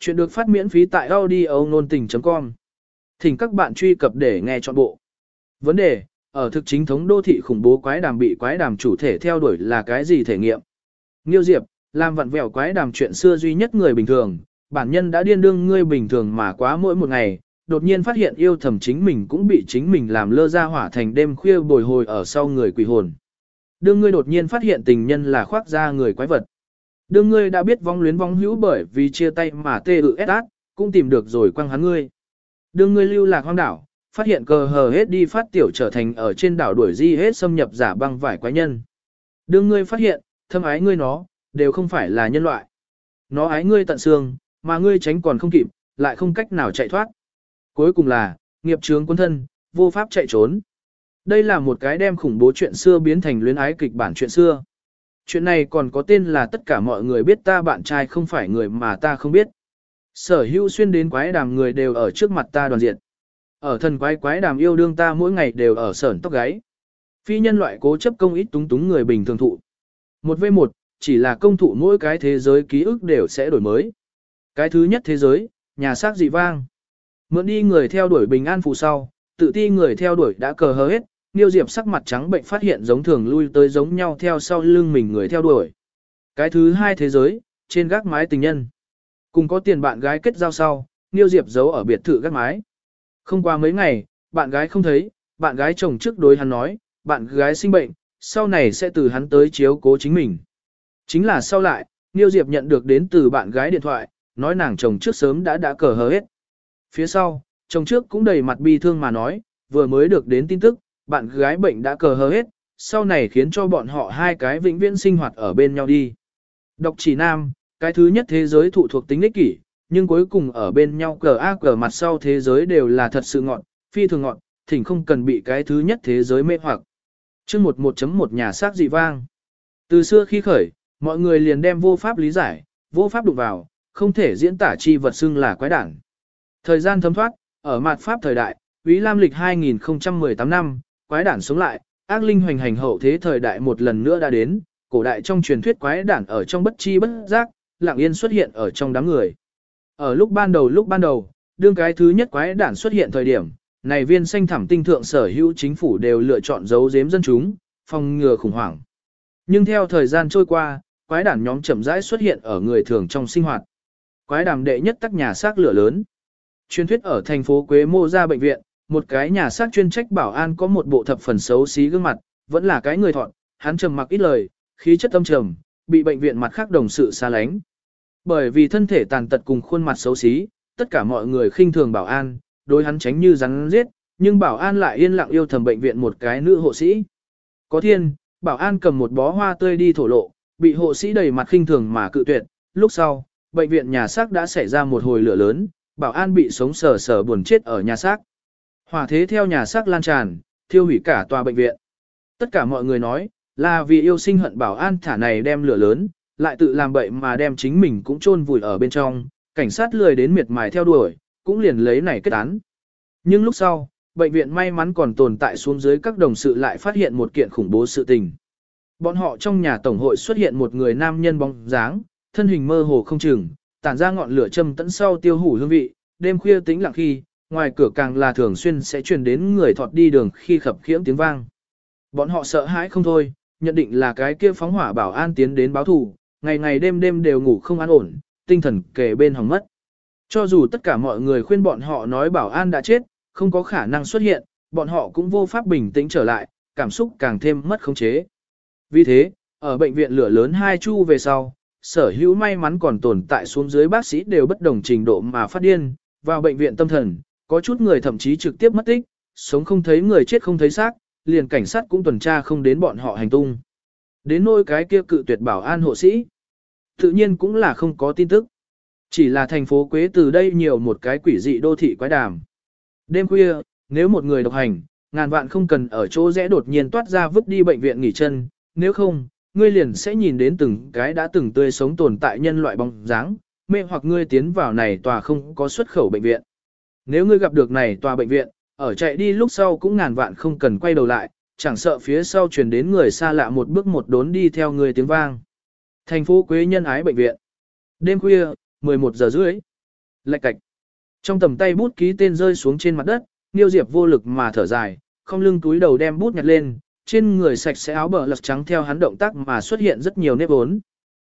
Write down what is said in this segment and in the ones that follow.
Chuyện được phát miễn phí tại audio nôn tình.com. Thỉnh các bạn truy cập để nghe trọn bộ. Vấn đề, ở thực chính thống đô thị khủng bố quái đàm bị quái đàm chủ thể theo đuổi là cái gì thể nghiệm? Nghiêu Diệp, làm vặn vẹo quái đàm chuyện xưa duy nhất người bình thường, bản nhân đã điên đương ngươi bình thường mà quá mỗi một ngày, đột nhiên phát hiện yêu thầm chính mình cũng bị chính mình làm lơ ra hỏa thành đêm khuya bồi hồi ở sau người quỷ hồn. Đương ngươi đột nhiên phát hiện tình nhân là khoác ra người quái vật. Đương ngươi đã biết vong luyến vong hữu bởi vì chia tay mà tê ự át, cũng tìm được rồi quăng hắn ngươi. Đương ngươi lưu lạc hoang đảo, phát hiện cờ hờ hết đi phát tiểu trở thành ở trên đảo đuổi di hết xâm nhập giả băng vải quái nhân. Đương ngươi phát hiện, thâm ái ngươi nó, đều không phải là nhân loại. Nó ái ngươi tận xương, mà ngươi tránh còn không kịp, lại không cách nào chạy thoát. Cuối cùng là, nghiệp chướng quân thân, vô pháp chạy trốn. Đây là một cái đem khủng bố chuyện xưa biến thành luyến ái kịch bản chuyện xưa. Chuyện này còn có tên là tất cả mọi người biết ta bạn trai không phải người mà ta không biết. Sở hữu xuyên đến quái đàm người đều ở trước mặt ta đoàn diện. Ở thần quái quái đàm yêu đương ta mỗi ngày đều ở sởn tóc gáy. Phi nhân loại cố chấp công ít túng túng người bình thường thụ. Một v một chỉ là công thụ mỗi cái thế giới ký ức đều sẽ đổi mới. Cái thứ nhất thế giới, nhà xác dị vang. Mượn đi người theo đuổi bình an phụ sau, tự ti người theo đuổi đã cờ hờ hết, Niêu Diệp sắc mặt trắng bệnh phát hiện giống thường lui tới giống nhau theo sau lưng mình người theo đuổi. Cái thứ hai thế giới, trên gác mái tình nhân. Cùng có tiền bạn gái kết giao sau, Niêu Diệp giấu ở biệt thự gác mái. Không qua mấy ngày, bạn gái không thấy, bạn gái chồng trước đối hắn nói, bạn gái sinh bệnh, sau này sẽ từ hắn tới chiếu cố chính mình. Chính là sau lại, Niêu Diệp nhận được đến từ bạn gái điện thoại, nói nàng chồng trước sớm đã đã cờ hờ hết. Phía sau, chồng trước cũng đầy mặt bi thương mà nói, vừa mới được đến tin tức, bạn gái bệnh đã cờ hờ hết, sau này khiến cho bọn họ hai cái vĩnh viễn sinh hoạt ở bên nhau đi. Độc chỉ nam, cái thứ nhất thế giới thụ thuộc tính ích kỷ, nhưng cuối cùng ở bên nhau cờ ác cờ mặt sau thế giới đều là thật sự ngọn, phi thường ngọn, thỉnh không cần bị cái thứ nhất thế giới mê hoặc. chương 11.1 nhà xác dị vang. Từ xưa khi khởi, mọi người liền đem vô pháp lý giải, vô pháp đụng vào, không thể diễn tả chi vật xưng là quái đản. Thời gian thấm thoát, ở mặt pháp thời đại, quý Lam lịch 2018 năm, quái đản sống lại, ác linh hoành hành hậu thế thời đại một lần nữa đã đến, cổ đại trong truyền thuyết quái đản ở trong bất chi bất giác, lặng yên xuất hiện ở trong đám người. Ở lúc ban đầu lúc ban đầu, đương cái thứ nhất quái đản xuất hiện thời điểm, này viên xanh thẳm tinh thượng sở hữu chính phủ đều lựa chọn giấu giếm dân chúng, phòng ngừa khủng hoảng. Nhưng theo thời gian trôi qua, quái đản nhóm chậm rãi xuất hiện ở người thường trong sinh hoạt. Quái đàm đệ nhất tắc nhà xác lửa lớn. Truyền thuyết ở thành phố Quế Mô ra bệnh viện, một cái nhà xác chuyên trách bảo an có một bộ thập phần xấu xí gương mặt, vẫn là cái người thọn, hắn trầm mặc ít lời, khí chất tâm trầm, bị bệnh viện mặt khác đồng sự xa lánh. Bởi vì thân thể tàn tật cùng khuôn mặt xấu xí, tất cả mọi người khinh thường bảo an, đối hắn tránh như rắn giết, nhưng bảo an lại yên lặng yêu thầm bệnh viện một cái nữ hộ sĩ. Có thiên, bảo an cầm một bó hoa tươi đi thổ lộ, bị hộ sĩ đầy mặt khinh thường mà cự tuyệt, lúc sau, bệnh viện nhà xác đã xảy ra một hồi lửa lớn, bảo an bị sống sờ sờ buồn chết ở nhà xác. Hỏa thế theo nhà xác lan tràn, thiêu hủy cả tòa bệnh viện. Tất cả mọi người nói, là vì yêu sinh hận bảo an thả này đem lửa lớn, lại tự làm bậy mà đem chính mình cũng chôn vùi ở bên trong, cảnh sát lười đến miệt mài theo đuổi, cũng liền lấy này kết án. Nhưng lúc sau, bệnh viện may mắn còn tồn tại xuống dưới các đồng sự lại phát hiện một kiện khủng bố sự tình. Bọn họ trong nhà tổng hội xuất hiện một người nam nhân bóng dáng, thân hình mơ hồ không chừng, tản ra ngọn lửa châm tẫn sau tiêu hủ hương vị, đêm khuya tĩnh lặng khi, ngoài cửa càng là thường xuyên sẽ truyền đến người thọt đi đường khi khập khiễng tiếng vang. Bọn họ sợ hãi không thôi, nhận định là cái kia phóng hỏa bảo an tiến đến báo thù, ngày ngày đêm đêm đều ngủ không an ổn, tinh thần kề bên hỏng mất. Cho dù tất cả mọi người khuyên bọn họ nói bảo an đã chết, không có khả năng xuất hiện, bọn họ cũng vô pháp bình tĩnh trở lại, cảm xúc càng thêm mất khống chế. Vì thế, ở bệnh viện lửa lớn hai chu về sau, sở hữu may mắn còn tồn tại xuống dưới bác sĩ đều bất đồng trình độ mà phát điên, vào bệnh viện tâm thần, có chút người thậm chí trực tiếp mất tích, sống không thấy người chết không thấy xác, liền cảnh sát cũng tuần tra không đến bọn họ hành tung. Đến nôi cái kia cự tuyệt bảo an hộ sĩ, tự nhiên cũng là không có tin tức. Chỉ là thành phố Quế từ đây nhiều một cái quỷ dị đô thị quái đàm. Đêm khuya, nếu một người độc hành, ngàn vạn không cần ở chỗ rẽ đột nhiên toát ra vứt đi bệnh viện nghỉ chân, nếu không, ngươi liền sẽ nhìn đến từng cái đã từng tươi sống tồn tại nhân loại bóng dáng, mê hoặc ngươi tiến vào này tòa không có xuất khẩu bệnh viện. Nếu ngươi gặp được này tòa bệnh viện, ở chạy đi lúc sau cũng ngàn vạn không cần quay đầu lại, chẳng sợ phía sau truyền đến người xa lạ một bước một đốn đi theo người tiếng vang. Thành phố Quế Nhân Ái Bệnh viện. Đêm khuya, 11 giờ rưỡi. lạch cạch. Trong tầm tay bút ký tên rơi xuống trên mặt đất, Niêu Diệp vô lực mà thở dài, không lưng túi đầu đem bút nhặt lên, trên người sạch sẽ áo bờ lật trắng theo hắn động tác mà xuất hiện rất nhiều nếp ốn.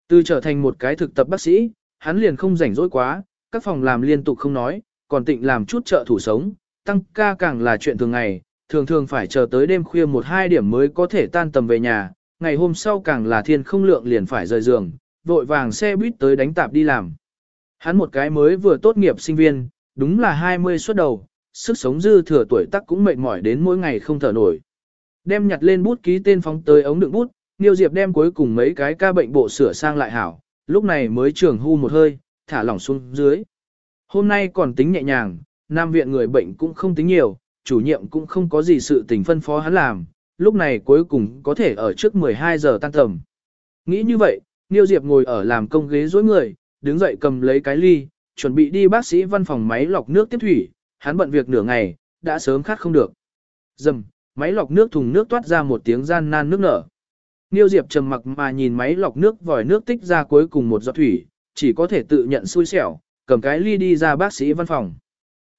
Từ trở thành một cái thực tập bác sĩ, hắn liền không rảnh rỗi quá, các phòng làm liên tục không nói, còn tịnh làm chút trợ thủ sống, tăng ca càng là chuyện thường ngày, thường thường phải chờ tới đêm khuya một hai điểm mới có thể tan tầm về nhà, ngày hôm sau càng là thiên không lượng liền phải rời giường, vội vàng xe buýt tới đánh tạp đi làm. Hắn một cái mới vừa tốt nghiệp sinh viên, đúng là 20 xuất đầu, sức sống dư thừa tuổi tác cũng mệt mỏi đến mỗi ngày không thở nổi. Đem nhặt lên bút ký tên phóng tới ống đựng bút, Niêu Diệp đem cuối cùng mấy cái ca bệnh bộ sửa sang lại hảo, lúc này mới trường hưu một hơi, thả lỏng xuống dưới. Hôm nay còn tính nhẹ nhàng, Nam viện người bệnh cũng không tính nhiều, chủ nhiệm cũng không có gì sự tình phân phó hắn làm, lúc này cuối cùng có thể ở trước 12 giờ tan tầm. Nghĩ như vậy, Niêu Diệp ngồi ở làm công ghế dối người, đứng dậy cầm lấy cái ly, chuẩn bị đi bác sĩ văn phòng máy lọc nước tiếp thủy, hắn bận việc nửa ngày, đã sớm khát không được. Dầm, máy lọc nước thùng nước toát ra một tiếng gian nan nước nở. Niêu Diệp trầm mặc mà nhìn máy lọc nước vòi nước tích ra cuối cùng một giọt thủy, chỉ có thể tự nhận xui xẻo, cầm cái ly đi ra bác sĩ văn phòng.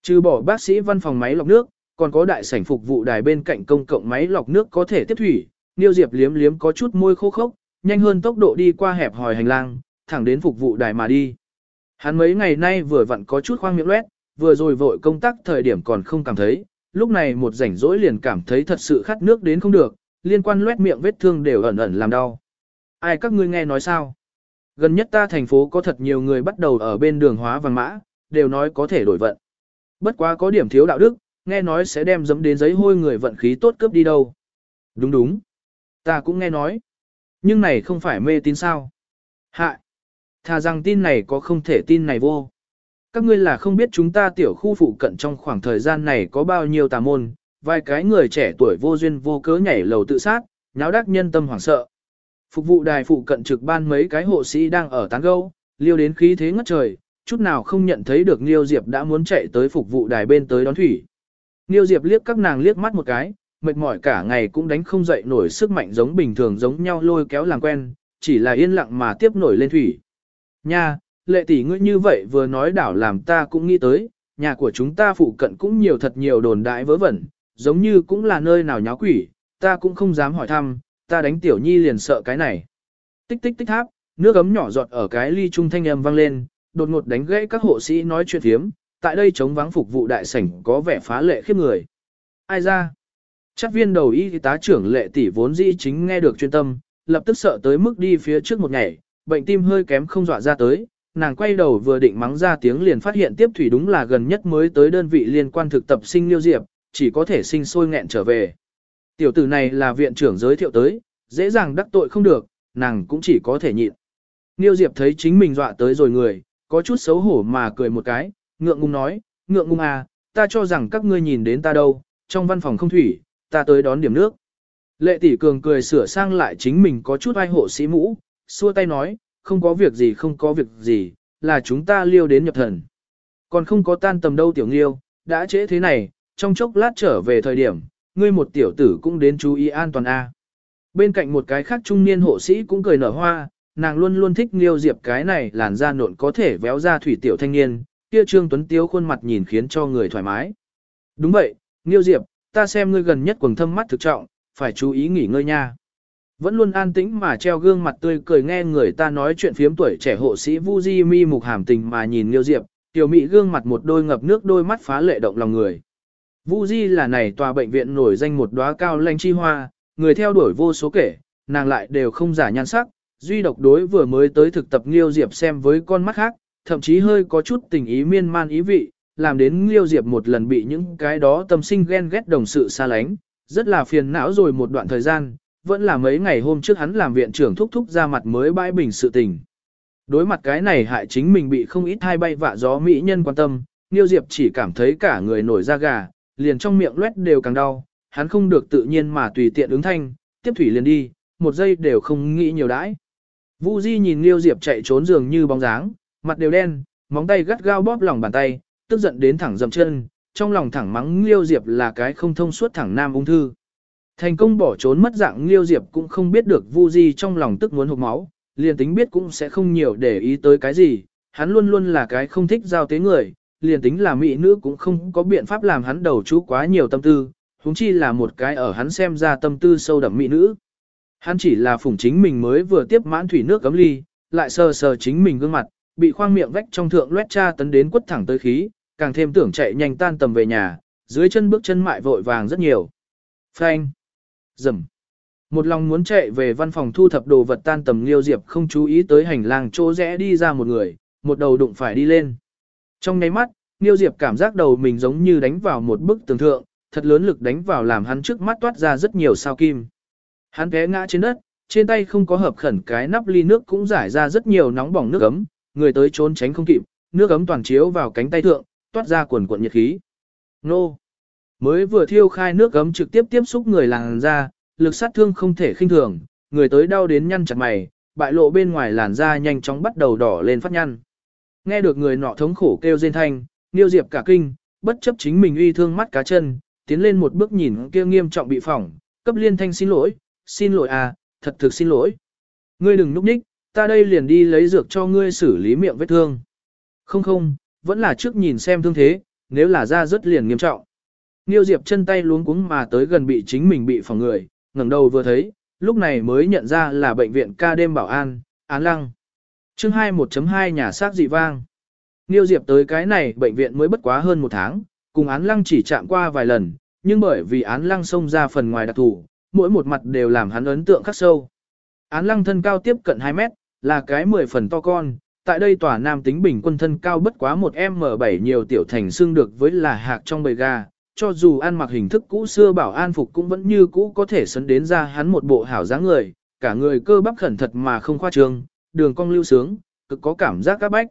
Trừ bỏ bác sĩ văn phòng máy lọc nước, còn có đại sảnh phục vụ đài bên cạnh công cộng máy lọc nước có thể tiếp thủy. Niêu Diệp liếm liếm có chút môi khô khốc, nhanh hơn tốc độ đi qua hẹp hòi hành lang, thẳng đến phục vụ đài mà đi. Hắn mấy ngày nay vừa vặn có chút khoang miệng loét, vừa rồi vội công tác thời điểm còn không cảm thấy, lúc này một rảnh rỗi liền cảm thấy thật sự khát nước đến không được, liên quan loét miệng vết thương đều ẩn ẩn làm đau. Ai các ngươi nghe nói sao? Gần nhất ta thành phố có thật nhiều người bắt đầu ở bên đường hóa vàng mã, đều nói có thể đổi vận. Bất quá có điểm thiếu đạo đức, nghe nói sẽ đem dấm đến giấy hôi người vận khí tốt cướp đi đâu. Đúng đúng. Ta cũng nghe nói. Nhưng này không phải mê tín sao. Hạ. Thà rằng tin này có không thể tin này vô. Các ngươi là không biết chúng ta tiểu khu phụ cận trong khoảng thời gian này có bao nhiêu tà môn, vài cái người trẻ tuổi vô duyên vô cớ nhảy lầu tự sát, nháo đắc nhân tâm hoảng sợ. Phục vụ đài phụ cận trực ban mấy cái hộ sĩ đang ở tán gâu, liêu đến khí thế ngất trời, chút nào không nhận thấy được Niêu Diệp đã muốn chạy tới phục vụ đài bên tới đón thủy. Niêu Diệp liếc các nàng liếc mắt một cái, mệt mỏi cả ngày cũng đánh không dậy nổi sức mạnh giống bình thường giống nhau lôi kéo làm quen, chỉ là yên lặng mà tiếp nổi lên thủy. Nha, lệ tỷ ngươi như vậy vừa nói đảo làm ta cũng nghĩ tới, nhà của chúng ta phụ cận cũng nhiều thật nhiều đồn đại vớ vẩn, giống như cũng là nơi nào nháo quỷ, ta cũng không dám hỏi thăm, ta đánh tiểu nhi liền sợ cái này. Tích tích tích tháp, nước ấm nhỏ giọt ở cái ly trung thanh âm vang lên, đột ngột đánh gãy các hộ sĩ nói chuyện thiếm, tại đây chống vắng phục vụ đại sảnh có vẻ phá lệ khiếp người. Ai ra? Chắc viên đầu y tá trưởng lệ tỷ vốn dĩ chính nghe được chuyên tâm, lập tức sợ tới mức đi phía trước một ngày, bệnh tim hơi kém không dọa ra tới, nàng quay đầu vừa định mắng ra tiếng liền phát hiện tiếp thủy đúng là gần nhất mới tới đơn vị liên quan thực tập sinh Liêu Diệp, chỉ có thể sinh sôi nghẹn trở về. Tiểu tử này là viện trưởng giới thiệu tới, dễ dàng đắc tội không được, nàng cũng chỉ có thể nhịn. Niêu Diệp thấy chính mình dọa tới rồi người, có chút xấu hổ mà cười một cái, ngượng ngùng nói, ngượng ngùng à, ta cho rằng các ngươi nhìn đến ta đâu, trong văn phòng không thủy, ta tới đón điểm nước. Lệ tỷ cường cười sửa sang lại chính mình có chút ai hộ sĩ mũ, xua tay nói, không có việc gì không có việc gì, là chúng ta liêu đến nhập thần. Còn không có tan tầm đâu tiểu nghiêu, đã trễ thế này, trong chốc lát trở về thời điểm, ngươi một tiểu tử cũng đến chú ý an toàn a. Bên cạnh một cái khác trung niên hộ sĩ cũng cười nở hoa, nàng luôn luôn thích Nghiêu Diệp cái này làn da nộn có thể véo ra thủy tiểu thanh niên, kia Trương Tuấn Tiếu khuôn mặt nhìn khiến cho người thoải mái. Đúng vậy, Nghiêu Diệp, ta xem ngươi gần nhất quầng thâm mắt thực trọng, phải chú ý nghỉ ngơi nha. Vẫn luôn an tĩnh mà treo gương mặt tươi cười nghe người ta nói chuyện phiếm tuổi trẻ hộ sĩ Vu Di Mi mục hàm tình mà nhìn Nghiêu Diệp, tiểu mỹ gương mặt một đôi ngập nước đôi mắt phá lệ động lòng người. Vu Di là này tòa bệnh viện nổi danh một đóa cao lanh chi hoa, người theo đuổi vô số kể, nàng lại đều không giả nhan sắc, duy độc đối vừa mới tới thực tập Nghiêu Diệp xem với con mắt khác, thậm chí hơi có chút tình ý miên man ý vị, làm đến Nghiêu Diệp một lần bị những cái đó tâm sinh ghen ghét đồng sự xa lánh, rất là phiền não rồi một đoạn thời gian, vẫn là mấy ngày hôm trước hắn làm viện trưởng thúc thúc ra mặt mới bãi bình sự tình. Đối mặt cái này hại chính mình bị không ít hai bay vạ gió mỹ nhân quan tâm, Nghiêu Diệp chỉ cảm thấy cả người nổi da gà, liền trong miệng loét đều càng đau, hắn không được tự nhiên mà tùy tiện ứng thanh, tiếp thủy liền đi, một giây đều không nghĩ nhiều đãi. Vu Di nhìn Liêu Diệp chạy trốn dường như bóng dáng, mặt đều đen, móng tay gắt gao bóp lòng bàn tay, tức giận đến thẳng dậm chân, trong lòng thẳng mắng Liêu Diệp là cái không thông suốt thẳng nam ung thư. Thành công bỏ trốn mất dạng Liêu Diệp cũng không biết được Vu Di trong lòng tức muốn hộc máu, liền tính biết cũng sẽ không nhiều để ý tới cái gì, hắn luôn luôn là cái không thích giao tế người, liền tính là mỹ nữ cũng không có biện pháp làm hắn đầu chú quá nhiều tâm tư, huống chi là một cái ở hắn xem ra tâm tư sâu đậm mỹ nữ. Hắn chỉ là phủng chính mình mới vừa tiếp mãn thủy nước cấm ly, lại sờ sờ chính mình gương mặt, bị khoang miệng vách trong thượng loét cha tấn đến quất thẳng tới khí, càng thêm tưởng chạy nhanh tan tầm về nhà, dưới chân bước chân mại vội vàng rất nhiều. Phanh. Dầm. Một lòng muốn chạy về văn phòng thu thập đồ vật tan tầm liêu diệp không chú ý tới hành lang chỗ rẽ đi ra một người, một đầu đụng phải đi lên. Trong nháy mắt, Niêu diệp cảm giác đầu mình giống như đánh vào một bức tường thượng, thật lớn lực đánh vào làm hắn trước mắt toát ra rất nhiều sao kim. Hắn té ngã trên đất, trên tay không có hợp khẩn cái nắp ly nước cũng giải ra rất nhiều nóng bỏng nước ấm, người tới trốn tránh không kịp, nước ấm toàn chiếu vào cánh tay thượng, toát ra quần cuộn nhiệt khí. Nô! Mới vừa thiêu khai nước ấm trực tiếp tiếp xúc người làn da, lực sát thương không thể khinh thường, người tới đau đến nhăn chặt mày, bại lộ bên ngoài làn da nhanh chóng bắt đầu đỏ lên phát nhăn. Nghe được người nọ thống khổ kêu rên thanh, Niêu Diệp cả kinh, bất chấp chính mình uy thương mắt cá chân, tiến lên một bước nhìn kia nghiêm trọng bị phỏng, cấp liên thanh xin lỗi, xin lỗi à, thật thực xin lỗi. Ngươi đừng núp ních, ta đây liền đi lấy dược cho ngươi xử lý miệng vết thương. Không không, vẫn là trước nhìn xem thương thế, nếu là da rất liền nghiêm trọng. Niêu Diệp chân tay luống cuống mà tới gần bị chính mình bị phòng người, ngẩng đầu vừa thấy, lúc này mới nhận ra là bệnh viện ca đêm bảo an, án lăng. Chương 21.2 nhà xác dị vang. Niêu Diệp tới cái này bệnh viện mới bất quá hơn một tháng, cùng án lăng chỉ chạm qua vài lần, nhưng bởi vì án lăng xông ra phần ngoài đặc thù, mỗi một mặt đều làm hắn ấn tượng khắc sâu. Án lăng thân cao tiếp cận 2 mét, là cái 10 phần to con, tại đây tòa nam tính bình quân thân cao bất quá một M7 nhiều tiểu thành xương được với là hạc trong bầy gà, cho dù ăn mặc hình thức cũ xưa bảo an phục cũng vẫn như cũ có thể sấn đến ra hắn một bộ hảo dáng người, cả người cơ bắp khẩn thật mà không khoa trương, đường cong lưu sướng, cực có cảm giác các bách.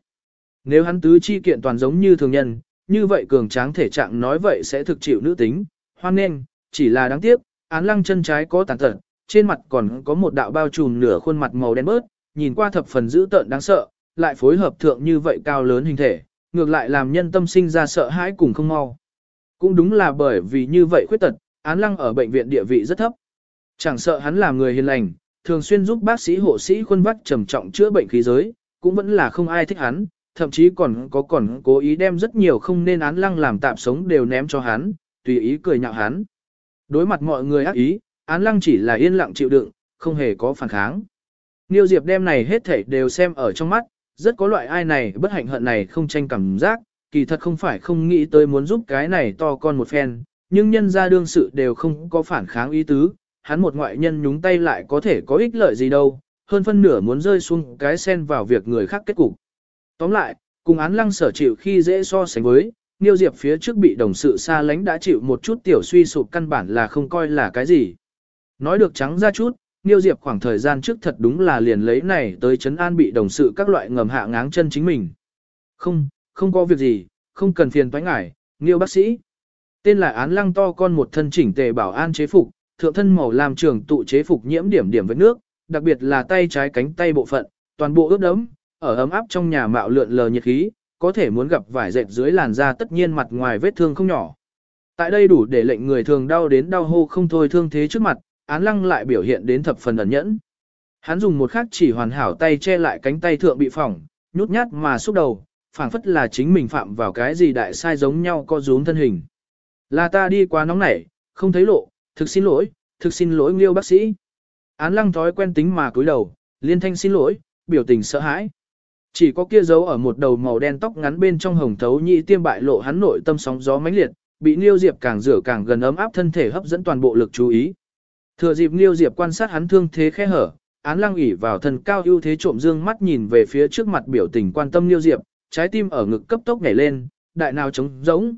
Nếu hắn tứ chi kiện toàn giống như thường nhân, như vậy cường tráng thể trạng nói vậy sẽ thực chịu nữ tính, hoan nên, chỉ là đáng tiếc, án lăng chân trái có tàn tật, trên mặt còn có một đạo bao trùm nửa khuôn mặt màu đen bớt, nhìn qua thập phần dữ tợn đáng sợ, lại phối hợp thượng như vậy cao lớn hình thể, ngược lại làm nhân tâm sinh ra sợ hãi cùng không mau. Cũng đúng là bởi vì như vậy khuyết tật, án lăng ở bệnh viện địa vị rất thấp. Chẳng sợ hắn là người hiền lành, thường xuyên giúp bác sĩ hộ sĩ khuân vắt trầm trọng chữa bệnh khí giới, cũng vẫn là không ai thích hắn, thậm chí còn có còn cố ý đem rất nhiều không nên án lăng làm tạm sống đều ném cho hắn, tùy ý cười nhạo hắn. Đối mặt mọi người ác ý, án lăng chỉ là yên lặng chịu đựng, không hề có phản kháng. Niêu Diệp đem này hết thảy đều xem ở trong mắt, rất có loại ai này bất hạnh hận này không tranh cảm giác, kỳ thật không phải không nghĩ tới muốn giúp cái này to con một phen, nhưng nhân ra đương sự đều không có phản kháng ý tứ, hắn một ngoại nhân nhúng tay lại có thể có ích lợi gì đâu, hơn phân nửa muốn rơi xuống cái sen vào việc người khác kết cục. Tóm lại, cùng án lăng sở chịu khi dễ so sánh với, Niêu Diệp phía trước bị đồng sự xa lánh đã chịu một chút tiểu suy sụp căn bản là không coi là cái gì. Nói được trắng ra chút, Niêu Diệp khoảng thời gian trước thật đúng là liền lấy này tới chấn an bị đồng sự các loại ngầm hạ ngáng chân chính mình. Không, không có việc gì, không cần phiền toái ngải, Niêu bác sĩ. Tên là án lăng to con một thân chỉnh tề bảo an chế phục, thượng thân màu làm trường tụ chế phục nhiễm điểm điểm với nước, đặc biệt là tay trái cánh tay bộ phận, toàn bộ ướt đẫm, ở ấm áp trong nhà mạo lượn lờ nhiệt khí, có thể muốn gặp vải dệt dưới làn da tất nhiên mặt ngoài vết thương không nhỏ. Tại đây đủ để lệnh người thường đau đến đau hô không thôi thương thế trước mặt, án lăng lại biểu hiện đến thập phần ẩn nhẫn. Hắn dùng một khắc chỉ hoàn hảo tay che lại cánh tay thượng bị phỏng, nhút nhát mà xúc đầu, phảng phất là chính mình phạm vào cái gì đại sai giống nhau co rúm thân hình. Là ta đi quá nóng nảy, không thấy lộ, thực xin lỗi, thực xin lỗi nghiêu bác sĩ. Án lăng thói quen tính mà cúi đầu, liên thanh xin lỗi, biểu tình sợ hãi. Chỉ có kia dấu ở một đầu màu đen tóc ngắn bên trong hồng thấu nhị tiêm bại lộ hắn nội tâm sóng gió mãnh liệt, bị Nghiêu Diệp càng rửa càng gần ấm áp thân thể hấp dẫn toàn bộ lực chú ý. Thừa dịp Nghiêu Diệp quan sát hắn thương thế khẽ hở, án lăng ủy vào thần cao ưu thế trộm dương mắt nhìn về phía trước mặt biểu tình quan tâm Nghiêu Diệp, trái tim ở ngực cấp tốc nhảy lên, đại nào trống rỗng.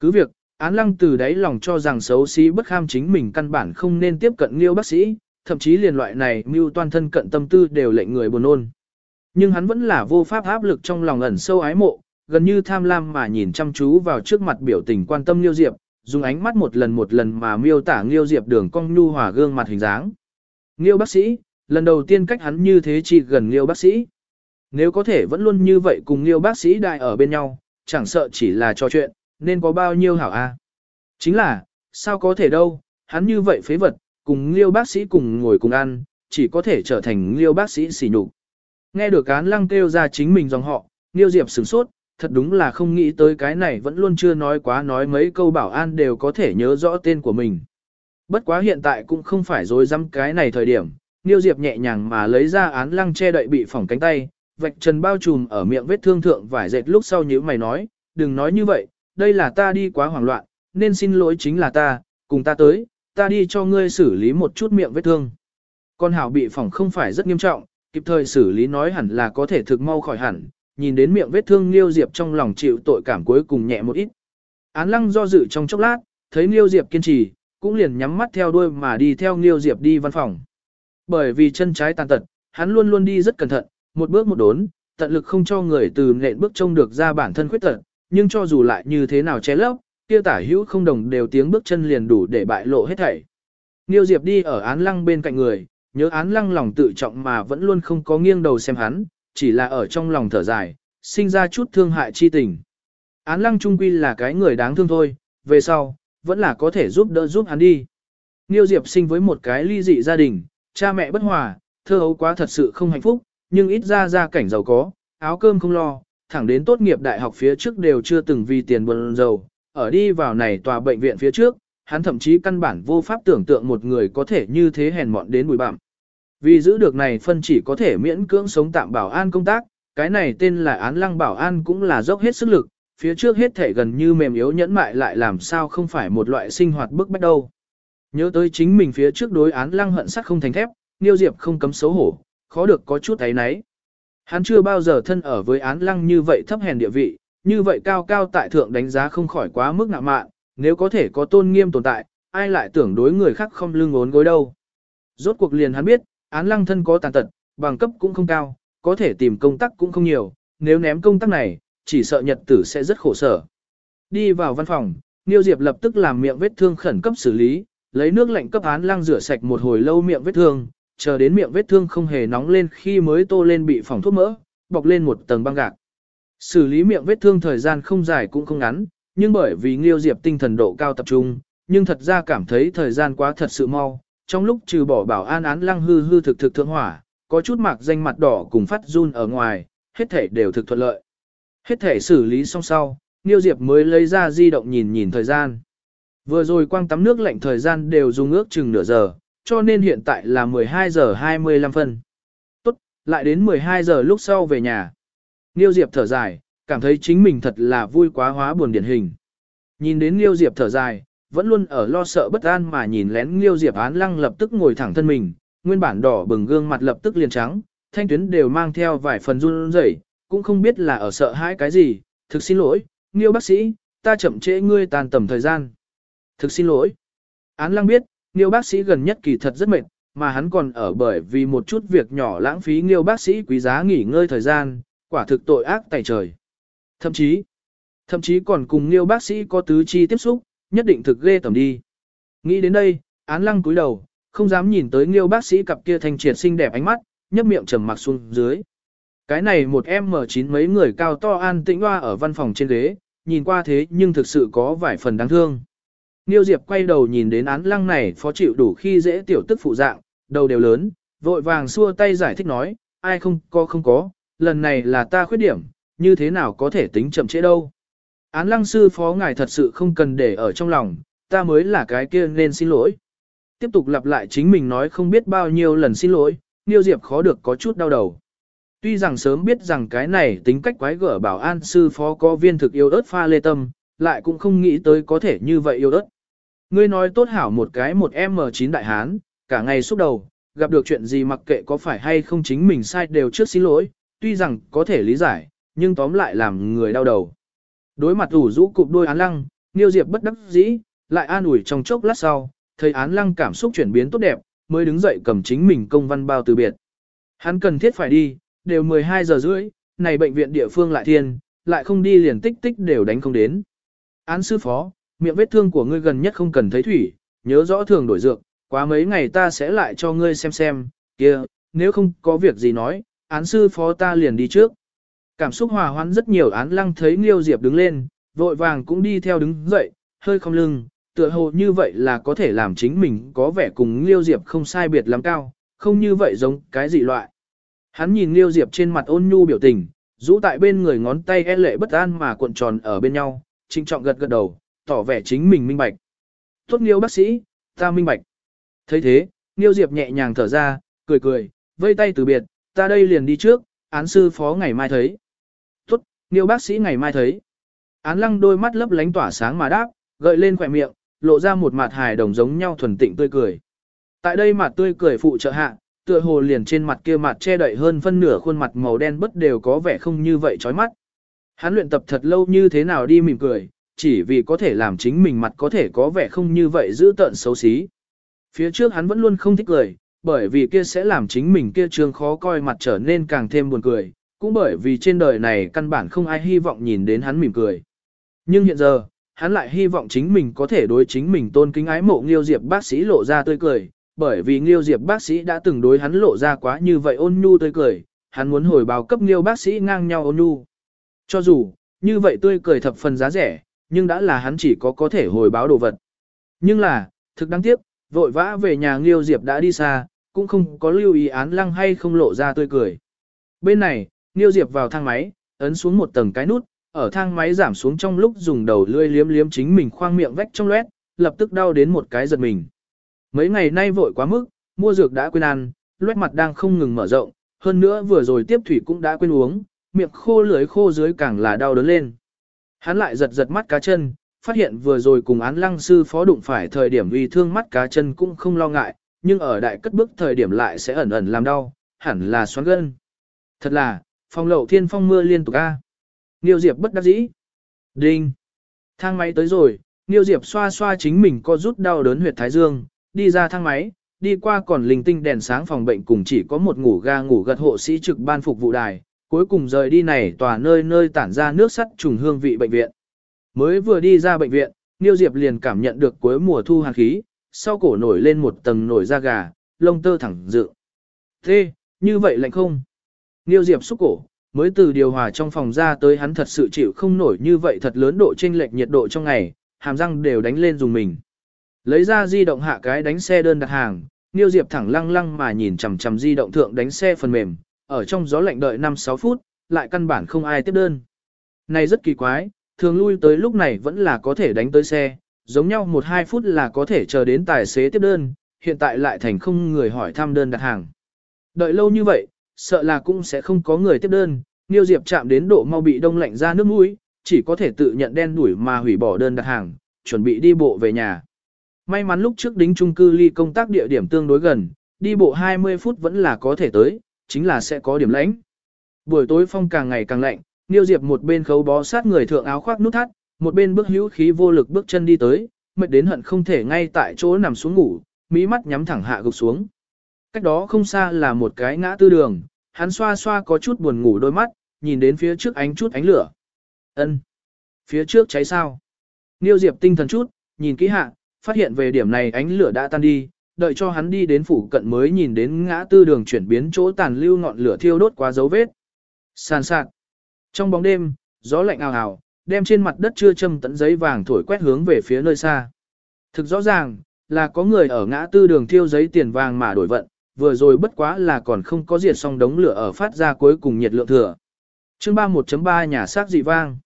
Cứ việc, án lăng từ đáy lòng cho rằng xấu xí bất kham chính mình căn bản không nên tiếp cận Niêu bác sĩ, thậm chí liền loại này mưu toan thân cận tâm tư đều lệnh người buồn ôn. Nhưng hắn vẫn là vô pháp áp lực trong lòng ẩn sâu ái mộ, gần như tham lam mà nhìn chăm chú vào trước mặt biểu tình quan tâm Liêu Diệp, dùng ánh mắt một lần một lần mà miêu tả Liêu Diệp đường cong nhu hòa gương mặt hình dáng. Liêu bác sĩ, lần đầu tiên cách hắn như thế chỉ gần Liêu bác sĩ. Nếu có thể vẫn luôn như vậy cùng Liêu bác sĩ đại ở bên nhau, chẳng sợ chỉ là trò chuyện, nên có bao nhiêu hảo a? À? Chính là, sao có thể đâu, hắn như vậy phế vật, cùng Liêu bác sĩ cùng ngồi cùng ăn, chỉ có thể trở thành Liêu bác sĩ xỉ nhục. Nghe được án lăng kêu ra chính mình dòng họ, Niêu Diệp sửng sốt, thật đúng là không nghĩ tới cái này vẫn luôn chưa nói quá nói mấy câu bảo an đều có thể nhớ rõ tên của mình. Bất quá hiện tại cũng không phải dối dăm cái này thời điểm, Niêu Diệp nhẹ nhàng mà lấy ra án lăng che đậy bị phỏng cánh tay, vạch trần bao trùm ở miệng vết thương thượng vải dệt lúc sau nhíu mày nói, đừng nói như vậy, đây là ta đi quá hoảng loạn, nên xin lỗi chính là ta, cùng ta tới, ta đi cho ngươi xử lý một chút miệng vết thương. Con hảo bị phỏng không phải rất nghiêm trọng, kịp thời xử lý nói hẳn là có thể thực mau khỏi hẳn, nhìn đến miệng vết thương Liêu Diệp trong lòng chịu tội cảm cuối cùng nhẹ một ít. Án lăng do dự trong chốc lát, thấy Liêu Diệp kiên trì, cũng liền nhắm mắt theo đuôi mà đi theo Liêu Diệp đi văn phòng. Bởi vì chân trái tàn tật, hắn luôn luôn đi rất cẩn thận, một bước một đốn, tận lực không cho người từ nện bước trông được ra bản thân khuyết tật, nhưng cho dù lại như thế nào che lấp, kia tả hữu không đồng đều tiếng bước chân liền đủ để bại lộ hết thảy. Niêu Diệp đi ở án lăng bên cạnh người, nhớ án lăng lòng tự trọng mà vẫn luôn không có nghiêng đầu xem hắn, chỉ là ở trong lòng thở dài, sinh ra chút thương hại chi tình. Án lăng trung quy là cái người đáng thương thôi, về sau, vẫn là có thể giúp đỡ giúp hắn đi. Niêu Diệp sinh với một cái ly dị gia đình, cha mẹ bất hòa, thơ ấu quá thật sự không hạnh phúc, nhưng ít ra gia cảnh giàu có, áo cơm không lo, thẳng đến tốt nghiệp đại học phía trước đều chưa từng vì tiền buồn giàu, ở đi vào này tòa bệnh viện phía trước, hắn thậm chí căn bản vô pháp tưởng tượng một người có thể như thế hèn mọn đến bụi bặm. Vì giữ được này phân chỉ có thể miễn cưỡng sống tạm bảo an công tác, cái này tên là án lăng bảo an cũng là dốc hết sức lực, phía trước hết thể gần như mềm yếu nhẫn mại lại làm sao không phải một loại sinh hoạt bức bách đâu. Nhớ tới chính mình phía trước đối án lăng hận sắt không thành thép, Niêu Diệp không cấm xấu hổ, khó được có chút thấy nấy. Hắn chưa bao giờ thân ở với án lăng như vậy thấp hèn địa vị, như vậy cao cao tại thượng đánh giá không khỏi quá mức nặng mạn, nếu có thể có tôn nghiêm tồn tại, ai lại tưởng đối người khác không lưng ốn gối đâu. Rốt cuộc liền hắn biết, án lăng thân có tàn tật, bằng cấp cũng không cao, có thể tìm công tác cũng không nhiều, nếu ném công tác này, chỉ sợ nhật tử sẽ rất khổ sở. Đi vào văn phòng, Niêu Diệp lập tức làm miệng vết thương khẩn cấp xử lý, lấy nước lạnh cấp án lăng rửa sạch một hồi lâu miệng vết thương, chờ đến miệng vết thương không hề nóng lên khi mới tô lên bị phòng thuốc mỡ, bọc lên một tầng băng gạc. Xử lý miệng vết thương thời gian không dài cũng không ngắn, nhưng bởi vì Nghiêu Diệp tinh thần độ cao tập trung, nhưng thật ra cảm thấy thời gian quá thật sự mau. Trong lúc trừ bỏ bảo an án lăng hư hư thực thực thượng hỏa, có chút mạc danh mặt đỏ cùng phát run ở ngoài, hết thể đều thực thuận lợi. Hết thể xử lý xong sau, Nghiêu Diệp mới lấy ra di động nhìn nhìn thời gian. Vừa rồi quang tắm nước lạnh thời gian đều dùng ước chừng nửa giờ, cho nên hiện tại là 12 giờ 25 phân. Tốt, lại đến 12 giờ lúc sau về nhà. Niêu Diệp thở dài, cảm thấy chính mình thật là vui quá hóa buồn điển hình. Nhìn đến Niêu Diệp thở dài, vẫn luôn ở lo sợ bất an mà nhìn lén Niêu Diệp án lăng lập tức ngồi thẳng thân mình, nguyên bản đỏ bừng gương mặt lập tức liền trắng, thanh tuyến đều mang theo vài phần run rẩy, cũng không biết là ở sợ hãi cái gì, thực xin lỗi, Niêu bác sĩ, ta chậm trễ ngươi tàn tầm thời gian. Thực xin lỗi. Án lăng biết, Nghiêu bác sĩ gần nhất kỳ thật rất mệt, mà hắn còn ở bởi vì một chút việc nhỏ lãng phí nghiêu bác sĩ quý giá nghỉ ngơi thời gian, quả thực tội ác tày trời. Thậm chí, thậm chí còn cùng nghiêu bác sĩ có tứ chi tiếp xúc, nhất định thực ghê tầm đi. Nghĩ đến đây, án lăng cúi đầu, không dám nhìn tới nghiêu bác sĩ cặp kia thanh triệt xinh đẹp ánh mắt, nhấp miệng trầm mặc xuống dưới. Cái này một em mở chín mấy người cao to an tĩnh hoa ở văn phòng trên ghế, nhìn qua thế nhưng thực sự có vài phần đáng thương. Niêu Diệp quay đầu nhìn đến án lăng này phó chịu đủ khi dễ tiểu tức phụ dạng, đầu đều lớn, vội vàng xua tay giải thích nói, ai không có không có, lần này là ta khuyết điểm, như thế nào có thể tính chậm trễ đâu. Án lăng sư phó ngài thật sự không cần để ở trong lòng, ta mới là cái kia nên xin lỗi. Tiếp tục lặp lại chính mình nói không biết bao nhiêu lần xin lỗi, Niêu Diệp khó được có chút đau đầu. Tuy rằng sớm biết rằng cái này tính cách quái gở bảo an sư phó có viên thực yêu ớt pha lê tâm, lại cũng không nghĩ tới có thể như vậy yêu đất. Ngươi nói tốt hảo một cái một M9 đại hán, cả ngày xúc đầu, gặp được chuyện gì mặc kệ có phải hay không chính mình sai đều trước xin lỗi, tuy rằng có thể lý giải, nhưng tóm lại làm người đau đầu. Đối mặt ủ rũ cụp đôi án lăng, Niêu Diệp bất đắc dĩ, lại an ủi trong chốc lát sau, thấy án lăng cảm xúc chuyển biến tốt đẹp, mới đứng dậy cầm chính mình công văn bao từ biệt. Hắn cần thiết phải đi, đều 12 giờ rưỡi, này bệnh viện địa phương lại thiên, lại không đi liền tích tích đều đánh không đến. Án sư phó, miệng vết thương của ngươi gần nhất không cần thấy thủy, nhớ rõ thường đổi dược, quá mấy ngày ta sẽ lại cho ngươi xem xem, kia, nếu không có việc gì nói, án sư phó ta liền đi trước. Cảm xúc hòa hoãn rất nhiều án lăng thấy Nghiêu Diệp đứng lên, vội vàng cũng đi theo đứng dậy, hơi không lưng, tựa hồ như vậy là có thể làm chính mình có vẻ cùng Nghiêu Diệp không sai biệt lắm cao, không như vậy giống cái gì loại. Hắn nhìn Nghiêu Diệp trên mặt ôn nhu biểu tình, Rũ tại bên người ngón tay e lệ bất an mà cuộn tròn ở bên nhau, trịnh trọng gật gật đầu, tỏ vẻ chính mình minh bạch. Tốt nghiêu bác sĩ, ta minh bạch. thấy thế, nghiêu diệp nhẹ nhàng thở ra, cười cười, vây tay từ biệt, ta đây liền đi trước, án sư phó ngày mai thấy. Tốt, nghiêu bác sĩ ngày mai thấy. Án lăng đôi mắt lấp lánh tỏa sáng mà đáp, gợi lên khỏe miệng, lộ ra một mặt hài đồng giống nhau thuần tịnh tươi cười. Tại đây mặt tươi cười phụ trợ hạ, tựa hồ liền trên mặt kia mặt che đậy hơn phân nửa khuôn mặt màu đen bất đều có vẻ không như vậy chói mắt. Hắn luyện tập thật lâu như thế nào đi mỉm cười, chỉ vì có thể làm chính mình mặt có thể có vẻ không như vậy giữ tợn xấu xí. Phía trước hắn vẫn luôn không thích cười, bởi vì kia sẽ làm chính mình kia trương khó coi mặt trở nên càng thêm buồn cười, cũng bởi vì trên đời này căn bản không ai hy vọng nhìn đến hắn mỉm cười. Nhưng hiện giờ, hắn lại hy vọng chính mình có thể đối chính mình tôn kính ái mộ Nghiêu Diệp bác sĩ lộ ra tươi cười, bởi vì Nghiêu Diệp bác sĩ đã từng đối hắn lộ ra quá như vậy ôn nhu tươi cười, hắn muốn hồi báo cấp Nghiêu bác sĩ ngang nhau ôn nhu. Cho dù, như vậy tươi cười thập phần giá rẻ, nhưng đã là hắn chỉ có có thể hồi báo đồ vật. Nhưng là, thực đáng tiếc, vội vã về nhà Nghiêu Diệp đã đi xa, cũng không có lưu ý án lăng hay không lộ ra tươi cười. Bên này, Nghiêu Diệp vào thang máy, ấn xuống một tầng cái nút, ở thang máy giảm xuống trong lúc dùng đầu lươi liếm liếm chính mình khoang miệng vách trong loét, lập tức đau đến một cái giật mình. Mấy ngày nay vội quá mức, mua dược đã quên ăn, loét mặt đang không ngừng mở rộng, hơn nữa vừa rồi tiếp thủy cũng đã quên uống, miệng khô lưỡi khô dưới càng là đau đớn lên. Hắn lại giật giật mắt cá chân, phát hiện vừa rồi cùng án lăng sư phó đụng phải thời điểm vì thương mắt cá chân cũng không lo ngại, nhưng ở đại cất bước thời điểm lại sẽ ẩn ẩn làm đau, hẳn là xoắn gân. Thật là, phong lậu thiên phong mưa liên tục a. Niêu Diệp bất đắc dĩ. Đinh. Thang máy tới rồi, Niêu Diệp xoa xoa chính mình co rút đau đớn huyệt thái dương, đi ra thang máy, đi qua còn linh tinh đèn sáng phòng bệnh cùng chỉ có một ngủ ga ngủ gật hộ sĩ trực ban phục vụ đài, cuối cùng rời đi này tòa nơi nơi tản ra nước sắt trùng hương vị bệnh viện. Mới vừa đi ra bệnh viện, Niêu Diệp liền cảm nhận được cuối mùa thu hàn khí, sau cổ nổi lên một tầng nổi da gà, lông tơ thẳng dự. Thế, như vậy lạnh không? Niêu Diệp xúc cổ, mới từ điều hòa trong phòng ra tới hắn thật sự chịu không nổi như vậy thật lớn độ chênh lệch nhiệt độ trong ngày, hàm răng đều đánh lên dùng mình. Lấy ra di động hạ cái đánh xe đơn đặt hàng, Niêu Diệp thẳng lăng lăng mà nhìn chằm chằm di động thượng đánh xe phần mềm, ở trong gió lạnh đợi 5-6 phút, lại căn bản không ai tiếp đơn. Này rất kỳ quái, thường lui tới lúc này vẫn là có thể đánh tới xe, giống nhau 1-2 phút là có thể chờ đến tài xế tiếp đơn, hiện tại lại thành không người hỏi thăm đơn đặt hàng. Đợi lâu như vậy, sợ là cũng sẽ không có người tiếp đơn, Niêu Diệp chạm đến độ mau bị đông lạnh ra nước mũi, chỉ có thể tự nhận đen đuổi mà hủy bỏ đơn đặt hàng, chuẩn bị đi bộ về nhà. May mắn lúc trước đính trung cư ly công tác địa điểm tương đối gần, đi bộ 20 phút vẫn là có thể tới, chính là sẽ có điểm lãnh. Buổi tối phong càng ngày càng lạnh, Niêu Diệp một bên khấu bó sát người thượng áo khoác nút thắt, một bên bước hữu khí vô lực bước chân đi tới, mệt đến hận không thể ngay tại chỗ nằm xuống ngủ, mỹ mắt nhắm thẳng hạ gục xuống. Cách đó không xa là một cái ngã tư đường, hắn xoa xoa có chút buồn ngủ đôi mắt, nhìn đến phía trước ánh chút ánh lửa. Ân, Phía trước cháy sao? Niêu Diệp tinh thần chút, nhìn kỹ hạ, phát hiện về điểm này ánh lửa đã tan đi, đợi cho hắn đi đến phủ cận mới nhìn đến ngã tư đường chuyển biến chỗ tàn lưu ngọn lửa thiêu đốt quá dấu vết. Sàn sạt. Trong bóng đêm, gió lạnh ào ào, đem trên mặt đất chưa châm tận giấy vàng thổi quét hướng về phía nơi xa. Thực rõ ràng, là có người ở ngã tư đường thiêu giấy tiền vàng mà đổi vận, vừa rồi bất quá là còn không có diệt xong đống lửa ở phát ra cuối cùng nhiệt lượng thừa. Chương 31.3 nhà xác dị vang.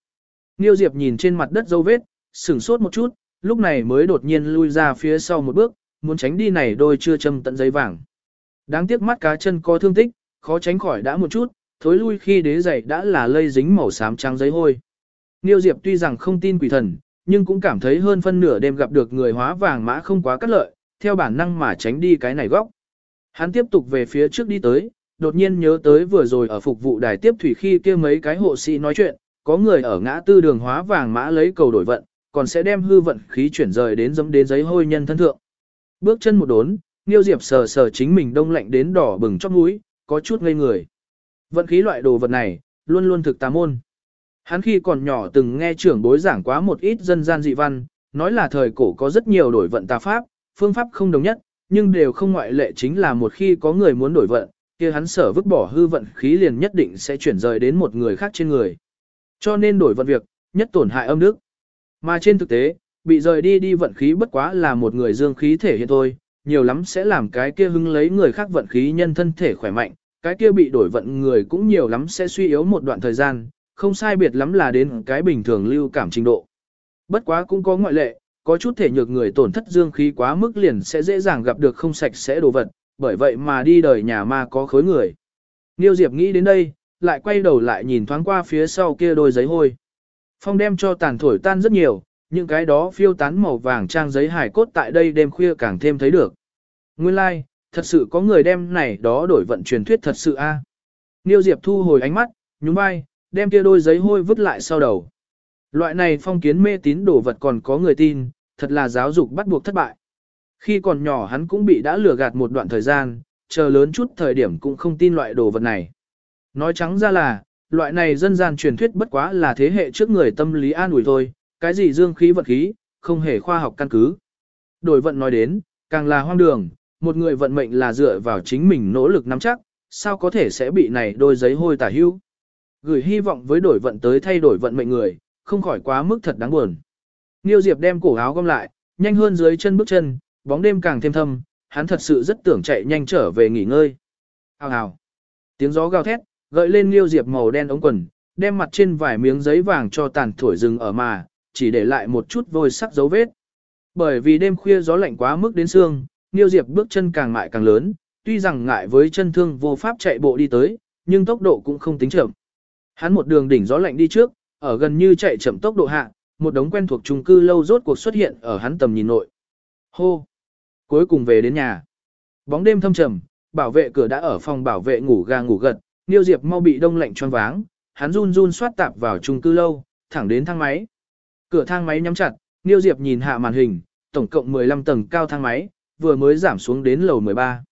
Niêu Diệp nhìn trên mặt đất dấu vết, sửng sốt một chút, lúc này mới đột nhiên lui ra phía sau một bước, muốn tránh đi này đôi chưa châm tận giấy vàng. Đáng tiếc mắt cá chân có thương tích, khó tránh khỏi đã một chút, thối lui khi đế giày đã là lây dính màu xám trắng giấy hôi. Niêu Diệp tuy rằng không tin quỷ thần, nhưng cũng cảm thấy hơn phân nửa đêm gặp được người hóa vàng mã không quá cắt lợi, theo bản năng mà tránh đi cái này góc. Hắn tiếp tục về phía trước đi tới, đột nhiên nhớ tới vừa rồi ở phục vụ đài tiếp thủy khi kia mấy cái hộ sĩ nói chuyện, có người ở ngã tư đường hóa vàng mã lấy cầu đổi vận, còn sẽ đem hư vận khí chuyển rời đến dấm đến giấy hôi nhân thân thượng. Bước chân một đốn, Niêu Diệp sờ sờ chính mình đông lạnh đến đỏ bừng chóp mũi, có chút ngây người. Vận khí loại đồ vật này, luôn luôn thực tà môn. Hắn khi còn nhỏ từng nghe trưởng bối giảng quá một ít dân gian dị văn, nói là thời cổ có rất nhiều đổi vận tà pháp, phương pháp không đồng nhất, nhưng đều không ngoại lệ chính là một khi có người muốn đổi vận, kia hắn sở vứt bỏ hư vận khí liền nhất định sẽ chuyển rời đến một người khác trên người. Cho nên đổi vận việc, nhất tổn hại âm đức. Mà trên thực tế, bị rời đi đi vận khí bất quá là một người dương khí thể hiện thôi, nhiều lắm sẽ làm cái kia hưng lấy người khác vận khí nhân thân thể khỏe mạnh, cái kia bị đổi vận người cũng nhiều lắm sẽ suy yếu một đoạn thời gian, không sai biệt lắm là đến cái bình thường lưu cảm trình độ. Bất quá cũng có ngoại lệ, có chút thể nhược người tổn thất dương khí quá mức liền sẽ dễ dàng gặp được không sạch sẽ đồ vật, bởi vậy mà đi đời nhà ma có khối người. Niêu Diệp nghĩ đến đây, lại quay đầu lại nhìn thoáng qua phía sau kia đôi giấy hôi. Phong đem cho tàn thổi tan rất nhiều, những cái đó phiêu tán màu vàng trang giấy hải cốt tại đây đêm khuya càng thêm thấy được. Nguyên lai, like, thật sự có người đem này đó đổi vận truyền thuyết thật sự a. À. Niêu Diệp thu hồi ánh mắt, nhún vai, đem kia đôi giấy hôi vứt lại sau đầu. Loại này phong kiến mê tín đồ vật còn có người tin, thật là giáo dục bắt buộc thất bại. Khi còn nhỏ hắn cũng bị đã lừa gạt một đoạn thời gian, chờ lớn chút thời điểm cũng không tin loại đồ vật này. Nói trắng ra là, loại này dân gian truyền thuyết bất quá là thế hệ trước người tâm lý an ủi thôi, cái gì dương khí vật khí, không hề khoa học căn cứ. Đổi vận nói đến, càng là hoang đường, một người vận mệnh là dựa vào chính mình nỗ lực nắm chắc, sao có thể sẽ bị này đôi giấy hôi tả hưu. Gửi hy vọng với đổi vận tới thay đổi vận mệnh người, không khỏi quá mức thật đáng buồn. Niêu Diệp đem cổ áo gom lại, nhanh hơn dưới chân bước chân, bóng đêm càng thêm thâm, hắn thật sự rất tưởng chạy nhanh trở về nghỉ ngơi. Hào hào. Tiếng gió gào thét, gợi lên Niêu Diệp màu đen ống quần, đem mặt trên vài miếng giấy vàng cho tàn thổi rừng ở mà, chỉ để lại một chút vôi sắc dấu vết. Bởi vì đêm khuya gió lạnh quá mức đến xương, Niêu Diệp bước chân càng mại càng lớn, tuy rằng ngại với chân thương vô pháp chạy bộ đi tới, nhưng tốc độ cũng không tính chậm. Hắn một đường đỉnh gió lạnh đi trước, ở gần như chạy chậm tốc độ hạ, một đống quen thuộc chung cư lâu rốt cuộc xuất hiện ở hắn tầm nhìn nội. Hô! Cuối cùng về đến nhà. Bóng đêm thâm trầm, bảo vệ cửa đã ở phòng bảo vệ ngủ gà ngủ gật, Niêu Diệp mau bị đông lạnh choáng váng, hắn run run xoát tạp vào chung cư lâu, thẳng đến thang máy. Cửa thang máy nhắm chặt, Niêu Diệp nhìn hạ màn hình, tổng cộng 15 tầng cao thang máy, vừa mới giảm xuống đến lầu 13.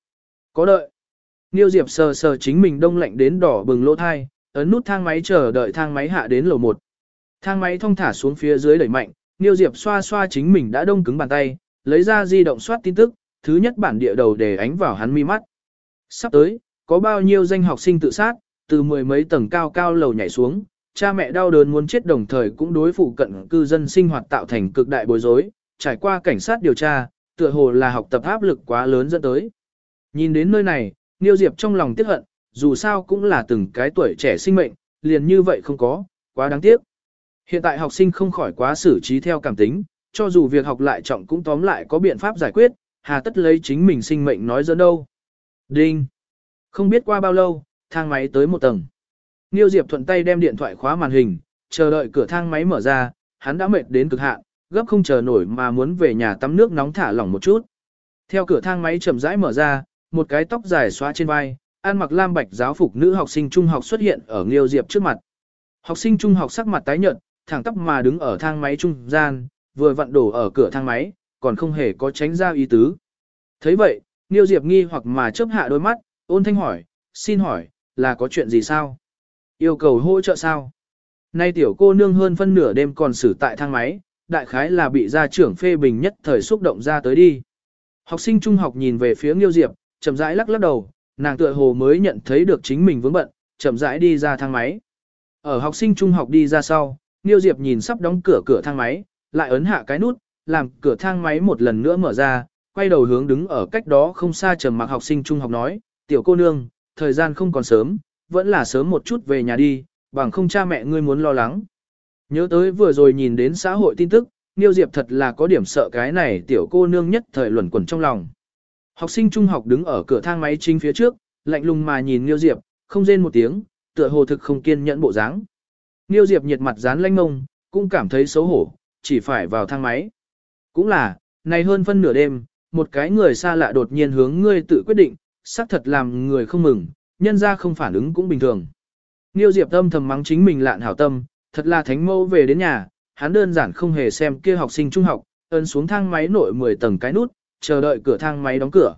Có đợi. Niêu Diệp sờ sờ chính mình đông lạnh đến đỏ bừng lỗ thai, ấn nút thang máy chờ đợi thang máy hạ đến lầu 1. Thang máy thông thả xuống phía dưới đẩy mạnh, Niêu Diệp xoa xoa chính mình đã đông cứng bàn tay, lấy ra di động soát tin tức, thứ nhất bản địa đầu để ánh vào hắn mi mắt. Sắp tới, có bao nhiêu danh học sinh tự sát, từ mười mấy tầng cao cao lầu nhảy xuống, cha mẹ đau đớn muốn chết đồng thời cũng đối phụ cận cư dân sinh hoạt tạo thành cực đại bối rối, trải qua cảnh sát điều tra, tựa hồ là học tập áp lực quá lớn dẫn tới. Nhìn đến nơi này, Niêu Diệp trong lòng tiếc hận, dù sao cũng là từng cái tuổi trẻ sinh mệnh, liền như vậy không có, quá đáng tiếc. Hiện tại học sinh không khỏi quá xử trí theo cảm tính, cho dù việc học lại trọng cũng tóm lại có biện pháp giải quyết, hà tất lấy chính mình sinh mệnh nói dẫn đâu. Đinh! Không biết qua bao lâu, thang máy tới một tầng. Niêu Diệp thuận tay đem điện thoại khóa màn hình, chờ đợi cửa thang máy mở ra, hắn đã mệt đến cực hạn, gấp không chờ nổi mà muốn về nhà tắm nước nóng thả lỏng một chút. Theo cửa thang máy chậm rãi mở ra, một cái tóc dài xóa trên vai, ăn mặc lam bạch giáo phục nữ học sinh trung học xuất hiện ở Nghiêu Diệp trước mặt. Học sinh trung học sắc mặt tái nhợt, thẳng tắp mà đứng ở thang máy trung gian, vừa vặn đổ ở cửa thang máy, còn không hề có tránh ra ý tứ. thấy vậy, Nghiêu Diệp nghi hoặc mà chớp hạ đôi mắt, ôn thanh hỏi, xin hỏi, là có chuyện gì sao? Yêu cầu hỗ trợ sao? Nay tiểu cô nương hơn phân nửa đêm còn xử tại thang máy, đại khái là bị gia trưởng phê bình nhất thời xúc động ra tới đi. Học sinh trung học nhìn về phía Nghiêu Diệp, chậm rãi lắc lắc đầu, nàng tựa hồ mới nhận thấy được chính mình vướng bận, chậm rãi đi ra thang máy. Ở học sinh trung học đi ra sau, Nghiêu Diệp nhìn sắp đóng cửa cửa thang máy, lại ấn hạ cái nút, làm cửa thang máy một lần nữa mở ra, quay đầu hướng đứng ở cách đó không xa trầm mặc học sinh trung học nói, tiểu cô nương, thời gian không còn sớm, vẫn là sớm một chút về nhà đi, bằng không cha mẹ ngươi muốn lo lắng. Nhớ tới vừa rồi nhìn đến xã hội tin tức, Niêu Diệp thật là có điểm sợ cái này tiểu cô nương nhất thời luẩn quẩn trong lòng. Học sinh trung học đứng ở cửa thang máy chính phía trước, lạnh lùng mà nhìn Niêu Diệp, không rên một tiếng, tựa hồ thực không kiên nhẫn bộ dáng. Niêu Diệp nhiệt mặt dán lanh ngông, cũng cảm thấy xấu hổ, chỉ phải vào thang máy. Cũng là, này hơn phân nửa đêm, một cái người xa lạ đột nhiên hướng ngươi tự quyết định, xác thật làm người không mừng, nhân ra không phản ứng cũng bình thường. Niêu Diệp âm thầm mắng chính mình lạn hảo tâm, thật là thánh mẫu về đến nhà, hắn đơn giản không hề xem kia học sinh trung học, ấn xuống thang máy nội 10 tầng cái nút, chờ đợi cửa thang máy đóng cửa.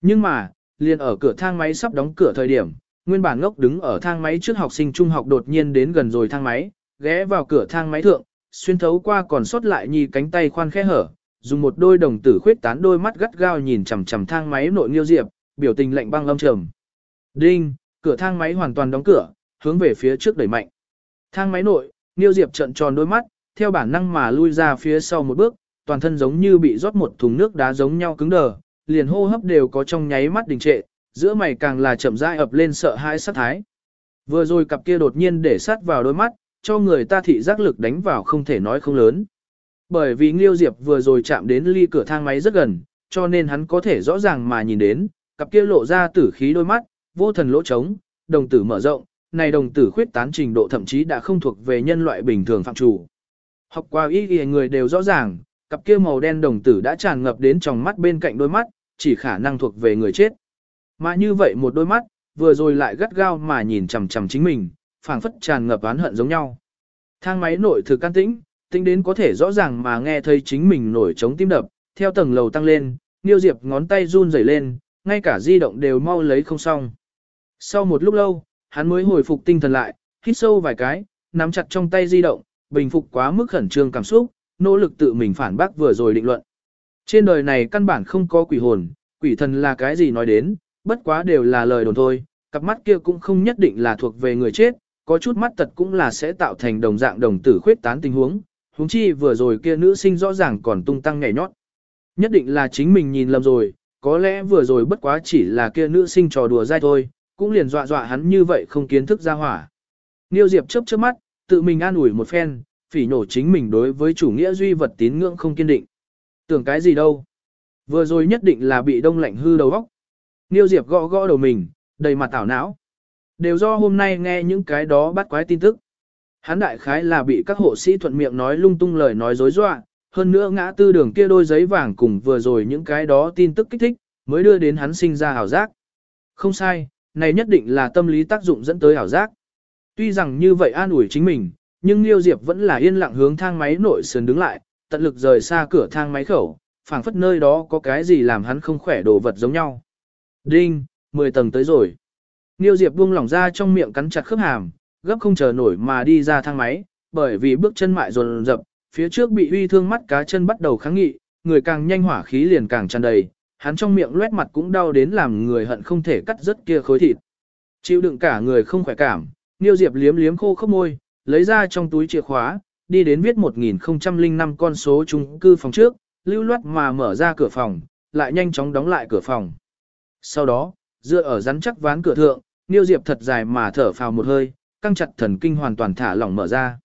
Nhưng mà, liền ở cửa thang máy sắp đóng cửa thời điểm, nguyên bản ngốc đứng ở thang máy trước học sinh trung học đột nhiên đến gần rồi thang máy, ghé vào cửa thang máy thượng, xuyên thấu qua còn sót lại nhì cánh tay khoan khe hở, dùng một đôi đồng tử khuyết tán đôi mắt gắt gao nhìn chằm chằm thang máy nội Nghiêu Diệp, biểu tình lạnh băng lâm trầm. Đinh, cửa thang máy hoàn toàn đóng cửa, hướng về phía trước đẩy mạnh. Thang máy nội, Niêu Diệp trợn tròn đôi mắt, theo bản năng mà lui ra phía sau một bước, toàn thân giống như bị rót một thùng nước đá giống nhau cứng đờ, liền hô hấp đều có trong nháy mắt đình trệ, giữa mày càng là chậm rãi ập lên sợ hãi sát thái. Vừa rồi cặp kia đột nhiên để sát vào đôi mắt, cho người ta thị giác lực đánh vào không thể nói không lớn. Bởi vì Nghiêu Diệp vừa rồi chạm đến ly cửa thang máy rất gần, cho nên hắn có thể rõ ràng mà nhìn đến, cặp kia lộ ra tử khí đôi mắt, vô thần lỗ trống, đồng tử mở rộng, này đồng tử khuyết tán trình độ thậm chí đã không thuộc về nhân loại bình thường phạm chủ. Học qua ý nghĩa người đều rõ ràng, cặp kia màu đen đồng tử đã tràn ngập đến trong mắt bên cạnh đôi mắt, chỉ khả năng thuộc về người chết. Mà như vậy một đôi mắt, vừa rồi lại gắt gao mà nhìn chằm chằm chính mình, phảng phất tràn ngập oán hận giống nhau. Thang máy nội thực can tĩnh, tính đến có thể rõ ràng mà nghe thấy chính mình nổi trống tim đập, theo tầng lầu tăng lên, Niêu Diệp ngón tay run rẩy lên, ngay cả di động đều mau lấy không xong. Sau một lúc lâu, hắn mới hồi phục tinh thần lại, hít sâu vài cái, nắm chặt trong tay di động, bình phục quá mức khẩn trương cảm xúc, nỗ lực tự mình phản bác vừa rồi định luận. Trên đời này căn bản không có quỷ hồn, quỷ thần là cái gì nói đến, bất quá đều là lời đồn thôi, cặp mắt kia cũng không nhất định là thuộc về người chết, có chút mắt tật cũng là sẽ tạo thành đồng dạng đồng tử khuyết tán tình huống, huống chi vừa rồi kia nữ sinh rõ ràng còn tung tăng nhảy nhót. Nhất định là chính mình nhìn lầm rồi, có lẽ vừa rồi bất quá chỉ là kia nữ sinh trò đùa dai thôi, cũng liền dọa dọa hắn như vậy không kiến thức ra hỏa. Niêu Diệp chớp chớp mắt, tự mình an ủi một phen, phỉ nổ chính mình đối với chủ nghĩa duy vật tín ngưỡng không kiên định. Tưởng cái gì đâu? Vừa rồi nhất định là bị đông lạnh hư đầu óc. Niêu Diệp gõ gõ đầu mình, đầy mặt tảo não. Đều do hôm nay nghe những cái đó bắt quái tin tức. Hắn đại khái là bị các hộ sĩ thuận miệng nói lung tung lời nói dối dọa, hơn nữa ngã tư đường kia đôi giấy vàng cùng vừa rồi những cái đó tin tức kích thích, mới đưa đến hắn sinh ra hảo giác. Không sai, này nhất định là tâm lý tác dụng dẫn tới ảo giác. Tuy rằng như vậy an ủi chính mình, nhưng Liêu Diệp vẫn là yên lặng hướng thang máy nội sườn đứng lại, tận lực rời xa cửa thang máy khẩu, phảng phất nơi đó có cái gì làm hắn không khỏe đồ vật giống nhau. Đinh, 10 tầng tới rồi. Liêu Diệp buông lỏng ra trong miệng cắn chặt khớp hàm, gấp không chờ nổi mà đi ra thang máy, bởi vì bước chân mại dồn dập, phía trước bị uy thương mắt cá chân bắt đầu kháng nghị, người càng nhanh hỏa khí liền càng tràn đầy, hắn trong miệng loét mặt cũng đau đến làm người hận không thể cắt rớt kia khối thịt. Chịu đựng cả người không khỏe cảm, Niêu Diệp liếm liếm khô khốc môi, lấy ra trong túi chìa khóa, đi đến viết 1005 con số chung cư phòng trước, lưu loát mà mở ra cửa phòng, lại nhanh chóng đóng lại cửa phòng. Sau đó, dựa ở rắn chắc ván cửa thượng, Niêu Diệp thật dài mà thở phào một hơi, căng chặt thần kinh hoàn toàn thả lỏng mở ra.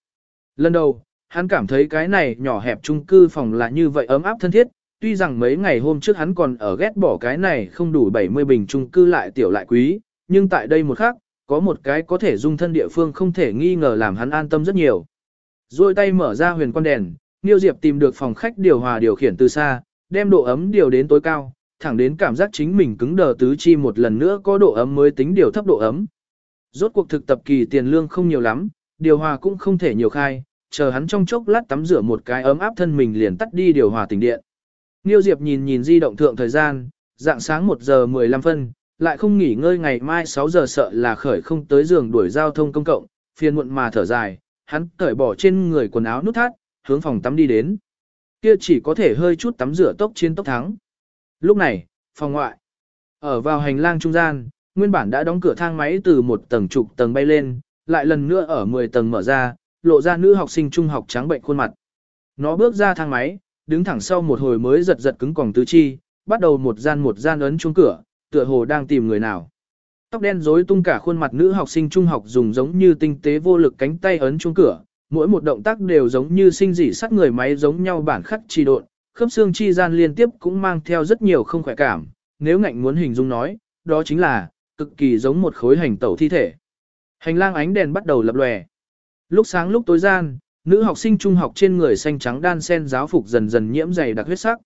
Lần đầu, hắn cảm thấy cái này nhỏ hẹp chung cư phòng là như vậy ấm áp thân thiết, tuy rằng mấy ngày hôm trước hắn còn ở ghét bỏ cái này không đủ 70 bình chung cư lại tiểu lại quý, nhưng tại đây một khắc, có một cái có thể dung thân địa phương không thể nghi ngờ làm hắn an tâm rất nhiều. Rồi tay mở ra huyền quan đèn, Niêu Diệp tìm được phòng khách điều hòa điều khiển từ xa, đem độ ấm điều đến tối cao, thẳng đến cảm giác chính mình cứng đờ tứ chi một lần nữa có độ ấm mới tính điều thấp độ ấm. Rốt cuộc thực tập kỳ tiền lương không nhiều lắm, điều hòa cũng không thể nhiều khai, chờ hắn trong chốc lát tắm rửa một cái ấm áp thân mình liền tắt đi điều hòa tình điện. Niêu Diệp nhìn nhìn di động thượng thời gian, dạng sáng 1 giờ 15 phân, lại không nghỉ ngơi ngày mai 6 giờ sợ là khởi không tới giường đuổi giao thông công cộng, phiền muộn mà thở dài, hắn cởi bỏ trên người quần áo nút thắt, hướng phòng tắm đi đến. Kia chỉ có thể hơi chút tắm rửa tốc chiến tốc thắng. Lúc này, phòng ngoại, ở vào hành lang trung gian, nguyên bản đã đóng cửa thang máy từ một tầng trục tầng bay lên, lại lần nữa ở 10 tầng mở ra, lộ ra nữ học sinh trung học trắng bệnh khuôn mặt. Nó bước ra thang máy, đứng thẳng sau một hồi mới giật giật cứng còng tứ chi, bắt đầu một gian một gian ấn chuông cửa, tựa hồ đang tìm người nào. Tóc đen rối tung cả khuôn mặt nữ học sinh trung học dùng giống như tinh tế vô lực cánh tay ấn chuông cửa, mỗi một động tác đều giống như sinh dị sắt người máy giống nhau bản khắc chi độn, khớp xương chi gian liên tiếp cũng mang theo rất nhiều không khỏe cảm, nếu ngạnh muốn hình dung nói, đó chính là cực kỳ giống một khối hành tẩu thi thể. Hành lang ánh đèn bắt đầu lập lòe. Lúc sáng lúc tối gian, nữ học sinh trung học trên người xanh trắng đan sen giáo phục dần dần nhiễm dày đặc huyết sắc.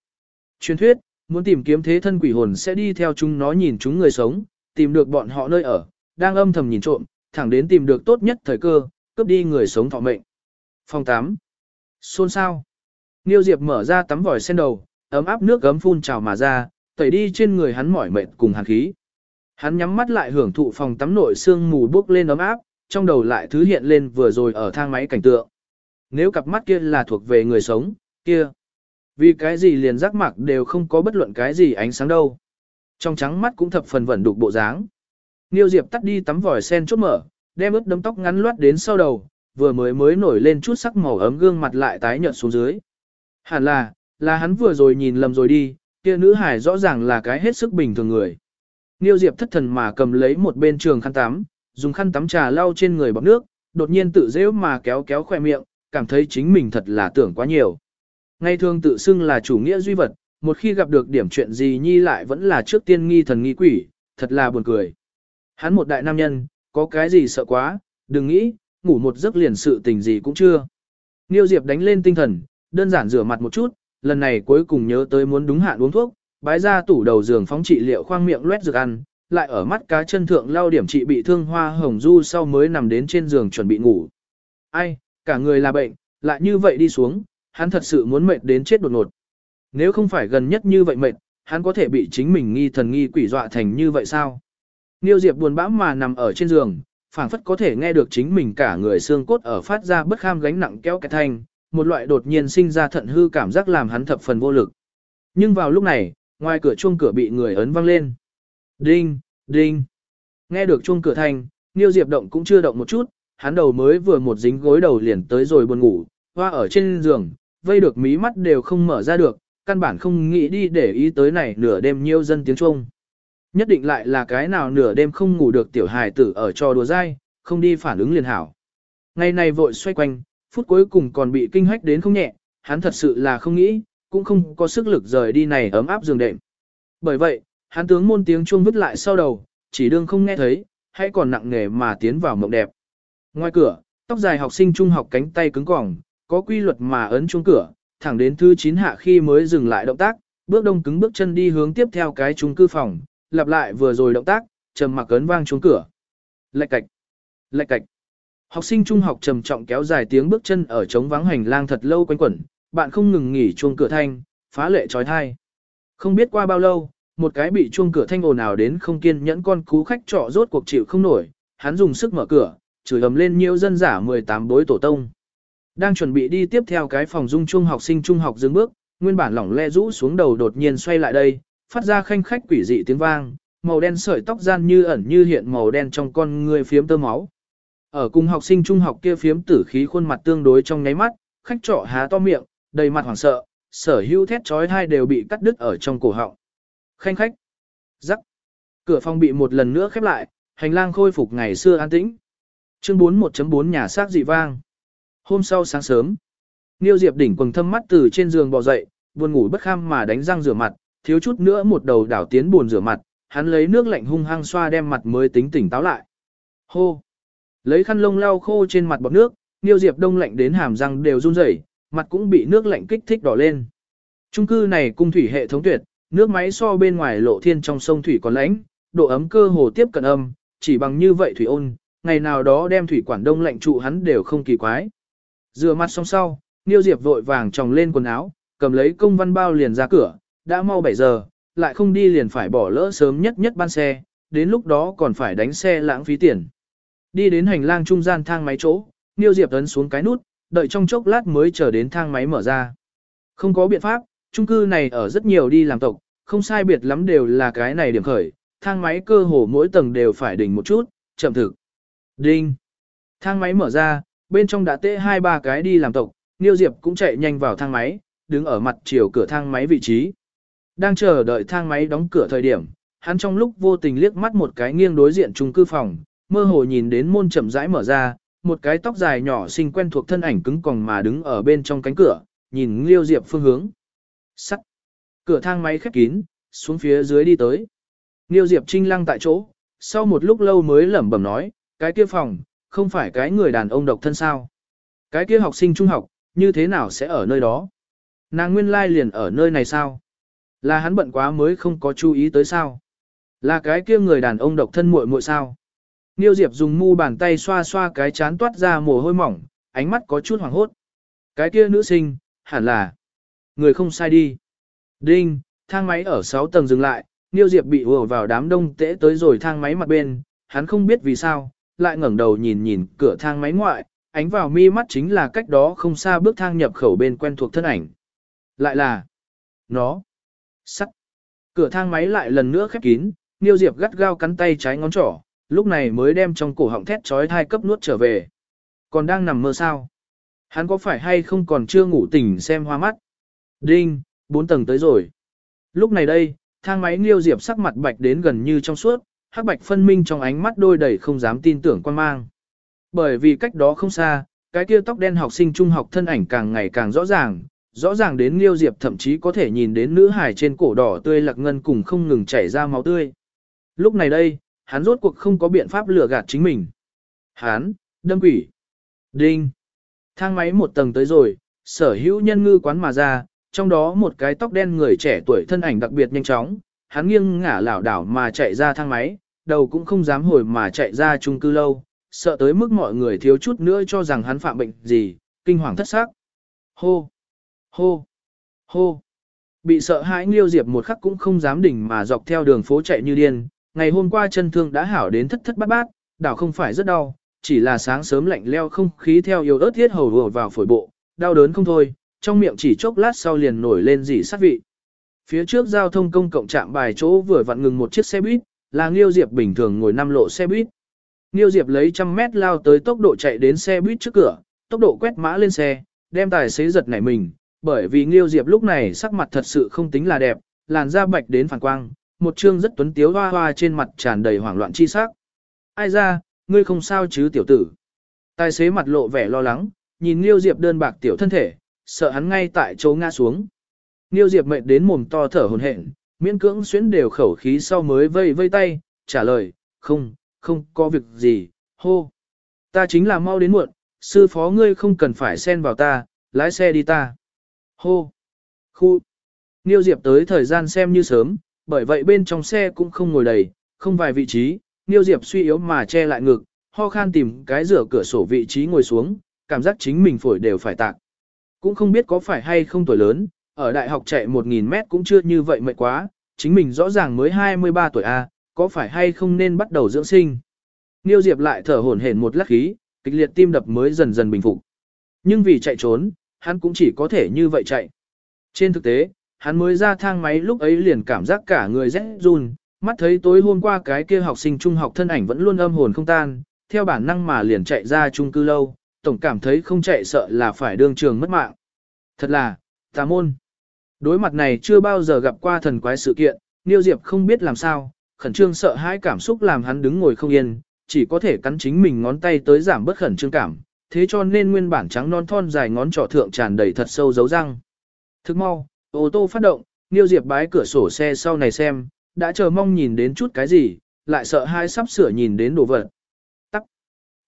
Truyền thuyết, muốn tìm kiếm thế thân quỷ hồn sẽ đi theo chúng nó nhìn chúng người sống, tìm được bọn họ nơi ở, đang âm thầm nhìn trộm, thẳng đến tìm được tốt nhất thời cơ, cướp đi người sống thọ mệnh. Phòng 8. Xôn sao. Niêu Diệp mở ra tắm vòi sen đầu, ấm áp nước gấm phun trào mà ra, tẩy đi trên người hắn mỏi mệt cùng hàn khí. Hắn nhắm mắt lại hưởng thụ phòng tắm nội xương mù bốc lên ấm áp, trong đầu lại thứ hiện lên vừa rồi ở thang máy cảnh tượng. Nếu cặp mắt kia là thuộc về người sống, kia. Vì cái gì liền giác mạc đều không có bất luận cái gì ánh sáng đâu. Trong trắng mắt cũng thập phần vẩn đục bộ dáng. Niêu Diệp tắt đi tắm vòi sen chốt mở, đem ướt đấm tóc ngắn loát đến sau đầu, vừa mới mới nổi lên chút sắc màu ấm gương mặt lại tái nhợt xuống dưới. Hẳn là, là hắn vừa rồi nhìn lầm rồi đi, kia nữ hải rõ ràng là cái hết sức bình thường người. Niêu Diệp thất thần mà cầm lấy một bên trường khăn tắm, dùng khăn tắm trà lau trên người bọc nước, đột nhiên tự dễ mà kéo kéo khoe miệng, cảm thấy chính mình thật là tưởng quá nhiều. Ngay thường tự xưng là chủ nghĩa duy vật, một khi gặp được điểm chuyện gì nhi lại vẫn là trước tiên nghi thần nghi quỷ, thật là buồn cười. Hắn một đại nam nhân, có cái gì sợ quá, đừng nghĩ, ngủ một giấc liền sự tình gì cũng chưa. Niêu Diệp đánh lên tinh thần, đơn giản rửa mặt một chút, lần này cuối cùng nhớ tới muốn đúng hạn uống thuốc, bái ra tủ đầu giường phóng trị liệu khoang miệng loét dược ăn, lại ở mắt cá chân thượng lao điểm trị bị thương hoa hồng du sau mới nằm đến trên giường chuẩn bị ngủ. Ai, cả người là bệnh, lại như vậy đi xuống, hắn thật sự muốn mệt đến chết đột ngột. Nếu không phải gần nhất như vậy mệt, hắn có thể bị chính mình nghi thần nghi quỷ dọa thành như vậy sao? Niêu Diệp buồn bã mà nằm ở trên giường, phảng phất có thể nghe được chính mình cả người xương cốt ở phát ra bất kham gánh nặng kéo cái thanh, một loại đột nhiên sinh ra thận hư cảm giác làm hắn thập phần vô lực. Nhưng vào lúc này, ngoài cửa chuông cửa bị người ấn vang lên. Đinh, đinh. Nghe được chuông cửa thanh, Niêu Diệp động cũng chưa động một chút, hắn đầu mới vừa một dính gối đầu liền tới rồi buồn ngủ, hoa ở trên giường, vây được mí mắt đều không mở ra được, căn bản không nghĩ đi để ý tới này nửa đêm nhiêu dân tiếng chuông. Nhất định lại là cái nào nửa đêm không ngủ được tiểu hài tử ở trò đùa dai, không đi phản ứng liền hảo. Ngày này vội xoay quanh, phút cuối cùng còn bị kinh hách đến không nhẹ, hắn thật sự là không nghĩ, cũng không có sức lực rời đi này ấm áp giường đệm. Bởi vậy, hắn tướng môn tiếng chuông vứt lại sau đầu, chỉ đương không nghe thấy, hãy còn nặng nề mà tiến vào mộng đẹp. Ngoài cửa, tóc dài học sinh trung học cánh tay cứng cỏng, có quy luật mà ấn chuông cửa, thẳng đến thứ 9 hạ khi mới dừng lại động tác, bước đông cứng bước chân đi hướng tiếp theo cái chung cư phòng, lặp lại vừa rồi động tác, trầm mặc ấn vang chuông cửa. Lạch cạch, lạch cạch. Học sinh trung học trầm trọng kéo dài tiếng bước chân ở trống vắng hành lang thật lâu quanh quẩn, bạn không ngừng nghỉ chuông cửa thanh, phá lệ trói thai. Không biết qua bao lâu, một cái bị chuông cửa thanh ồn ào đến không kiên nhẫn con cú khách trọ rốt cuộc chịu không nổi, hắn dùng sức mở cửa, chửi ầm lên nhiều dân giả 18 bối tổ tông. Đang chuẩn bị đi tiếp theo cái phòng dung trung học sinh trung học dừng bước, nguyên bản lỏng le rũ xuống đầu đột nhiên xoay lại đây, phát ra khanh khách quỷ dị tiếng vang, màu đen sợi tóc gian như ẩn như hiện màu đen trong con người phiếm tơ máu. Ở cùng học sinh trung học kia phiếm tử khí khuôn mặt tương đối trong nháy mắt, khách trọ há to miệng, đầy mặt hoảng sợ, sở hữu thét trói hai đều bị cắt đứt ở trong cổ họng. Khanh khách. Rắc. Cửa phòng bị một lần nữa khép lại, hành lang khôi phục ngày xưa an tĩnh. Chương 41.4 nhà xác dị vang. Hôm sau sáng sớm, Niêu Diệp đỉnh quần thâm mắt từ trên giường bò dậy, buồn ngủ bất kham mà đánh răng rửa mặt, thiếu chút nữa một đầu đảo tiến buồn rửa mặt, hắn lấy nước lạnh hung hăng xoa đem mặt mới tính tỉnh táo lại. Hô! Lấy khăn lông lau khô trên mặt bọt nước, Niêu Diệp đông lạnh đến hàm răng đều run rẩy, mặt cũng bị nước lạnh kích thích đỏ lên. Trung cư này cung thủy hệ thống tuyệt, nước máy so bên ngoài lộ thiên trong sông thủy còn lạnh độ ấm cơ hồ tiếp cận âm, chỉ bằng như vậy thủy ôn, ngày nào đó đem thủy quản đông lạnh trụ hắn đều không kỳ quái. Rửa mặt xong sau, Niêu Diệp vội vàng tròng lên quần áo, cầm lấy công văn bao liền ra cửa, đã mau 7 giờ, lại không đi liền phải bỏ lỡ sớm nhất nhất ban xe, đến lúc đó còn phải đánh xe lãng phí tiền. Đi đến hành lang trung gian thang máy chỗ, Niêu Diệp ấn xuống cái nút, đợi trong chốc lát mới chờ đến thang máy mở ra. Không có biện pháp, chung cư này ở rất nhiều đi làm tộc, không sai biệt lắm đều là cái này điểm khởi, thang máy cơ hồ mỗi tầng đều phải đỉnh một chút, chậm thực. Đinh. Thang máy mở ra, bên trong đã tê hai ba cái đi làm tộc, Niêu Diệp cũng chạy nhanh vào thang máy, đứng ở mặt chiều cửa thang máy vị trí. Đang chờ đợi thang máy đóng cửa thời điểm, hắn trong lúc vô tình liếc mắt một cái nghiêng đối diện chung cư phòng, mơ hồ nhìn đến môn chậm rãi mở ra, một cái tóc dài nhỏ xinh quen thuộc thân ảnh cứng còng mà đứng ở bên trong cánh cửa, nhìn Liêu Diệp phương hướng. Sắt. Cửa thang máy khép kín, xuống phía dưới đi tới. Liêu Diệp trinh lăng tại chỗ, sau một lúc lâu mới lẩm bẩm nói, cái kia phòng, không phải cái người đàn ông độc thân sao. Cái kia học sinh trung học, như thế nào sẽ ở nơi đó? Nàng nguyên lai liền ở nơi này sao? Là hắn bận quá mới không có chú ý tới sao? Là cái kia người đàn ông độc thân muội muội sao? Niêu Diệp dùng mu bàn tay xoa xoa cái chán toát ra mồ hôi mỏng, ánh mắt có chút hoảng hốt. Cái kia nữ sinh, hẳn là người không sai đi. Đinh, thang máy ở 6 tầng dừng lại, Niêu Diệp bị ùa vào đám đông tễ tới rồi thang máy mặt bên, hắn không biết vì sao, lại ngẩng đầu nhìn nhìn cửa thang máy ngoại, ánh vào mi mắt chính là cách đó không xa bước thang nhập khẩu bên quen thuộc thân ảnh. Lại là nó. Sắt. Cửa thang máy lại lần nữa khép kín, Niêu Diệp gắt gao cắn tay trái ngón trỏ, lúc này mới đem trong cổ họng thét chói thai cấp nuốt trở về. Còn đang nằm mơ sao? Hắn có phải hay không còn chưa ngủ tỉnh xem hoa mắt? Đinh, bốn tầng tới rồi. Lúc này đây, thang máy Niêu Diệp sắc mặt bạch đến gần như trong suốt, hắc bạch phân minh trong ánh mắt đôi đầy không dám tin tưởng quan mang. Bởi vì cách đó không xa, cái kia tóc đen học sinh trung học thân ảnh càng ngày càng rõ ràng, rõ ràng đến Liêu Diệp thậm chí có thể nhìn đến nữ hải trên cổ đỏ tươi lạc ngân cùng không ngừng chảy ra máu tươi. Lúc này đây, hắn rốt cuộc không có biện pháp lừa gạt chính mình. Hắn, đâm quỷ. Đinh. Thang máy một tầng tới rồi, sở hữu nhân ngư quán mà ra, trong đó một cái tóc đen người trẻ tuổi thân ảnh đặc biệt nhanh chóng, hắn nghiêng ngả lảo đảo mà chạy ra thang máy, đầu cũng không dám hồi mà chạy ra chung cư lâu, sợ tới mức mọi người thiếu chút nữa cho rằng hắn phạm bệnh gì, kinh hoàng thất xác. Hô! Hô! Hô! Bị sợ hãi Liêu Diệp một khắc cũng không dám đỉnh mà dọc theo đường phố chạy như điên, ngày hôm qua chân thương đã hảo đến thất thất bát bát, đảo không phải rất đau, chỉ là sáng sớm lạnh leo không khí theo yếu ớt thiết hầu vừa vào phổi bộ, đau đớn không thôi, trong miệng chỉ chốc lát sau liền nổi lên dị sát vị. Phía trước giao thông công cộng trạm bài chỗ vừa vặn ngừng một chiếc xe buýt, là Nghiêu Diệp bình thường ngồi năm lộ xe buýt. Nghiêu Diệp lấy trăm mét lao tới tốc độ chạy đến xe buýt trước cửa, tốc độ quét mã lên xe, đem tài xế giật nảy mình, bởi vì Nghiêu Diệp lúc này sắc mặt thật sự không tính là đẹp, làn da bạch đến phản quang, một trương rất tuấn tiếu hoa hoa trên mặt tràn đầy hoảng loạn chi sắc. Ai ra, ngươi không sao chứ tiểu tử. Tài xế mặt lộ vẻ lo lắng, nhìn Nghiêu Diệp đơn bạc tiểu thân thể, sợ hắn ngay tại chỗ ngã xuống. Nghiêu Diệp mệt đến mồm to thở hổn hển, miễn cưỡng xuyến đều khẩu khí sau mới vây vây tay, trả lời, không, không có việc gì, hô. Ta chính là mau đến muộn, sư phó ngươi không cần phải xen vào ta, lái xe đi ta. Hô. Khu. Niêu Diệp tới thời gian xem như sớm, bởi vậy bên trong xe cũng không ngồi đầy, không vài vị trí, Niêu Diệp suy yếu mà che lại ngực, ho khan tìm cái rửa cửa sổ vị trí ngồi xuống, cảm giác chính mình phổi đều phải tạc. Cũng không biết có phải hay không tuổi lớn, ở đại học chạy 1.000 mét cũng chưa như vậy mệt quá, chính mình rõ ràng mới 23 tuổi A, có phải hay không nên bắt đầu dưỡng sinh. Niêu Diệp lại thở hổn hển một lát khí, kịch liệt tim đập mới dần dần bình phục. Nhưng vì chạy trốn, hắn cũng chỉ có thể như vậy chạy. Trên thực tế, hắn mới ra thang máy lúc ấy liền cảm giác cả người rẽ run, mắt thấy tối hôm qua cái kia học sinh trung học thân ảnh vẫn luôn âm hồn không tan, theo bản năng mà liền chạy ra chung cư lâu, tổng cảm thấy không chạy sợ là phải đương trường mất mạng. Thật là, tà môn. Đối mặt này chưa bao giờ gặp qua thần quái sự kiện, Niêu Diệp không biết làm sao, khẩn trương sợ hãi cảm xúc làm hắn đứng ngồi không yên, chỉ có thể cắn chính mình ngón tay tới giảm bớt khẩn trương cảm, thế cho nên nguyên bản trắng non thon dài ngón trỏ thượng tràn đầy thật sâu dấu răng. Thức mau, ô tô phát động, Niêu Diệp bái cửa sổ xe sau này xem, đã chờ mong nhìn đến chút cái gì, lại sợ hai sắp sửa nhìn đến đồ vật. Tắc.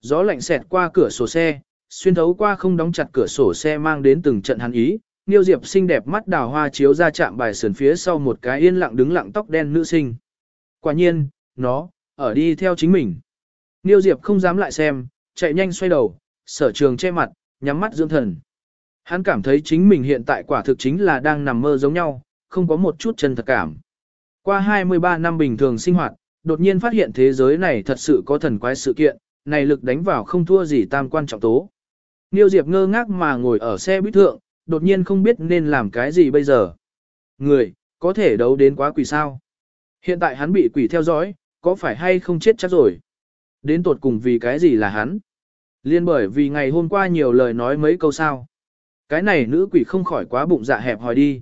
Gió lạnh xẹt qua cửa sổ xe, xuyên thấu qua không đóng chặt cửa sổ xe mang đến từng trận hắn ý, Niêu Diệp xinh đẹp mắt đào hoa chiếu ra chạm bài sườn phía sau một cái yên lặng đứng lặng tóc đen nữ sinh. Quả nhiên, nó, ở đi theo chính mình. Niêu Diệp không dám lại xem, chạy nhanh xoay đầu, sở trường che mặt, nhắm mắt dưỡng thần. Hắn cảm thấy chính mình hiện tại quả thực chính là đang nằm mơ giống nhau, không có một chút chân thật cảm. Qua 23 năm bình thường sinh hoạt, đột nhiên phát hiện thế giới này thật sự có thần quái sự kiện, này lực đánh vào không thua gì tam quan trọng tố. Niêu Diệp ngơ ngác mà ngồi ở xe buýt thượng, đột nhiên không biết nên làm cái gì bây giờ. Người, có thể đấu đến quá quỷ sao? Hiện tại hắn bị quỷ theo dõi, có phải hay không chết chắc rồi? Đến tột cùng vì cái gì là hắn? Liên bởi vì ngày hôm qua nhiều lời nói mấy câu sao. Cái này nữ quỷ không khỏi quá bụng dạ hẹp hòi đi.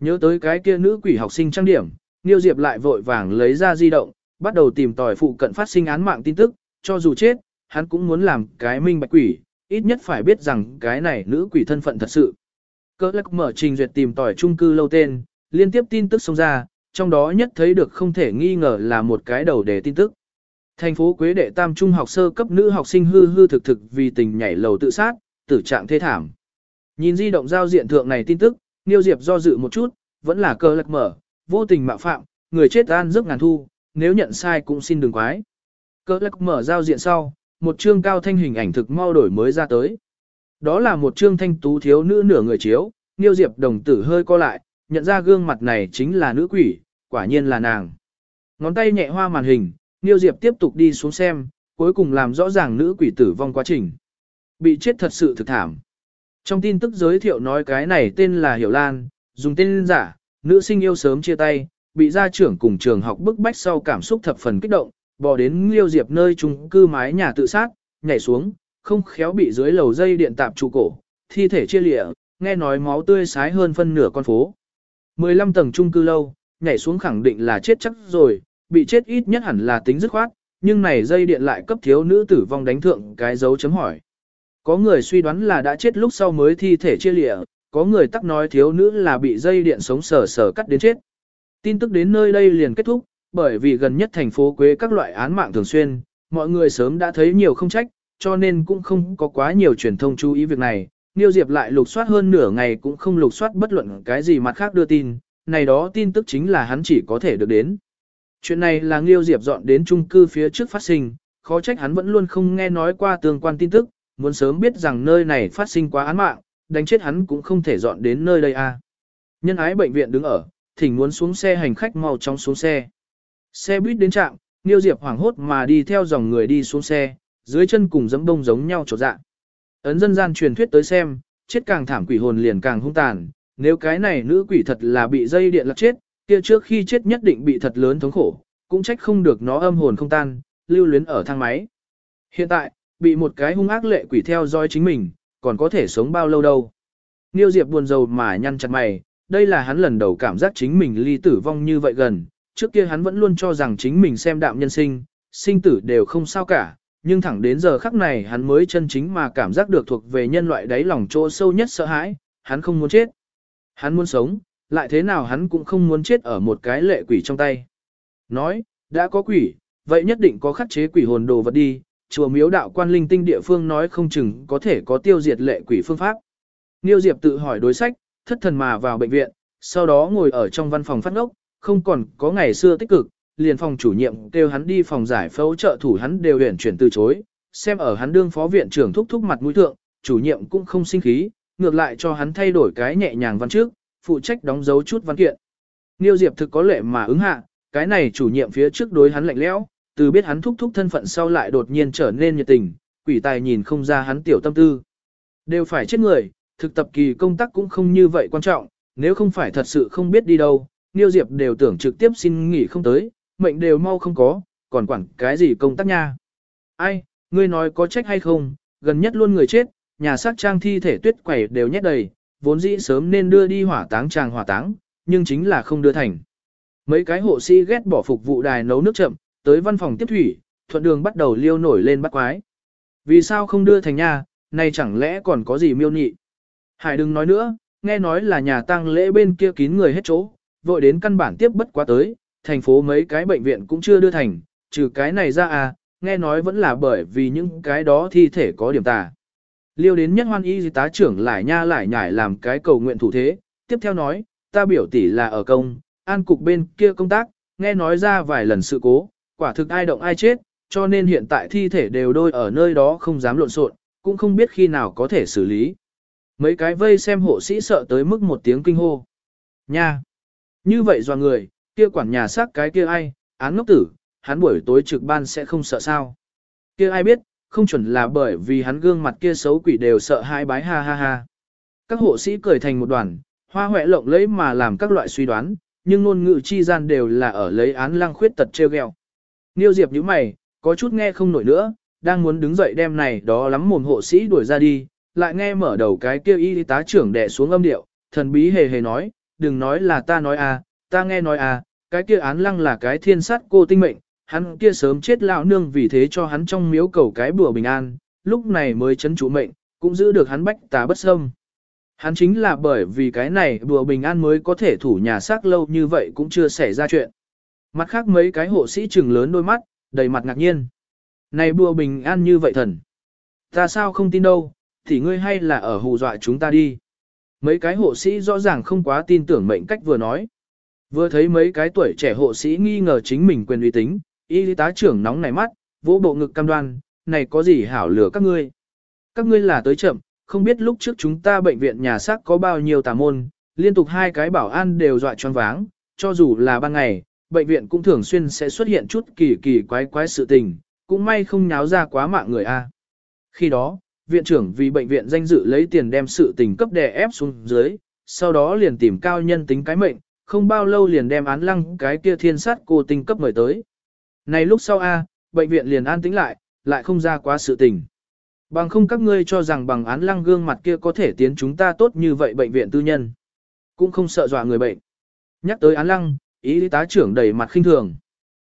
Nhớ tới cái kia nữ quỷ học sinh trang điểm, Niêu Diệp lại vội vàng lấy ra di động, bắt đầu tìm tòi phụ cận phát sinh án mạng tin tức, cho dù chết, hắn cũng muốn làm cái minh bạch quỷ, ít nhất phải biết rằng cái này nữ quỷ thân phận thật sự. Cơ lắc mở trình duyệt tìm tòi chung cư lâu tên, liên tiếp tin tức xông ra, trong đó nhất thấy được không thể nghi ngờ là một cái đầu đề tin tức. Thành phố Quế đệ tam trung học sơ cấp nữ học sinh hư hư thực thực vì tình nhảy lầu tự sát, tử trạng thê thảm. Nhìn di động giao diện thượng này tin tức, Niêu Diệp do dự một chút, vẫn là cơ lắc mở, vô tình mạo phạm, người chết an giấc ngàn thu, nếu nhận sai cũng xin đừng quái. Cơ lắc mở giao diện sau, một chương cao thanh hình ảnh thực mau đổi mới ra tới. Đó là một trương thanh tú thiếu nữ nửa người chiếu, Niêu Diệp đồng tử hơi co lại, nhận ra gương mặt này chính là nữ quỷ, quả nhiên là nàng. Ngón tay nhẹ hoa màn hình, Niêu Diệp tiếp tục đi xuống xem, cuối cùng làm rõ ràng nữ quỷ tử vong quá trình. Bị chết thật sự thực thảm. Trong tin tức giới thiệu nói cái này tên là Hiểu Lan, dùng tên giả, nữ sinh yêu sớm chia tay, bị gia trưởng cùng trường học bức bách sau cảm xúc thập phần kích động, bò đến Liêu Diệp nơi chung cư mái nhà tự sát, nhảy xuống, không khéo bị dưới lầu dây điện tạp trụ cổ, thi thể chia lịa, nghe nói máu tươi sái hơn phân nửa con phố. 15 tầng chung cư lâu, nhảy xuống khẳng định là chết chắc rồi, bị chết ít nhất hẳn là tính dứt khoát, nhưng này dây điện lại cấp thiếu nữ tử vong đánh thượng cái dấu chấm hỏi. Có người suy đoán là đã chết lúc sau mới thi thể chia lịa, có người tắc nói thiếu nữ là bị dây điện sống sờ sờ cắt đến chết. Tin tức đến nơi đây liền kết thúc, bởi vì gần nhất thành phố Quế các loại án mạng thường xuyên, mọi người sớm đã thấy nhiều không trách, cho nên cũng không có quá nhiều truyền thông chú ý việc này. Niêu Diệp lại lục soát hơn nửa ngày cũng không lục soát bất luận cái gì mặt khác đưa tin, này đó tin tức chính là hắn chỉ có thể được đến. Chuyện này là Niêu Diệp dọn đến chung cư phía trước phát sinh, khó trách hắn vẫn luôn không nghe nói qua tương quan tin tức, muốn sớm biết rằng nơi này phát sinh quá án mạng, đánh chết hắn cũng không thể dọn đến nơi đây a. À. Nhân ái bệnh viện đứng ở, thỉnh muốn xuống xe hành khách mau chóng xuống xe. Xe buýt đến trạm, Niêu Diệp hoảng hốt mà đi theo dòng người đi xuống xe, dưới chân cùng dẫm bông giống nhau trột dạ. Ấn dân gian truyền thuyết tới xem, chết càng thảm quỷ hồn liền càng hung tàn, nếu cái này nữ quỷ thật là bị dây điện lật chết, kia trước khi chết nhất định bị thật lớn thống khổ, cũng trách không được nó âm hồn không tan, lưu luyến ở thang máy. Hiện tại, bị một cái hung ác lệ quỷ theo dõi chính mình, còn có thể sống bao lâu đâu. Niêu Diệp buồn rầu mà nhăn chặt mày, đây là hắn lần đầu cảm giác chính mình ly tử vong như vậy gần, trước kia hắn vẫn luôn cho rằng chính mình xem đạm nhân sinh, sinh tử đều không sao cả, nhưng thẳng đến giờ khắc này hắn mới chân chính mà cảm giác được thuộc về nhân loại đáy lòng chỗ sâu nhất sợ hãi, hắn không muốn chết. Hắn muốn sống, lại thế nào hắn cũng không muốn chết ở một cái lệ quỷ trong tay. Nói, đã có quỷ, vậy nhất định có khắc chế quỷ hồn đồ vật đi, chùa miếu đạo quan linh tinh địa phương nói không chừng có thể có tiêu diệt lệ quỷ phương pháp. Niêu Diệp tự hỏi đối sách, thất thần mà vào bệnh viện, sau đó ngồi ở trong văn phòng phát ngốc, không còn có ngày xưa tích cực, liền phòng chủ nhiệm kêu hắn đi phòng giải phẫu trợ thủ hắn đều huyền chuyển từ chối, xem ở hắn đương phó viện trưởng thúc thúc mặt mũi thượng, chủ nhiệm cũng không sinh khí, ngược lại cho hắn thay đổi cái nhẹ nhàng văn trước, phụ trách đóng dấu chút văn kiện. Niêu Diệp thực có lệ mà ứng hạ, cái này chủ nhiệm phía trước đối hắn lạnh lẽo, từ biết hắn thúc thúc thân phận sau lại đột nhiên trở nên nhiệt tình, quỷ tài nhìn không ra hắn tiểu tâm tư. Đều phải chết người, thực tập kỳ công tác cũng không như vậy quan trọng, nếu không phải thật sự không biết đi đâu, Niêu Diệp đều tưởng trực tiếp xin nghỉ không tới, mệnh đều mau không có, còn quản cái gì công tác nha. Ai, ngươi nói có trách hay không, gần nhất luôn người chết, nhà xác trang thi thể tuyết quẩy đều nhét đầy, vốn dĩ sớm nên đưa đi hỏa táng tràng hỏa táng, nhưng chính là không đưa thành. Mấy cái hộ sĩ ghét bỏ phục vụ đài nấu nước chậm, tới văn phòng tiếp thủy, thuận đường bắt đầu liêu nổi lên bắt quái. Vì sao không đưa thành nhà, này chẳng lẽ còn có gì miêu nhị? Hải đừng nói nữa, nghe nói là nhà tang lễ bên kia kín người hết chỗ, vội đến căn bản tiếp bất quá tới, thành phố mấy cái bệnh viện cũng chưa đưa thành, trừ cái này ra à, nghe nói vẫn là bởi vì những cái đó thi thể có điểm tà. Liêu đến nhất hoan y tá trưởng lại nha lại nhải làm cái cầu nguyện thủ thế, tiếp theo nói, ta biểu tỷ là ở công, an cục bên kia công tác, nghe nói ra vài lần sự cố, quả thực ai động ai chết, cho nên hiện tại thi thể đều đôi ở nơi đó không dám lộn xộn, cũng không biết khi nào có thể xử lý. Mấy cái vây xem hộ sĩ sợ tới mức một tiếng kinh hô. Nha! Như vậy do người, kia quản nhà xác cái kia ai, án ngốc tử, hắn buổi tối trực ban sẽ không sợ sao. Kia ai biết, không chuẩn là bởi vì hắn gương mặt kia xấu quỷ đều sợ hai bái ha ha ha. Các hộ sĩ cười thành một đoàn, hoa huệ lộng lấy mà làm các loại suy đoán, nhưng ngôn ngữ chi gian đều là ở lấy án lăng khuyết tật treo gheo. Niêu Diệp nhíu mày, có chút nghe không nổi nữa, đang muốn đứng dậy đem này đó lắm mồm hộ sĩ đuổi ra đi, lại nghe mở đầu cái kia y tá trưởng đè xuống âm điệu, thần bí hề hề nói, đừng nói là ta nói à, ta nghe nói à, cái kia án lăng là cái thiên sát cô tinh mệnh, hắn kia sớm chết lão nương vì thế cho hắn trong miếu cầu cái bùa bình an, lúc này mới chấn chủ mệnh, cũng giữ được hắn bách tà bất xâm. Hắn chính là bởi vì cái này bùa bình an mới có thể thủ nhà xác lâu như vậy cũng chưa xảy ra chuyện. Mặt khác mấy cái hộ sĩ trừng lớn đôi mắt, đầy mặt ngạc nhiên. Này bùa bình an như vậy thần. Ta sao không tin đâu, thì ngươi hay là ở hù dọa chúng ta đi. Mấy cái hộ sĩ rõ ràng không quá tin tưởng mệnh cách vừa nói. Vừa thấy mấy cái tuổi trẻ hộ sĩ nghi ngờ chính mình quyền uy tín, y tá trưởng nóng nảy mắt, vỗ bộ ngực cam đoan, này có gì hảo lửa các ngươi. Các ngươi là tới chậm, không biết lúc trước chúng ta bệnh viện nhà xác có bao nhiêu tà môn, liên tục hai cái bảo an đều dọa choáng váng, cho dù là ban ngày, bệnh viện cũng thường xuyên sẽ xuất hiện chút kỳ kỳ quái quái sự tình, cũng may không nháo ra quá mạng người a. Khi đó, viện trưởng vì bệnh viện danh dự lấy tiền đem sự tình cấp đè ép xuống dưới, sau đó liền tìm cao nhân tính cái mệnh, không bao lâu liền đem án lăng cái kia thiên sát cô tinh cấp mời tới. Này lúc sau A, bệnh viện liền an tĩnh lại, lại không ra quá sự tình. Bằng không các ngươi cho rằng bằng án lăng gương mặt kia có thể tiến chúng ta tốt như vậy bệnh viện tư nhân. Cũng không sợ dọa người bệnh. Nhắc tới án lăng, ý tá trưởng đầy mặt khinh thường.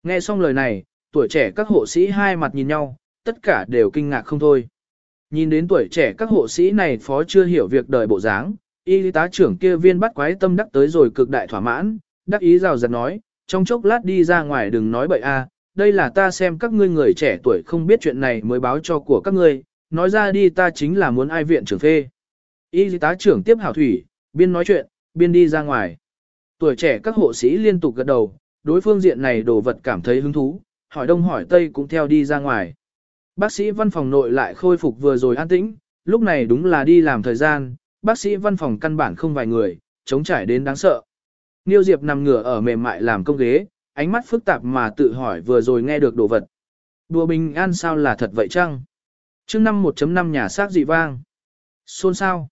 Nghe xong lời này, tuổi trẻ các hộ sĩ hai mặt nhìn nhau, tất cả đều kinh ngạc không thôi. Nhìn đến tuổi trẻ các hộ sĩ này phó chưa hiểu việc đời bộ dáng, y tá trưởng kia viên bắt quái tâm đắc tới rồi cực đại thỏa mãn, đắc ý rào rạt nói, trong chốc lát đi ra ngoài đừng nói bậy a, à, đây là ta xem các ngươi người trẻ tuổi không biết chuyện này mới báo cho của các ngươi, nói ra đi ta chính là muốn ai viện trưởng phê. Y tá trưởng tiếp hảo thủy, biên nói chuyện, biên đi ra ngoài. Tuổi trẻ các hộ sĩ liên tục gật đầu, đối phương diện này đồ vật cảm thấy hứng thú, hỏi đông hỏi tây cũng theo đi ra ngoài. Bác sĩ văn phòng nội lại khôi phục vừa rồi an tĩnh, lúc này đúng là đi làm thời gian, bác sĩ văn phòng căn bản không vài người, chống trải đến đáng sợ. Niêu Diệp nằm ngửa ở mềm mại làm công ghế, ánh mắt phức tạp mà tự hỏi vừa rồi nghe được đồ vật. Đùa bình an sao là thật vậy chăng? chương năm 1.5 nhà xác dị vang. Xôn sao?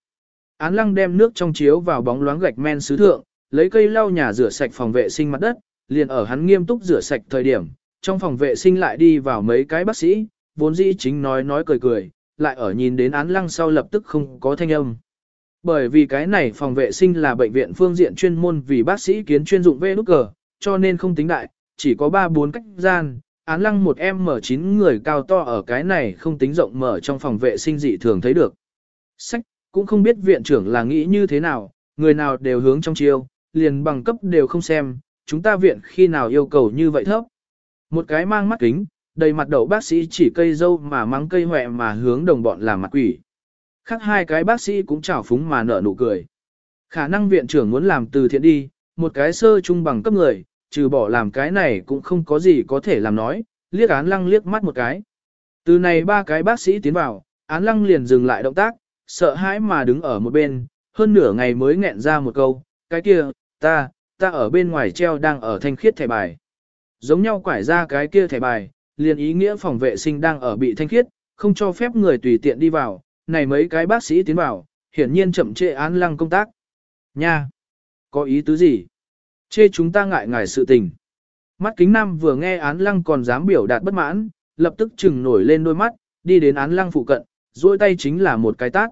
Án lăng đem nước trong chiếu vào bóng loáng gạch men sứ thượng, lấy cây lau nhà rửa sạch phòng vệ sinh mặt đất, liền ở hắn nghiêm túc rửa sạch thời điểm, trong phòng vệ sinh lại đi vào mấy cái bác sĩ, vốn dĩ chính nói nói cười cười, lại ở nhìn đến án lăng sau lập tức không có thanh âm. Bởi vì cái này phòng vệ sinh là bệnh viện phương diện chuyên môn vì bác sĩ kiến chuyên dụng về nút cờ, cho nên không tính đại, chỉ có 3-4 cách gian, án lăng một em mở 9 người cao to ở cái này không tính rộng mở trong phòng vệ sinh dị thường thấy được. Sách, cũng không biết viện trưởng là nghĩ như thế nào, người nào đều hướng trong chiêu, liền bằng cấp đều không xem, chúng ta viện khi nào yêu cầu như vậy thấp. Một cái mang mắt kính, đầy mặt đầu bác sĩ chỉ cây dâu mà mắng cây hoẹ mà hướng đồng bọn làm mặt quỷ. Khác hai cái bác sĩ cũng chảo phúng mà nở nụ cười. Khả năng viện trưởng muốn làm từ thiện đi, một cái sơ trung bằng cấp người, trừ bỏ làm cái này cũng không có gì có thể làm nói, liếc án lăng liếc mắt một cái. Từ này ba cái bác sĩ tiến vào, án lăng liền dừng lại động tác, sợ hãi mà đứng ở một bên, hơn nửa ngày mới nghẹn ra một câu, cái kia, ta, ta ở bên ngoài treo đang ở thanh khiết thẻ bài. Giống nhau quải ra cái kia thẻ bài, liền ý nghĩa phòng vệ sinh đang ở bị thanh khiết, không cho phép người tùy tiện đi vào, này mấy cái bác sĩ tiến vào, hiển nhiên chậm trễ án lăng công tác. Nha! Có ý tứ gì? Chê chúng ta ngại ngài sự tình. Mắt kính nam vừa nghe án lăng còn dám biểu đạt bất mãn, lập tức chừng nổi lên đôi mắt, đi đến án lăng phụ cận, duỗi tay chính là một cái tát.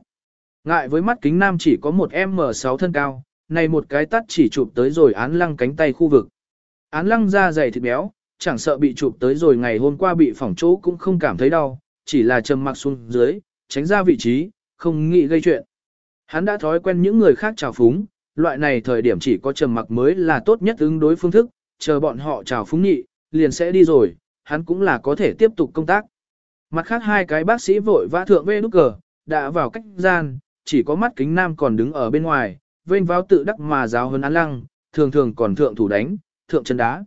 Ngại với mắt kính nam chỉ có một M6 thân cao, này một cái tát chỉ chụp tới rồi án lăng cánh tay khu vực. Án lăng da dày thịt béo, chẳng sợ bị chụp tới rồi ngày hôm qua bị phỏng chỗ cũng không cảm thấy đau, chỉ là trầm mặc xuống dưới, tránh ra vị trí, không nghĩ gây chuyện. Hắn đã thói quen những người khác chào phúng, loại này thời điểm chỉ có trầm mặc mới là tốt nhất ứng đối phương thức, chờ bọn họ chào phúng nhị, liền sẽ đi rồi, hắn cũng là có thể tiếp tục công tác. Mặt khác hai cái bác sĩ vội vã thượng vê nút cờ, đã vào cách gian, chỉ có mắt kính nam còn đứng ở bên ngoài, vênh váo tự đắc mà giáo hơn án lăng, thường thường còn thượng thủ đánh, thượng chân đá.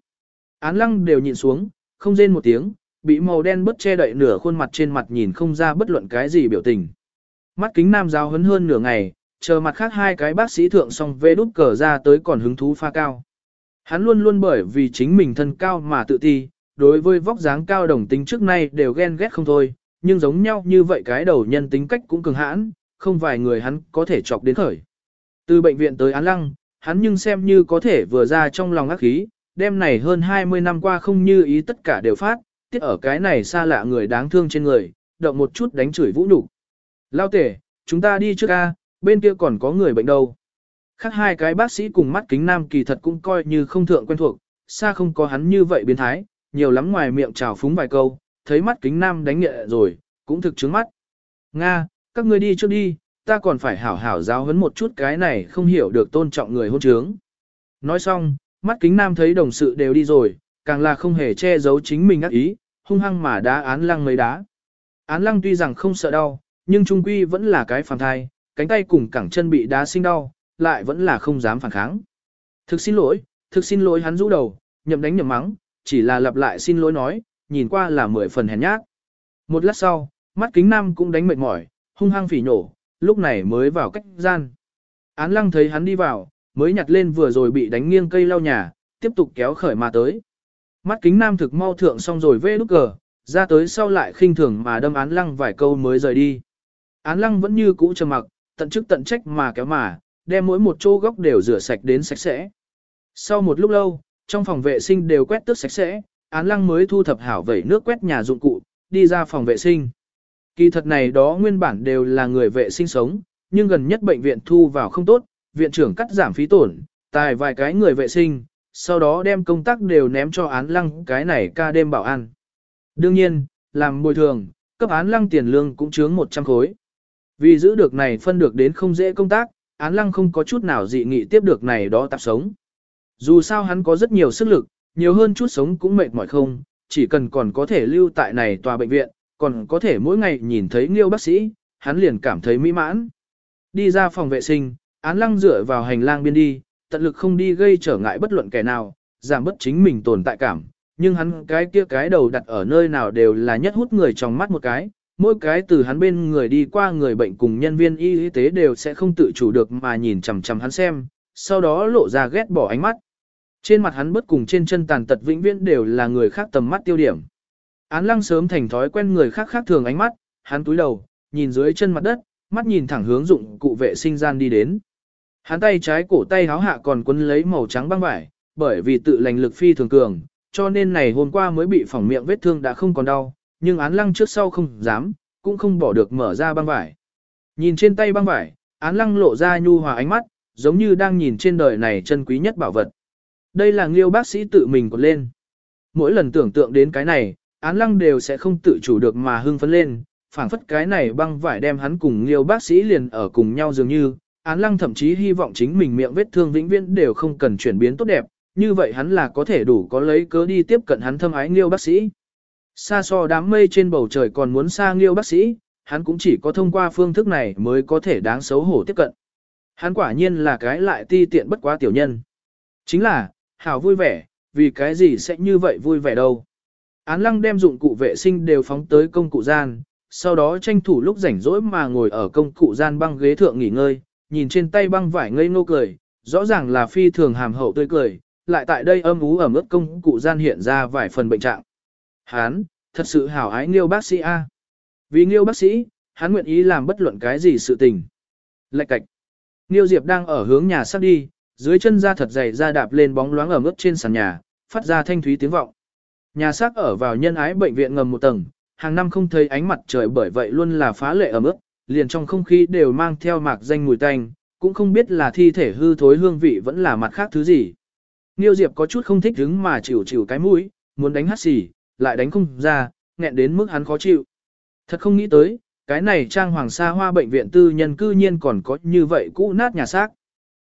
Án lăng đều nhịn xuống, không rên một tiếng, bị màu đen bớt che đậy nửa khuôn mặt trên mặt nhìn không ra bất luận cái gì biểu tình. Mắt kính nam giáo hấn hơn nửa ngày, chờ mặt khác hai cái bác sĩ thượng xong vê đút cờ ra tới còn hứng thú pha cao. Hắn luôn luôn bởi vì chính mình thân cao mà tự ti, đối với vóc dáng cao đồng tính trước nay đều ghen ghét không thôi, nhưng giống nhau như vậy cái đầu nhân tính cách cũng cường hãn, không vài người hắn có thể chọc đến khởi. Từ bệnh viện tới án lăng, hắn nhưng xem như có thể vừa ra trong lòng ác khí, đêm này hơn 20 năm qua không như ý tất cả đều phát, tiết ở cái này xa lạ người đáng thương trên người, động một chút đánh chửi vũ nhục. Lao tể, chúng ta đi trước ca, bên kia còn có người bệnh đâu. Khác hai cái bác sĩ cùng mắt kính nam kỳ thật cũng coi như không thượng quen thuộc, xa không có hắn như vậy biến thái, nhiều lắm ngoài miệng trào phúng vài câu, thấy mắt kính nam đánh nghệ rồi, cũng thực chứng mắt. Nga, các ngươi đi trước đi, ta còn phải hảo hảo giáo huấn một chút cái này không hiểu được tôn trọng người hôn trướng. Nói xong, mắt kính nam thấy đồng sự đều đi rồi, càng là không hề che giấu chính mình ác ý, hung hăng mà đá án lăng mấy đá. Án lăng tuy rằng không sợ đau, nhưng trung quy vẫn là cái phàm thai, cánh tay cùng cẳng chân bị đá sinh đau, lại vẫn là không dám phản kháng. Thực xin lỗi, thực xin lỗi hắn rũ đầu, nhậm đánh nhậm mắng, chỉ là lặp lại xin lỗi nói, nhìn qua là mười phần hèn nhát. Một lát sau, mắt kính nam cũng đánh mệt mỏi, hung hăng phỉ nổ, lúc này mới vào cách gian. Án lăng thấy hắn đi vào, mới nhặt lên vừa rồi bị đánh nghiêng cây lau nhà, tiếp tục kéo khởi mà tới. Mắt kính nam thực mau thượng xong rồi vê nút cờ, ra tới sau lại khinh thường mà đâm án lăng vài câu mới rời đi. Án lăng vẫn như cũ trầm mặc, tận chức tận trách mà kéo mà, đem mỗi một chỗ góc đều rửa sạch đến sạch sẽ. Sau một lúc lâu, trong phòng vệ sinh đều quét tước sạch sẽ, án lăng mới thu thập hảo vẩy nước quét nhà dụng cụ, đi ra phòng vệ sinh. Kỳ thật này đó nguyên bản đều là người vệ sinh sống, nhưng gần nhất bệnh viện thu vào không tốt, viện trưởng cắt giảm phí tổn, tài vài cái người vệ sinh, sau đó đem công tác đều ném cho án lăng cái này ca đêm bảo ăn. Đương nhiên, làm bồi thường, cấp án lăng tiền lương cũng chướng 100 khối. Vì giữ được này phân được đến không dễ công tác, án lăng không có chút nào dị nghị tiếp được này đó tạp sống. Dù sao hắn có rất nhiều sức lực, nhiều hơn chút sống cũng mệt mỏi không, chỉ cần còn có thể lưu tại này tòa bệnh viện, còn có thể mỗi ngày nhìn thấy nghiêu bác sĩ, hắn liền cảm thấy mỹ mãn. Đi ra phòng vệ sinh, án lăng dựa vào hành lang biên đi, tận lực không đi gây trở ngại bất luận kẻ nào, giảm bất chính mình tồn tại cảm, nhưng hắn cái kia cái đầu đặt ở nơi nào đều là nhất hút người trong mắt một cái, mỗi cái từ hắn bên người đi qua người bệnh cùng nhân viên y tế đều sẽ không tự chủ được mà nhìn chằm chằm hắn xem, sau đó lộ ra ghét bỏ ánh mắt. Trên mặt hắn bất cùng trên chân tàn tật vĩnh viễn đều là người khác tầm mắt tiêu điểm. Án lăng sớm thành thói quen người khác khác thường ánh mắt, hắn túi đầu, nhìn dưới chân mặt đất, mắt nhìn thẳng hướng dụng cụ vệ sinh gian đi đến. Hắn tay trái cổ tay háo hạ còn quấn lấy màu trắng băng vải, bởi vì tự lành lực phi thường cường, cho nên này hôm qua mới bị phỏng miệng vết thương đã không còn đau, nhưng án lăng trước sau không dám, cũng không bỏ được mở ra băng vải. Nhìn trên tay băng vải, án lăng lộ ra nhu hòa ánh mắt, giống như đang nhìn trên đời này chân quý nhất bảo vật. Đây là nghiêu bác sĩ tự mình còn lên. Mỗi lần tưởng tượng đến cái này, án lăng đều sẽ không tự chủ được mà hưng phấn lên, phảng phất cái này băng vải đem hắn cùng nghiêu bác sĩ liền ở cùng nhau dường như, án lăng thậm chí hy vọng chính mình miệng vết thương vĩnh viễn đều không cần chuyển biến tốt đẹp, như vậy hắn là có thể đủ có lấy cớ đi tiếp cận hắn thâm ái nghiêu bác sĩ. Xa so đám mây trên bầu trời còn muốn xa nghiêu bác sĩ, hắn cũng chỉ có thông qua phương thức này mới có thể đáng xấu hổ tiếp cận. Hắn quả nhiên là cái lại ti tiện bất quá tiểu nhân. Chính là, hảo vui vẻ, vì cái gì sẽ như vậy vui vẻ đâu. Án lăng đem dụng cụ vệ sinh đều phóng tới công cụ gian, sau đó tranh thủ lúc rảnh rỗi mà ngồi ở công cụ gian băng ghế thượng nghỉ ngơi, nhìn trên tay băng vải ngây ngô cười, rõ ràng là phi thường hàm hậu tươi cười, lại tại đây âm ú ở mức công cụ gian hiện ra vài phần bệnh trạng. Hán, thật sự hảo ái nghiêu bác sĩ A. Vì nghiêu bác sĩ, hắn nguyện ý làm bất luận cái gì sự tình. Lạch cạch. Nghiêu Diệp đang ở hướng nhà sắp đi, dưới chân ra thật dày ra đạp lên bóng loáng ở mức trên sàn nhà, phát ra thanh thúy tiếng vọng. Nhà xác ở vào nhân ái bệnh viện ngầm một tầng, hàng năm không thấy ánh mặt trời bởi vậy luôn là phá lệ ở mức, liền trong không khí đều mang theo mạc danh mùi tanh, cũng không biết là thi thể hư thối hương vị vẫn là mặt khác thứ gì. Niêu Diệp có chút không thích đứng mà chịu chịu cái mũi, muốn đánh hát xì, lại đánh không ra, nghẹn đến mức hắn khó chịu. Thật không nghĩ tới, cái này trang hoàng sa hoa bệnh viện tư nhân cư nhiên còn có như vậy cũ nát nhà xác.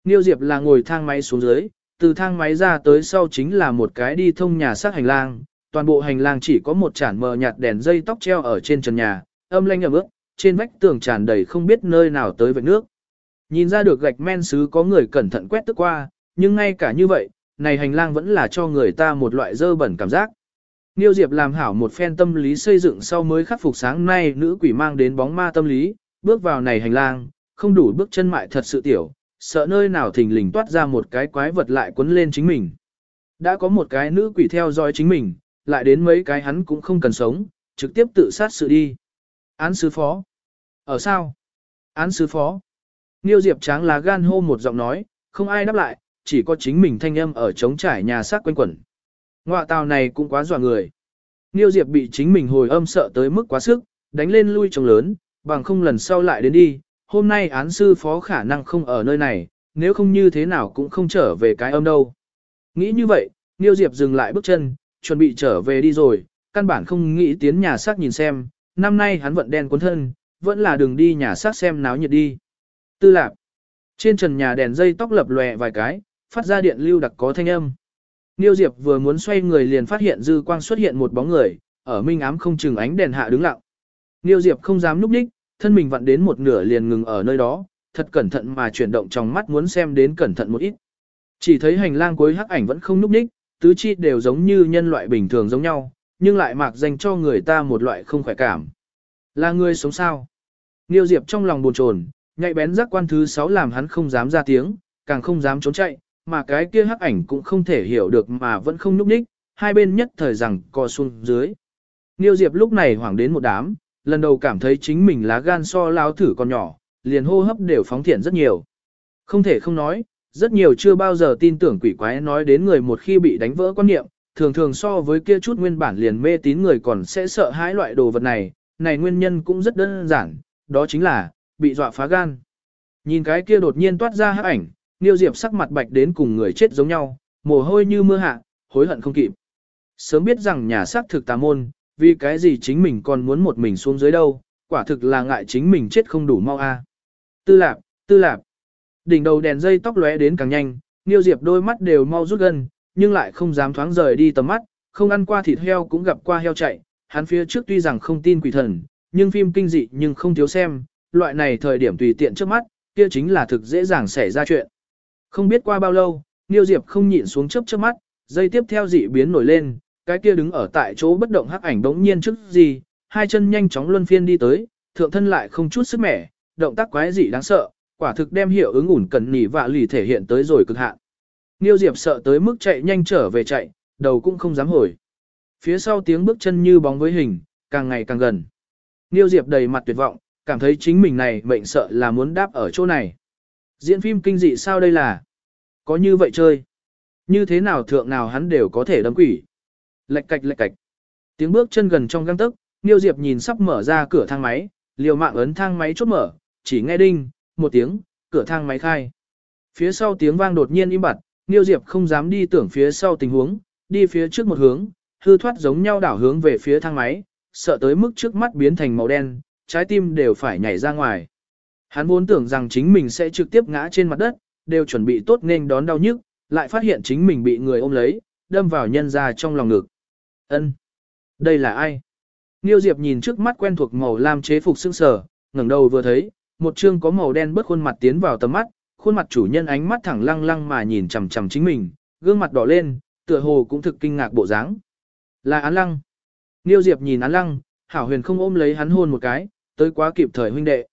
Niêu Diệp là ngồi thang máy xuống dưới, từ thang máy ra tới sau chính là một cái đi thông nhà xác hành lang, toàn bộ hành lang chỉ có một chản mờ nhạt đèn dây tóc treo ở trên trần nhà, âm lanh ẩm ướt, trên vách tường tràn đầy không biết nơi nào tới vệt nước. Nhìn ra được gạch men sứ có người cẩn thận quét tức qua, nhưng ngay cả như vậy, này hành lang vẫn là cho người ta một loại dơ bẩn cảm giác. Niêu Diệp làm hảo một phen tâm lý xây dựng sau mới khắc phục sáng nay nữ quỷ mang đến bóng ma tâm lý, bước vào này hành lang, không đủ bước chân mại thật sự tiểu, sợ nơi nào thình lình toát ra một cái quái vật lại quấn lên chính mình. Đã có một cái nữ quỷ theo dõi chính mình, lại đến mấy cái hắn cũng không cần sống, trực tiếp tự sát sự đi. Án sứ phó. Ở sao? Án sứ phó. Niêu Diệp tráng lá gan hô một giọng nói, không ai đáp lại, chỉ có chính mình thanh âm ở trống trải nhà xác quanh quẩn. Ngoạ tàu này cũng quá dọa người. Niêu Diệp bị chính mình hồi âm sợ tới mức quá sức, đánh lên lui trống lớn, bằng không lần sau lại đến đi. Hôm nay án sư phó khả năng không ở nơi này, nếu không như thế nào cũng không trở về cái âm đâu. Nghĩ như vậy, Niêu Diệp dừng lại bước chân, chuẩn bị trở về đi rồi, căn bản không nghĩ tiến nhà xác nhìn xem, năm nay hắn vận đen cuốn thân, vẫn là đường đi nhà xác xem náo nhiệt đi. Tư lạc. Trên trần nhà đèn dây tóc lập lòe vài cái, phát ra điện lưu đặc có thanh âm. Niêu Diệp vừa muốn xoay người liền phát hiện dư quang xuất hiện một bóng người, ở minh ám không chừng ánh đèn hạ đứng lặng. Niêu Diệp không dám núp đích, thân mình vặn đến một nửa liền ngừng ở nơi đó, thật cẩn thận mà chuyển động trong mắt muốn xem đến cẩn thận một ít. Chỉ thấy hành lang cuối hắc ảnh vẫn không núp đích, tứ chi đều giống như nhân loại bình thường giống nhau, nhưng lại mạc dành cho người ta một loại không khỏe cảm. Là người sống sao? Niêu Diệp trong lòng buồn chồn, nhạy bén giác quan thứ sáu làm hắn không dám ra tiếng, càng không dám trốn chạy, mà cái kia hắc ảnh cũng không thể hiểu được mà vẫn không nhúc nhích, hai bên nhất thời rằng co xuống dưới. Niêu Diệp lúc này hoảng đến một đám, lần đầu cảm thấy chính mình lá gan so lao thử còn nhỏ, liền hô hấp đều phóng thiện rất nhiều. Không thể không nói, rất nhiều chưa bao giờ tin tưởng quỷ quái nói đến người một khi bị đánh vỡ quan niệm, thường thường so với kia chút nguyên bản liền mê tín người còn sẽ sợ hãi loại đồ vật này, này nguyên nhân cũng rất đơn giản, đó chính là, bị dọa phá gan. Nhìn cái kia đột nhiên toát ra hắc ảnh, Niêu Diệp sắc mặt bạch đến cùng người chết giống nhau, mồ hôi như mưa hạ, hối hận không kịp. Sớm biết rằng nhà xác thực tà môn, vì cái gì chính mình còn muốn một mình xuống dưới đâu, quả thực là ngại chính mình chết không đủ mau a. Tư lạp, tư lạp. Đỉnh đầu đèn dây tóc lóe đến càng nhanh, Niêu Diệp đôi mắt đều mau rút gần, nhưng lại không dám thoáng rời đi tầm mắt, không ăn qua thịt heo cũng gặp qua heo chạy, hắn phía trước tuy rằng không tin quỷ thần, nhưng phim kinh dị nhưng không thiếu xem, loại này thời điểm tùy tiện trước mắt, kia chính là thực dễ dàng xảy ra chuyện. Không biết qua bao lâu, Niêu Diệp không nhịn xuống chớp chớp mắt, dây tiếp theo dị biến nổi lên, cái kia đứng ở tại chỗ bất động hắc ảnh đống nhiên trước gì, hai chân nhanh chóng luân phiên đi tới, thượng thân lại không chút sức mẻ, động tác quái dị đáng sợ, quả thực đem hiệu ứng ủn cần nỉ vạ lì thể hiện tới rồi cực hạn. Niêu Diệp sợ tới mức chạy nhanh trở về chạy, đầu cũng không dám hồi. Phía sau tiếng bước chân như bóng với hình, càng ngày càng gần. Niêu Diệp đầy mặt tuyệt vọng, cảm thấy chính mình này mệnh sợ là muốn đáp ở chỗ này. Diễn phim kinh dị sao đây là? Có như vậy chơi? Như thế nào thượng nào hắn đều có thể đâm quỷ? Lệch cạch lệch cạch. Tiếng bước chân gần trong găng tức, Niêu Diệp nhìn sắp mở ra cửa thang máy, liều mạng ấn thang máy chốt mở, chỉ nghe đinh, một tiếng, cửa thang máy khai. Phía sau tiếng vang đột nhiên im bặt, Niêu Diệp không dám đi tưởng phía sau tình huống, đi phía trước một hướng, hư thoát giống nhau đảo hướng về phía thang máy, sợ tới mức trước mắt biến thành màu đen, trái tim đều phải nhảy ra ngoài. Hắn vốn tưởng rằng chính mình sẽ trực tiếp ngã trên mặt đất, đều chuẩn bị tốt nên đón đau nhức, lại phát hiện chính mình bị người ôm lấy, đâm vào nhân ra trong lòng ngực. Ân, Đây là ai? Niêu Diệp nhìn trước mắt quen thuộc màu lam chế phục sưng sờ, ngẩng đầu vừa thấy, một chương có màu đen bớt khuôn mặt tiến vào tầm mắt, khuôn mặt chủ nhân ánh mắt thẳng lăng lăng mà nhìn chằm chằm chính mình, gương mặt đỏ lên, tựa hồ cũng thực kinh ngạc bộ dáng. Là Án Lăng. Niêu Diệp nhìn Án Lăng, Hảo Huyền không ôm lấy hắn hôn một cái, tới quá kịp thời huynh đệ.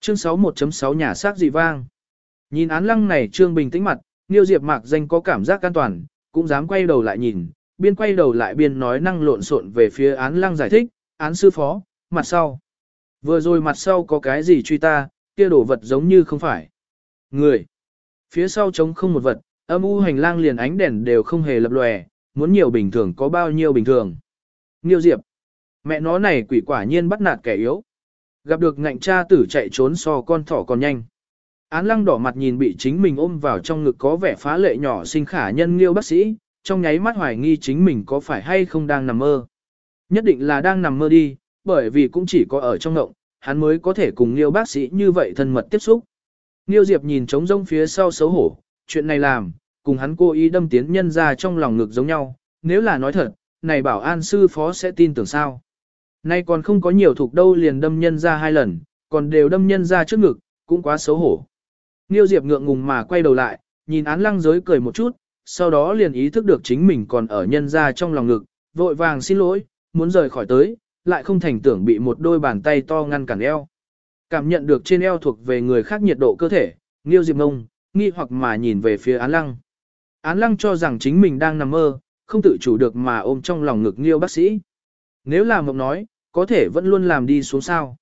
Chương 61.6 nhà xác dị vang. Nhìn Án Lăng này trương bình tĩnh mặt, Niêu Diệp mạc danh có cảm giác an toàn, cũng dám quay đầu lại nhìn, biên quay đầu lại biên nói năng lộn xộn về phía Án Lăng giải thích, án sư phó, mặt sau. Vừa rồi mặt sau có cái gì truy ta, kia đổ vật giống như không phải. Người. Phía sau trống không một vật, âm u hành lang liền ánh đèn đều không hề lập lòe, muốn nhiều bình thường có bao nhiêu bình thường. Nghiêu Diệp. Mẹ nó này quỷ quả nhiên bắt nạt kẻ yếu. Gặp được ngạnh cha tử chạy trốn so con thỏ còn nhanh. Án lăng đỏ mặt nhìn bị chính mình ôm vào trong ngực có vẻ phá lệ nhỏ sinh khả nhân nghiêu bác sĩ, trong nháy mắt hoài nghi chính mình có phải hay không đang nằm mơ. Nhất định là đang nằm mơ đi, bởi vì cũng chỉ có ở trong ngộng, hắn mới có thể cùng Nghiêu bác sĩ như vậy thân mật tiếp xúc. Nghiêu Diệp nhìn trống rông phía sau xấu hổ, chuyện này làm, cùng hắn cố ý đâm tiến nhân ra trong lòng ngực giống nhau, nếu là nói thật, này bảo an sư phó sẽ tin tưởng sao. Nay còn không có nhiều thuộc đâu liền đâm nhân ra hai lần, còn đều đâm nhân ra trước ngực, cũng quá xấu hổ. Niêu Diệp ngượng ngùng mà quay đầu lại, nhìn án lăng giới cười một chút, sau đó liền ý thức được chính mình còn ở nhân ra trong lòng ngực, vội vàng xin lỗi, muốn rời khỏi tới, lại không thành tưởng bị một đôi bàn tay to ngăn cản eo. Cảm nhận được trên eo thuộc về người khác nhiệt độ cơ thể, Nghiêu Diệp Ngông, nghi hoặc mà nhìn về phía Án Lăng. Án Lăng cho rằng chính mình đang nằm mơ, không tự chủ được mà ôm trong lòng ngực Nghiêu bác sĩ. Nếu là mộng nói, có thể vẫn luôn làm đi xuống sao.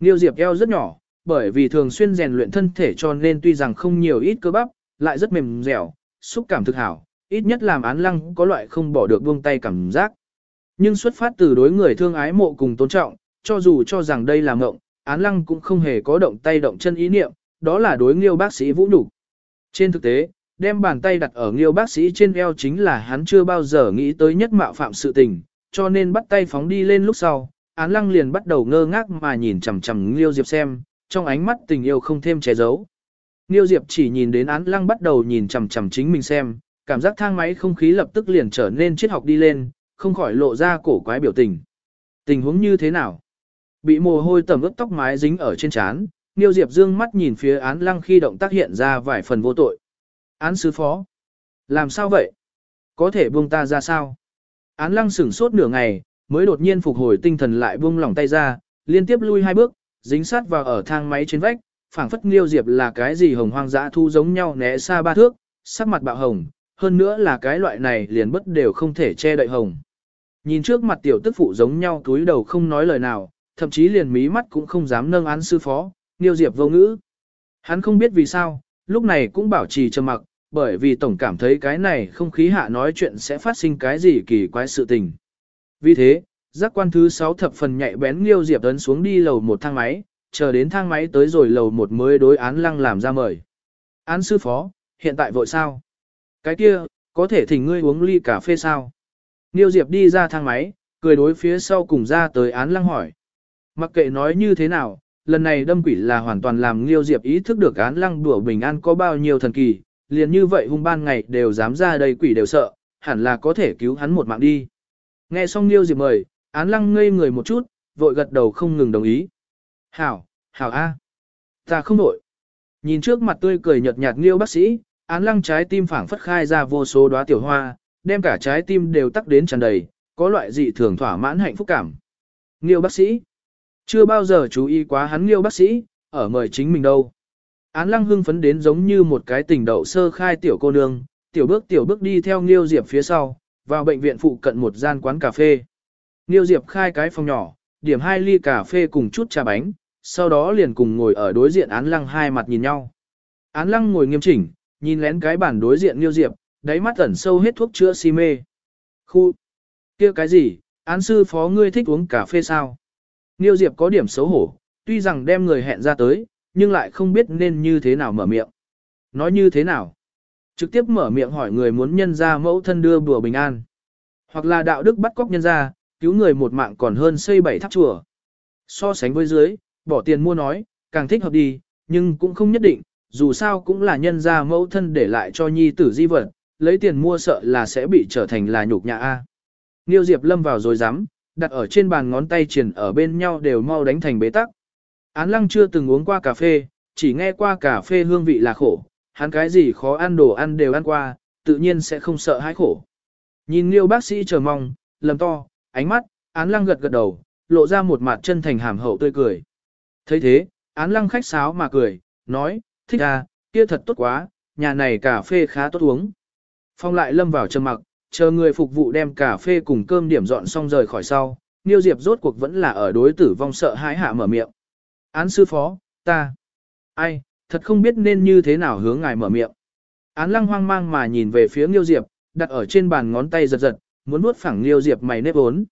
Nghiêu Diệp eo rất nhỏ, bởi vì thường xuyên rèn luyện thân thể cho nên tuy rằng không nhiều ít cơ bắp, lại rất mềm dẻo, xúc cảm thực hảo, ít nhất làm Án Lăng có loại không bỏ được buông tay cảm giác. Nhưng xuất phát từ đối người thương ái mộ cùng tôn trọng, cho dù cho rằng đây là mộng, án lăng cũng không hề có động tay động chân ý niệm, đó là đối nghiêu bác sĩ vũ nhục Trên thực tế, đem bàn tay đặt ở nghiêu bác sĩ trên eo chính là hắn chưa bao giờ nghĩ tới nhất mạo phạm sự tình, cho nên bắt tay phóng đi lên lúc sau, án lăng liền bắt đầu ngơ ngác mà nhìn chằm chằm nghiêu diệp xem, trong ánh mắt tình yêu không thêm che giấu. Nghiêu diệp chỉ nhìn đến án lăng bắt đầu nhìn chằm chằm chính mình xem, cảm giác thang máy không khí lập tức liền trở nên triết học đi lên, không khỏi lộ ra cổ quái biểu tình. Tình huống như thế nào? Bị mồ hôi tầm ướt tóc mái dính ở trên trán, Niêu Diệp dương mắt nhìn phía án lăng khi động tác hiện ra vài phần vô tội. Án sứ phó. Làm sao vậy? Có thể buông ta ra sao? Án lăng sửng sốt nửa ngày, mới đột nhiên phục hồi tinh thần lại buông lỏng tay ra, liên tiếp lui hai bước, dính sát vào ở thang máy trên vách, phảng phất Nghiêu Diệp là cái gì hồng hoang dã thu giống nhau né xa ba thước, sắc mặt bạo hồng, hơn nữa là cái loại này liền bất đều không thể che đậy hồng. Nhìn trước mặt tiểu tức phụ giống nhau túi đầu không nói lời nào, thậm chí liền mí mắt cũng không dám nâng án sư phó, Nghiêu Diệp vô ngữ. Hắn không biết vì sao, lúc này cũng bảo trì trầm mặc, bởi vì tổng cảm thấy cái này không khí hạ nói chuyện sẽ phát sinh cái gì kỳ quái sự tình. Vì thế, giác quan thứ 6 thập phần nhạy bén Liêu Diệp ấn xuống đi lầu một thang máy, chờ đến thang máy tới rồi lầu một mới đối án lăng làm ra mời. Án sư phó, hiện tại vội sao? Cái kia, Có thể thỉnh ngươi uống ly cà phê sao? Liêu Diệp đi ra thang máy, cười đối phía sau cùng ra tới án lăng hỏi. Mặc kệ nói như thế nào, lần này đâm quỷ là hoàn toàn làm nghiêu Diệp ý thức được án lăng đùa bình an có bao nhiêu thần kỳ, liền như vậy hung ban ngày đều dám ra đây quỷ đều sợ, hẳn là có thể cứu hắn một mạng đi. Nghe xong nghiêu Diệp mời, án lăng ngây người một chút, vội gật đầu không ngừng đồng ý. Hảo, hảo A. Ta không đổi. Nhìn trước mặt tươi cười nhợt nhạt nghiêu bác sĩ, án lăng trái tim phảng phất khai ra vô số đóa tiểu hoa, đem cả trái tim đều tắc đến tràn đầy, có loại dị thường thỏa mãn hạnh phúc cảm. Nghiêu bác sĩ. Chưa bao giờ chú ý quá hắn liêu bác sĩ, ở mời chính mình đâu. Án lăng hưng phấn đến giống như một cái tình đậu sơ khai tiểu cô nương, tiểu bước tiểu bước đi theo Nghiêu Diệp phía sau, vào bệnh viện phụ cận một gian quán cà phê. Nghiêu Diệp khai cái phòng nhỏ, điểm hai ly cà phê cùng chút trà bánh, sau đó liền cùng ngồi ở đối diện án lăng hai mặt nhìn nhau. Án lăng ngồi nghiêm chỉnh, nhìn lén cái bản đối diện Nghiêu Diệp, đáy mắt ẩn sâu hết thuốc chữa si mê. Khu! kia cái gì, án sư phó ngươi thích uống cà phê sao? Niêu Diệp có điểm xấu hổ, tuy rằng đem người hẹn ra tới, nhưng lại không biết nên như thế nào mở miệng. Nói như thế nào? Trực tiếp mở miệng hỏi người muốn nhân ra mẫu thân đưa bùa bình an. Hoặc là đạo đức bắt cóc nhân ra, cứu người một mạng còn hơn xây bảy tháp chùa. So sánh với dưới, bỏ tiền mua nói, càng thích hợp đi, nhưng cũng không nhất định, dù sao cũng là nhân ra mẫu thân để lại cho nhi tử di vật, lấy tiền mua sợ là sẽ bị trở thành là nhục nhã A. Niêu Diệp lâm vào rồi dám, đặt ở trên bàn ngón tay triển ở bên nhau đều mau đánh thành bế tắc. Án lăng chưa từng uống qua cà phê, chỉ nghe qua cà phê hương vị là khổ, hắn cái gì khó ăn đồ ăn đều ăn qua, tự nhiên sẽ không sợ hãi khổ. Nhìn liêu bác sĩ chờ mong, lầm to, ánh mắt, án lăng gật gật đầu, lộ ra một mặt chân thành hàm hậu tươi cười. thấy thế, án lăng khách sáo mà cười, nói, thích à, kia thật tốt quá, nhà này cà phê khá tốt uống. Phong lại lâm vào trầm mặc, chờ người phục vụ đem cà phê cùng cơm điểm dọn xong rời khỏi sau, Niêu Diệp rốt cuộc vẫn là ở đối tử vong sợ hãi hạ mở miệng. Án sư phó, ta. Ai, thật không biết nên như thế nào hướng ngài mở miệng. Án lăng hoang mang mà nhìn về phía Niêu Diệp, đặt ở trên bàn ngón tay giật giật, muốn nuốt phẳng Niêu Diệp mày nếp ốn.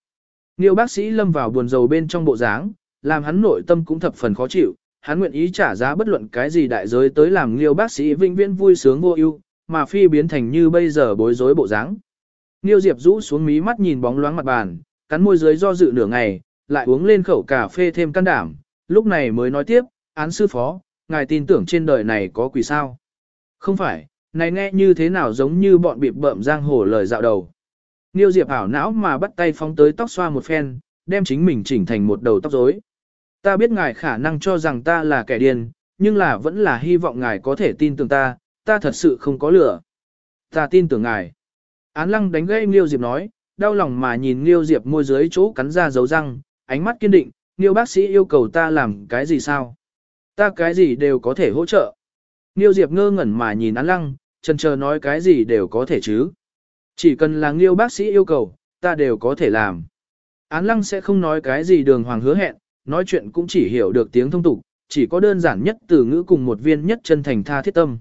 Niêu bác sĩ lâm vào buồn rầu bên trong bộ dáng, làm hắn nội tâm cũng thập phần khó chịu, hắn nguyện ý trả giá bất luận cái gì đại giới tới làm Niêu bác sĩ vinh viễn vui sướng vô ưu, mà phi biến thành như bây giờ bối rối bộ dáng. Niêu Diệp rũ xuống mí mắt nhìn bóng loáng mặt bàn, cắn môi dưới do dự nửa ngày, lại uống lên khẩu cà phê thêm can đảm, lúc này mới nói tiếp, án sư phó, ngài tin tưởng trên đời này có quỷ sao? Không phải, này nghe như thế nào giống như bọn bịp bợm giang hồ lời dạo đầu. Niêu Diệp ảo não mà bắt tay phóng tới tóc xoa một phen, đem chính mình chỉnh thành một đầu tóc rối. Ta biết ngài khả năng cho rằng ta là kẻ điên, nhưng là vẫn là hy vọng ngài có thể tin tưởng ta, ta thật sự không có lửa. Ta tin tưởng ngài. Án lăng đánh gây Nghiêu Diệp nói, đau lòng mà nhìn Nghiêu Diệp môi dưới chỗ cắn ra dấu răng, ánh mắt kiên định, Nghiêu bác sĩ yêu cầu ta làm cái gì sao? Ta cái gì đều có thể hỗ trợ. Nghiêu Diệp ngơ ngẩn mà nhìn án lăng, chân chờ nói cái gì đều có thể chứ. Chỉ cần là Nghiêu bác sĩ yêu cầu, ta đều có thể làm. Án lăng sẽ không nói cái gì đường hoàng hứa hẹn, nói chuyện cũng chỉ hiểu được tiếng thông tục, chỉ có đơn giản nhất từ ngữ cùng một viên nhất chân thành tha thiết tâm.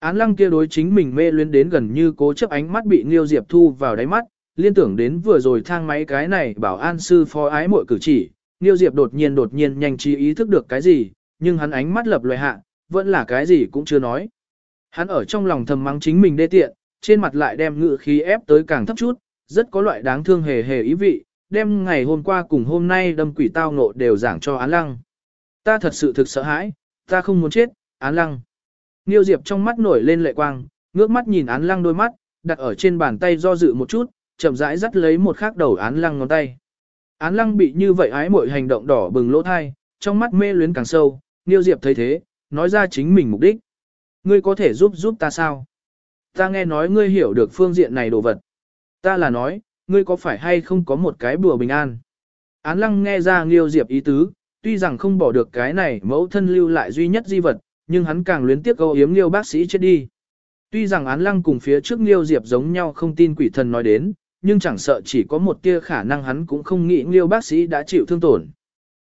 Án lăng kia đối chính mình mê luyến đến gần như cố chấp ánh mắt bị Nghiêu Diệp thu vào đáy mắt, liên tưởng đến vừa rồi thang máy cái này bảo an sư phó ái muội cử chỉ, Nghiêu Diệp đột nhiên đột nhiên nhanh trí ý thức được cái gì, nhưng hắn ánh mắt lập loè hạ, vẫn là cái gì cũng chưa nói. Hắn ở trong lòng thầm mắng chính mình đê tiện, trên mặt lại đem ngự khí ép tới càng thấp chút, rất có loại đáng thương hề hề ý vị, đem ngày hôm qua cùng hôm nay đâm quỷ tao nộ đều giảng cho án lăng. Ta thật sự thực sợ hãi, ta không muốn chết, án lăng. Niêu Diệp trong mắt nổi lên lệ quang, ngước mắt nhìn án lăng đôi mắt, đặt ở trên bàn tay do dự một chút, chậm rãi dắt lấy một khắc đầu án lăng ngón tay. Án lăng bị như vậy ái mội hành động đỏ bừng lỗ thai, trong mắt mê luyến càng sâu, Niêu Diệp thấy thế, nói ra chính mình mục đích. Ngươi có thể giúp giúp ta sao? Ta nghe nói ngươi hiểu được phương diện này đồ vật. Ta là nói, ngươi có phải hay không có một cái bùa bình an? Án lăng nghe ra Nghiêu Diệp ý tứ, tuy rằng không bỏ được cái này mẫu thân lưu lại duy nhất di vật, nhưng hắn càng luyến tiếc câu yếm Liêu bác sĩ chết đi. Tuy rằng án lăng cùng phía trước Liêu Diệp giống nhau không tin quỷ thần nói đến, nhưng chẳng sợ chỉ có một tia khả năng hắn cũng không nghĩ Liêu bác sĩ đã chịu thương tổn.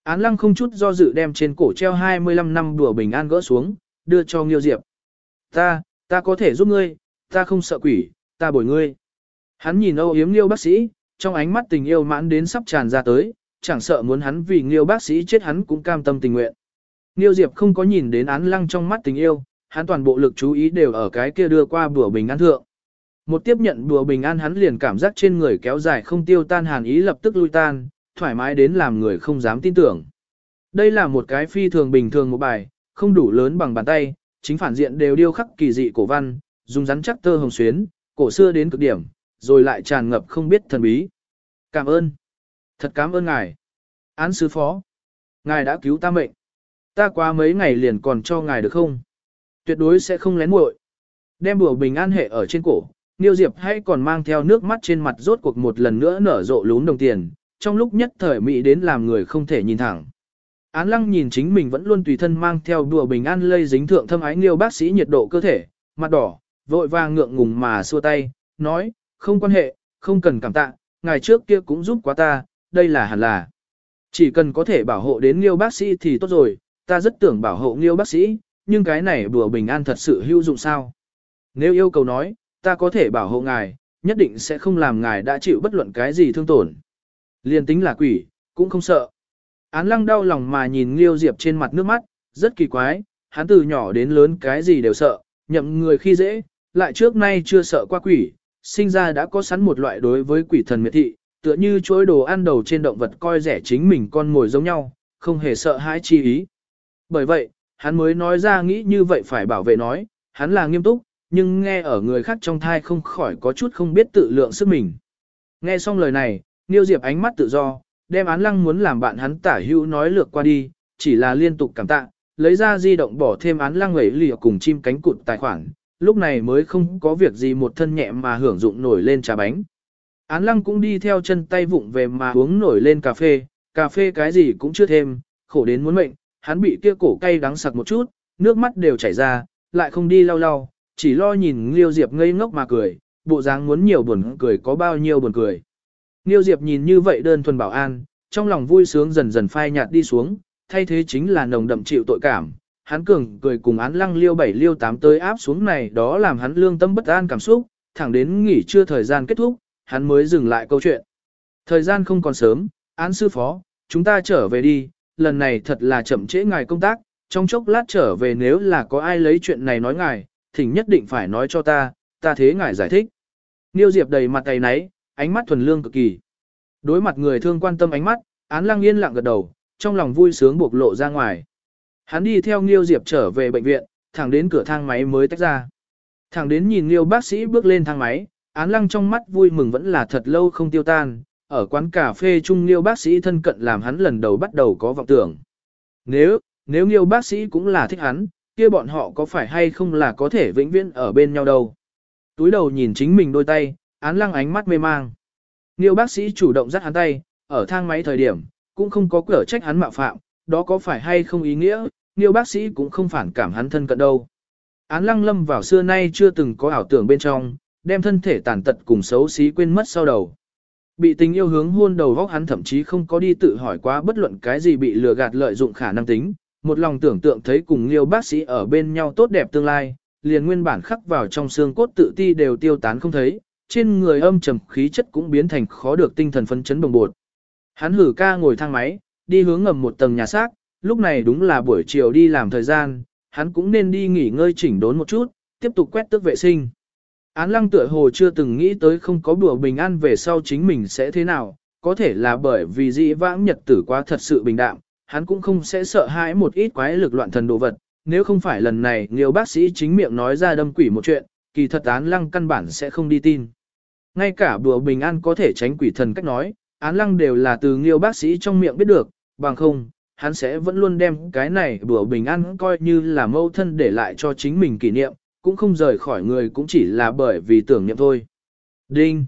Án lăng không chút do dự đem trên cổ treo 25 năm đùa bình an gỡ xuống, đưa cho Liêu Diệp. Ta, ta có thể giúp ngươi, ta không sợ quỷ, ta bồi ngươi. Hắn nhìn âu yếm Liêu bác sĩ, trong ánh mắt tình yêu mãn đến sắp tràn ra tới, chẳng sợ muốn hắn vì Liêu bác sĩ chết hắn cũng cam tâm tình nguyện. Niêu Diệp không có nhìn đến án lăng trong mắt tình yêu, hắn toàn bộ lực chú ý đều ở cái kia đưa qua bữa bình an thượng. Một tiếp nhận bữa bình an hắn liền cảm giác trên người kéo dài không tiêu tan hàn ý lập tức lui tan, thoải mái đến làm người không dám tin tưởng. Đây là một cái phi thường bình thường một bài, không đủ lớn bằng bàn tay, chính phản diện đều điêu khắc kỳ dị cổ văn, dùng rắn chắc tơ hồng xuyến, cổ xưa đến cực điểm, rồi lại tràn ngập không biết thần bí. Cảm ơn. Thật cảm ơn ngài. Án sư phó. Ngài đã cứu ta mệnh. Ta qua mấy ngày liền còn cho ngài được không? Tuyệt đối sẽ không lén muội. Đem bùa bình an hệ ở trên cổ, Niêu Diệp hay còn mang theo nước mắt trên mặt rốt cuộc một lần nữa nở rộ lún đồng tiền, trong lúc nhất thời mỹ đến làm người không thể nhìn thẳng. Án lăng nhìn chính mình vẫn luôn tùy thân mang theo đùa bình an lây dính thượng thâm ái Niêu bác sĩ nhiệt độ cơ thể, mặt đỏ, vội vàng ngượng ngùng mà xua tay, nói, không quan hệ, không cần cảm tạ, ngày trước kia cũng giúp quá ta, đây là hẳn là. Chỉ cần có thể bảo hộ đến Niêu bác sĩ thì tốt rồi, ta rất tưởng bảo hộ nghiêu bác sĩ, nhưng cái này đùa bình an thật sự hữu dụng sao. Nếu yêu cầu nói, ta có thể bảo hộ ngài, nhất định sẽ không làm ngài đã chịu bất luận cái gì thương tổn. Liên tính là quỷ, cũng không sợ. Án lăng đau lòng mà nhìn Liêu Diệp trên mặt nước mắt, rất kỳ quái, hắn từ nhỏ đến lớn cái gì đều sợ, nhậm người khi dễ, lại trước nay chưa sợ qua quỷ, sinh ra đã có sẵn một loại đối với quỷ thần miệt thị, tựa như chuỗi đồ ăn đầu trên động vật coi rẻ chính mình con mồi giống nhau, không hề sợ hãi chi ý. Bởi vậy, hắn mới nói ra nghĩ như vậy phải bảo vệ nói, hắn là nghiêm túc, nhưng nghe ở người khác trong thai không khỏi có chút không biết tự lượng sức mình. Nghe xong lời này, Niêu Diệp ánh mắt tự do, đem án lăng muốn làm bạn hắn tả hữu nói lược qua đi, chỉ là liên tục cảm tạ, lấy ra di động bỏ thêm án lăng ấy lìa cùng chim cánh cụt tài khoản, lúc này mới không có việc gì một thân nhẹ mà hưởng dụng nổi lên trà bánh. Án lăng cũng đi theo chân tay vụng về mà uống nổi lên cà phê, cà phê cái gì cũng chưa thêm, khổ đến muốn mệnh, hắn bị kia cổ cay đắng sặc một chút, nước mắt đều chảy ra, lại không đi lau lau, chỉ lo nhìn Liêu Diệp ngây ngốc mà cười, bộ dáng muốn nhiều buồn cười có bao nhiêu buồn cười. Liêu Diệp nhìn như vậy đơn thuần bảo an, trong lòng vui sướng dần dần phai nhạt đi xuống, thay thế chính là nồng đậm chịu tội cảm. Hắn cường cười cùng án lăng liêu bảy liêu tám tới áp xuống này đó làm hắn lương tâm bất an cảm xúc, thẳng đến nghỉ trưa thời gian kết thúc, hắn mới dừng lại câu chuyện. Thời gian không còn sớm, án sư phó, chúng ta trở về đi, lần này thật là chậm trễ ngài công tác, trong chốc lát trở về nếu là có ai lấy chuyện này nói ngài, thỉnh nhất định phải nói cho ta, ta thế ngài giải thích. Niêu Diệp đầy mặt tay náy, ánh mắt thuần lương cực kỳ. Đối mặt người thương quan tâm ánh mắt, án lăng yên lặng gật đầu, trong lòng vui sướng bộc lộ ra ngoài. Hắn đi theo Niêu Diệp trở về bệnh viện, thẳng đến cửa thang máy mới tách ra. Thẳng đến nhìn Niêu bác sĩ bước lên thang máy, án lăng trong mắt vui mừng vẫn là thật lâu không tiêu tan. Ở quán cà phê chung Liêu bác sĩ thân cận làm hắn lần đầu bắt đầu có vọng tưởng. Nếu, nếu Liêu bác sĩ cũng là thích hắn, kia bọn họ có phải hay không là có thể vĩnh viễn ở bên nhau đâu. Túi đầu nhìn chính mình đôi tay, án lăng ánh mắt mê mang. Liêu bác sĩ chủ động dắt hắn tay, ở thang máy thời điểm, cũng không có cửa trách hắn mạo phạm, đó có phải hay không ý nghĩa, Liêu bác sĩ cũng không phản cảm hắn thân cận đâu. Án lăng lâm vào xưa nay chưa từng có ảo tưởng bên trong, đem thân thể tàn tật cùng xấu xí quên mất sau đầu. Bị tình yêu hướng hôn đầu góc hắn thậm chí không có đi tự hỏi quá bất luận cái gì bị lừa gạt lợi dụng khả năng tính, một lòng tưởng tượng thấy cùng liêu bác sĩ ở bên nhau tốt đẹp tương lai, liền nguyên bản khắc vào trong xương cốt tự ti đều tiêu tán không thấy, trên người âm trầm khí chất cũng biến thành khó được tinh thần phấn chấn bồng bột. Hắn hử ca ngồi thang máy, đi hướng ngầm một tầng nhà xác, lúc này đúng là buổi chiều đi làm thời gian, hắn cũng nên đi nghỉ ngơi chỉnh đốn một chút, tiếp tục quét tước vệ sinh. Án lăng tựa hồ chưa từng nghĩ tới không có đùa bình an về sau chính mình sẽ thế nào, có thể là bởi vì dĩ vãng nhật tử quá thật sự bình đạm, hắn cũng không sẽ sợ hãi một ít quái lực loạn thần đồ vật, nếu không phải lần này nhiều bác sĩ chính miệng nói ra đâm quỷ một chuyện, kỳ thật án lăng căn bản sẽ không đi tin. Ngay cả đùa bình an có thể tránh quỷ thần cách nói, án lăng đều là từ nghiêu bác sĩ trong miệng biết được, bằng không, hắn sẽ vẫn luôn đem cái này bữa bình an coi như là mâu thân để lại cho chính mình kỷ niệm, cũng không rời khỏi người cũng chỉ là bởi vì tưởng niệm thôi. Đinh!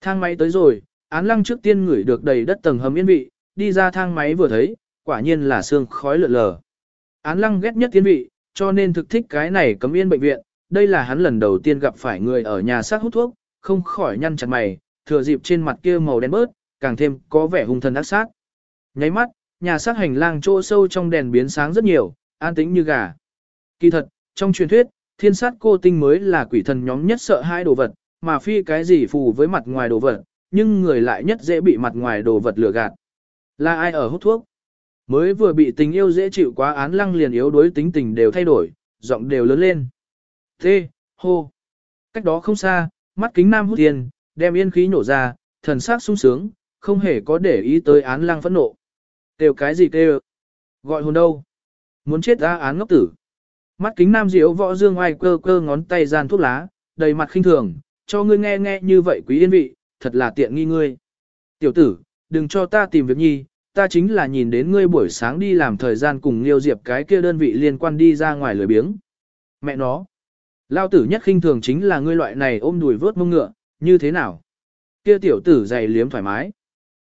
Thang máy tới rồi, án lăng trước tiên ngửi được đầy đất tầng hầm yên vị, đi ra thang máy vừa thấy, quả nhiên là xương khói lượn lờ. Án lăng ghét nhất tiên vị, cho nên thực thích cái này cấm yên bệnh viện, đây là hắn lần đầu tiên gặp phải người ở nhà xác hút thuốc, không khỏi nhăn chặt mày, thừa dịp trên mặt kia màu đen bớt, càng thêm có vẻ hung thần ác sát. Nháy mắt, nhà xác hành lang chỗ sâu trong đèn biến sáng rất nhiều, an tĩnh như gà. Kỳ thật, trong truyền thuyết, thiên sát cô tinh mới là quỷ thần nhóm nhất sợ hai đồ vật, mà phi cái gì phù với mặt ngoài đồ vật, nhưng người lại nhất dễ bị mặt ngoài đồ vật lừa gạt. Là ai ở hút thuốc? Mới vừa bị tình yêu dễ chịu quá án lăng liền yếu đối tính tình đều thay đổi, giọng đều lớn lên. Thế, hô. Cách đó không xa, mắt kính nam hút tiền, đem yên khí nổ ra, thần sắc sung sướng, không hề có để ý tới án lăng phẫn nộ. Kêu cái gì kêu? Gọi hồn đâu? Muốn chết ra án ngốc tử. Mắt kính nam diễu võ dương oai cơ cơ ngón tay gian thuốc lá, đầy mặt khinh thường, cho ngươi nghe nghe như vậy quý yên vị, thật là tiện nghi ngươi. Tiểu tử, đừng cho ta tìm việc nhi, ta chính là nhìn đến ngươi buổi sáng đi làm thời gian cùng Liêu Diệp cái kia đơn vị liên quan đi ra ngoài lười biếng. Mẹ nó, lao tử nhất khinh thường chính là ngươi loại này ôm đùi vớt mông ngựa, như thế nào? Kia tiểu tử dày liếm thoải mái.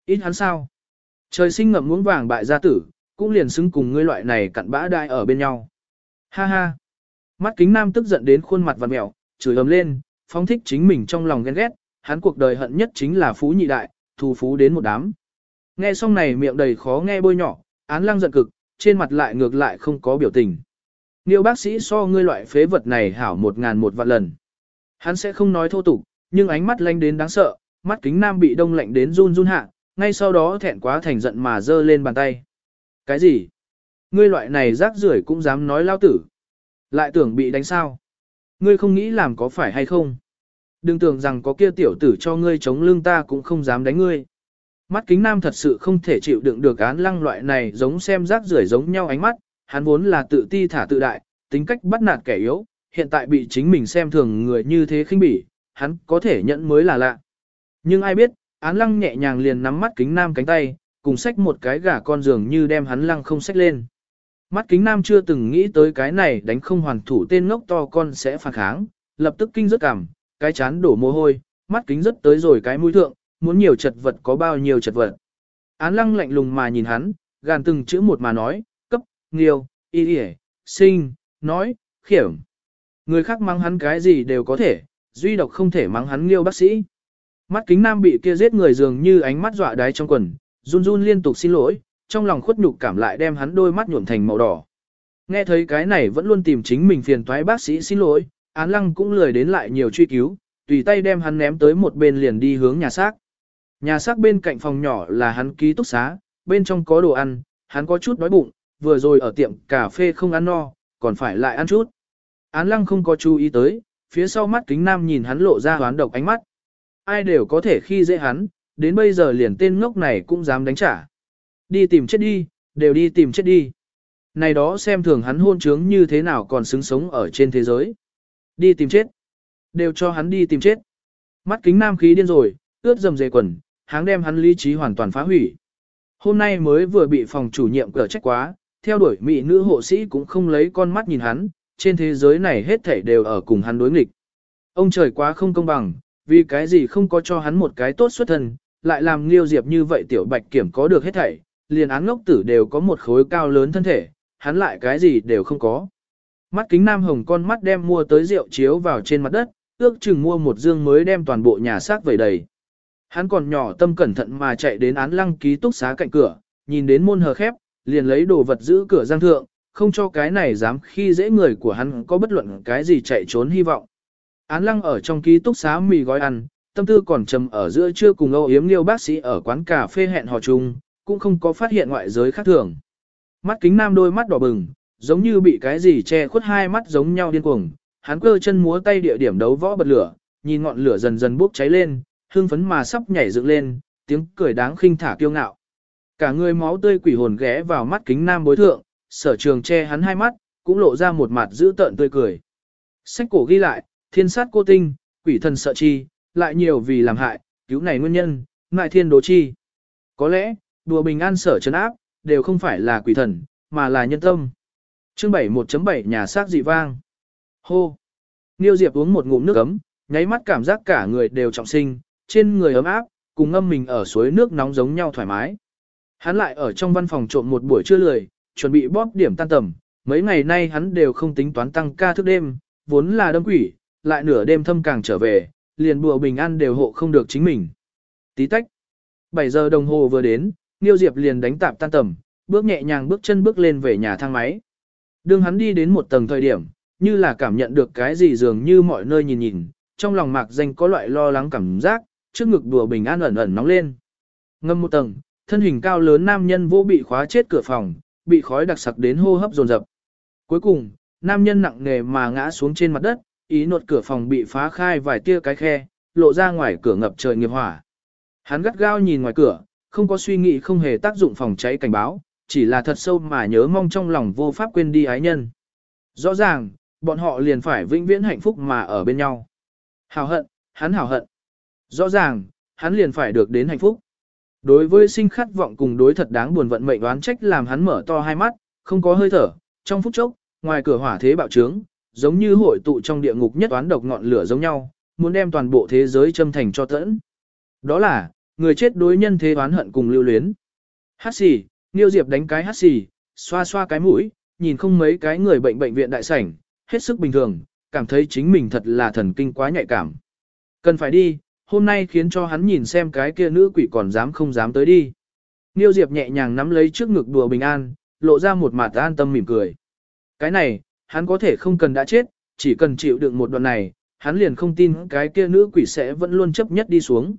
Ít hắn sao? Trời sinh ngậm muống vàng bại gia tử, cũng liền xứng cùng ngươi loại này cặn bã đai ở bên nhau. Ha ha. Mắt kính nam tức giận đến khuôn mặt vằn mèo, chửi ầm lên, phóng thích chính mình trong lòng ghen ghét, hắn cuộc đời hận nhất chính là phú nhị đại, thù phú đến một đám. Nghe xong này miệng đầy khó nghe bôi nhỏ, án lăng giận cực, trên mặt lại ngược lại không có biểu tình. Nhiều bác sĩ so ngươi loại phế vật này hảo một ngàn một vạn lần. Hắn sẽ không nói thô tục, nhưng ánh mắt lanh đến đáng sợ, mắt kính nam bị đông lạnh đến run run hạ, ngay sau đó thẹn quá thành giận mà giơ lên bàn tay. Cái gì? Ngươi loại này rác rưởi cũng dám nói lao tử. Lại tưởng bị đánh sao? Ngươi không nghĩ làm có phải hay không? Đừng tưởng rằng có kia tiểu tử cho ngươi chống lưng ta cũng không dám đánh ngươi. Mắt kính nam thật sự không thể chịu đựng được án lăng loại này giống xem rác rưởi giống nhau ánh mắt, hắn vốn là tự ti thả tự đại, tính cách bắt nạt kẻ yếu, hiện tại bị chính mình xem thường người như thế khinh bỉ, hắn có thể nhận mới là lạ. Nhưng ai biết, án lăng nhẹ nhàng liền nắm mắt kính nam cánh tay, cùng xách một cái gà con giường như đem hắn lăng không xách lên. Mắt kính nam chưa từng nghĩ tới cái này đánh không hoàn thủ tên ngốc to con sẽ phản kháng, lập tức kinh rất cảm, cái chán đổ mồ hôi, mắt kính rất tới rồi cái mũi thượng, muốn nhiều chật vật có bao nhiêu chật vật. Án lăng lạnh lùng mà nhìn hắn, gàn từng chữ một mà nói, cấp, nghiêu, y y sinh, nói, khiểm. Người khác mắng hắn cái gì đều có thể, duy độc không thể mắng hắn nghiêu bác sĩ. Mắt kính nam bị kia giết người dường như ánh mắt dọa đáy trong quần, run run liên tục xin lỗi, trong lòng khuất nhục cảm lại đem hắn đôi mắt nhuộm thành màu đỏ. Nghe thấy cái này vẫn luôn tìm chính mình phiền toái bác sĩ xin lỗi, án lăng cũng lười đến lại nhiều truy cứu, tùy tay đem hắn ném tới một bên liền đi hướng nhà xác. Nhà xác bên cạnh phòng nhỏ là hắn ký túc xá, bên trong có đồ ăn, hắn có chút đói bụng, vừa rồi ở tiệm cà phê không ăn no, còn phải lại ăn chút. Án lăng không có chú ý tới, phía sau mắt kính nam nhìn hắn lộ ra hoán độc ánh mắt. Ai đều có thể khi dễ hắn, đến bây giờ liền tên ngốc này cũng dám đánh trả. Đi tìm chết đi, đều đi tìm chết đi. Này đó xem thường hắn hôn trướng như thế nào còn xứng sống ở trên thế giới. Đi tìm chết. Đều cho hắn đi tìm chết. Mắt kính nam khí điên rồi, ướt dầm dề quần, háng đem hắn lý trí hoàn toàn phá hủy. Hôm nay mới vừa bị phòng chủ nhiệm cở trách quá, theo đuổi mỹ nữ hộ sĩ cũng không lấy con mắt nhìn hắn, trên thế giới này hết thảy đều ở cùng hắn đối nghịch. Ông trời quá không công bằng, vì cái gì không có cho hắn một cái tốt xuất thân, lại làm liêu diệp như vậy tiểu bạch kiểm có được hết thảy, liền án ngốc tử đều có một khối cao lớn thân thể, hắn lại cái gì đều không có. Mắt kính nam hồng con mắt đem mua tới rượu chiếu vào trên mặt đất, ước chừng mua một dương mới đem toàn bộ nhà xác vẩy đầy. Hắn còn nhỏ tâm cẩn thận mà chạy đến án lăng ký túc xá cạnh cửa, nhìn đến môn hờ khép, liền lấy đồ vật giữ cửa giang thượng, không cho cái này dám khi dễ người của hắn có bất luận cái gì chạy trốn hy vọng. Án lăng ở trong ký túc xá mì gói ăn, tâm tư còn trầm ở giữa trưa cùng âu yếm liêu bác sĩ ở quán cà phê hẹn hò chung, cũng không có phát hiện ngoại giới khác thường. Mắt kính nam đôi mắt đỏ bừng, giống như bị cái gì che khuất hai mắt giống nhau điên cuồng, hắn cơ chân múa tay địa điểm đấu võ bật lửa, nhìn ngọn lửa dần dần bốc cháy lên, hương phấn mà sắp nhảy dựng lên, tiếng cười đáng khinh thả kiêu ngạo. Cả người máu tươi quỷ hồn ghé vào mắt kính nam bối thượng, sở trường che hắn hai mắt, cũng lộ ra một mặt dữ tợn tươi cười. Sách cổ ghi lại, thiên sát cô tinh, quỷ thần sợ chi, lại nhiều vì làm hại, cứu này nguyên nhân, ngại thiên đố chi. Có lẽ, đùa bình an sở trấn áp, đều không phải là quỷ thần, mà là nhân tâm. Chương 7 1.7 nhà xác dị vang. Hô! Niêu Diệp uống một ngụm nước ấm, nháy mắt cảm giác cả người đều trọng sinh, trên người ấm áp, cùng ngâm mình ở suối nước nóng giống nhau thoải mái. Hắn lại ở trong văn phòng trộm một buổi trưa lười, chuẩn bị bóp điểm tan tầm, mấy ngày nay hắn đều không tính toán tăng ca thức đêm, vốn là đâm quỷ, lại nửa đêm thâm càng trở về, liền bùa bình an đều hộ không được chính mình. Tí tách. 7 giờ đồng hồ vừa đến, Niêu Diệp liền đánh tạp tan tầm, bước nhẹ nhàng bước chân bước lên về nhà thang máy. Đương hắn đi đến một tầng thời điểm, như là cảm nhận được cái gì dường như mọi nơi nhìn nhìn, trong lòng mạc danh có loại lo lắng cảm giác, trước ngực đùa bình an ẩn ẩn nóng lên. Ngâm một tầng, thân hình cao lớn nam nhân vô bị khóa chết cửa phòng, bị khói đặc sặc đến hô hấp dồn dập. Cuối cùng, nam nhân nặng nề mà ngã xuống trên mặt đất, ý nột cửa phòng bị phá khai vài tia cái khe, lộ ra ngoài cửa ngập trời nghiệp hỏa. Hắn gắt gao nhìn ngoài cửa, không có suy nghĩ không hề tác dụng phòng cháy cảnh báo, chỉ là thật sâu mà nhớ mong trong lòng vô pháp quên đi ái nhân. Rõ ràng, bọn họ liền phải vĩnh viễn hạnh phúc mà ở bên nhau. Hào hận, hắn hào hận. Rõ ràng, hắn liền phải được đến hạnh phúc. Đối với sinh khát vọng cùng đối thật đáng buồn vận mệnh đoán trách làm hắn mở to hai mắt, không có hơi thở, trong phút chốc, ngoài cửa hỏa thế bạo trướng, giống như hội tụ trong địa ngục nhất toán độc ngọn lửa giống nhau, muốn đem toàn bộ thế giới châm thành cho tẫn. Đó là, người chết đối nhân thế oán hận cùng lưu luyến. Hát xì, Niêu Diệp đánh cái hát xì, xoa xoa cái mũi, nhìn không mấy cái người bệnh bệnh viện đại sảnh, hết sức bình thường, cảm thấy chính mình thật là thần kinh quá nhạy cảm. Cần phải đi, hôm nay khiến cho hắn nhìn xem cái kia nữ quỷ còn dám không dám tới đi. Niêu Diệp nhẹ nhàng nắm lấy trước ngực đùa bình an, lộ ra một mặt an tâm mỉm cười. Cái này, hắn có thể không cần đã chết, chỉ cần chịu đựng một đoạn này, hắn liền không tin cái kia nữ quỷ sẽ vẫn luôn chấp nhất đi xuống.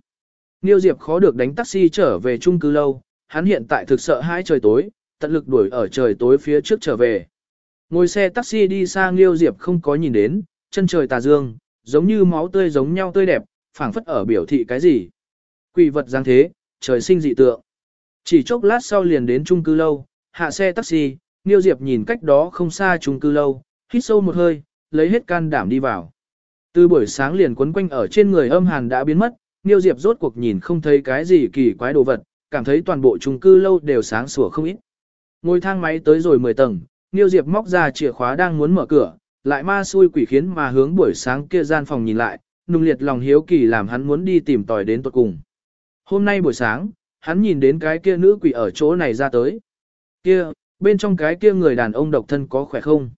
Niêu Diệp khó được đánh taxi trở về chung cư lâu, hắn hiện tại thực sợ hai trời tối, tận lực đuổi ở trời tối phía trước trở về. Ngồi xe taxi đi sang Niêu Diệp không có nhìn đến, chân trời tà dương, giống như máu tươi giống nhau tươi đẹp, phảng phất ở biểu thị cái gì. Quỷ vật giáng thế, trời sinh dị tượng. Chỉ chốc lát sau liền đến chung cư lâu, hạ xe taxi, Niêu Diệp nhìn cách đó không xa chung cư lâu, hít sâu một hơi, lấy hết can đảm đi vào. Từ buổi sáng liền quấn quanh ở trên người âm hàn đã biến mất, Niêu Diệp rốt cuộc nhìn không thấy cái gì kỳ quái đồ vật, cảm thấy toàn bộ chung cư lâu đều sáng sủa không ít. Ngồi thang máy tới rồi 10 tầng, Niêu Diệp móc ra chìa khóa đang muốn mở cửa, lại ma xui quỷ khiến mà hướng buổi sáng kia gian phòng nhìn lại, nung liệt lòng hiếu kỳ làm hắn muốn đi tìm tòi đến tận cùng. Hôm nay buổi sáng, hắn nhìn đến cái kia nữ quỷ ở chỗ này ra tới. Kia, bên trong cái kia người đàn ông độc thân có khỏe không?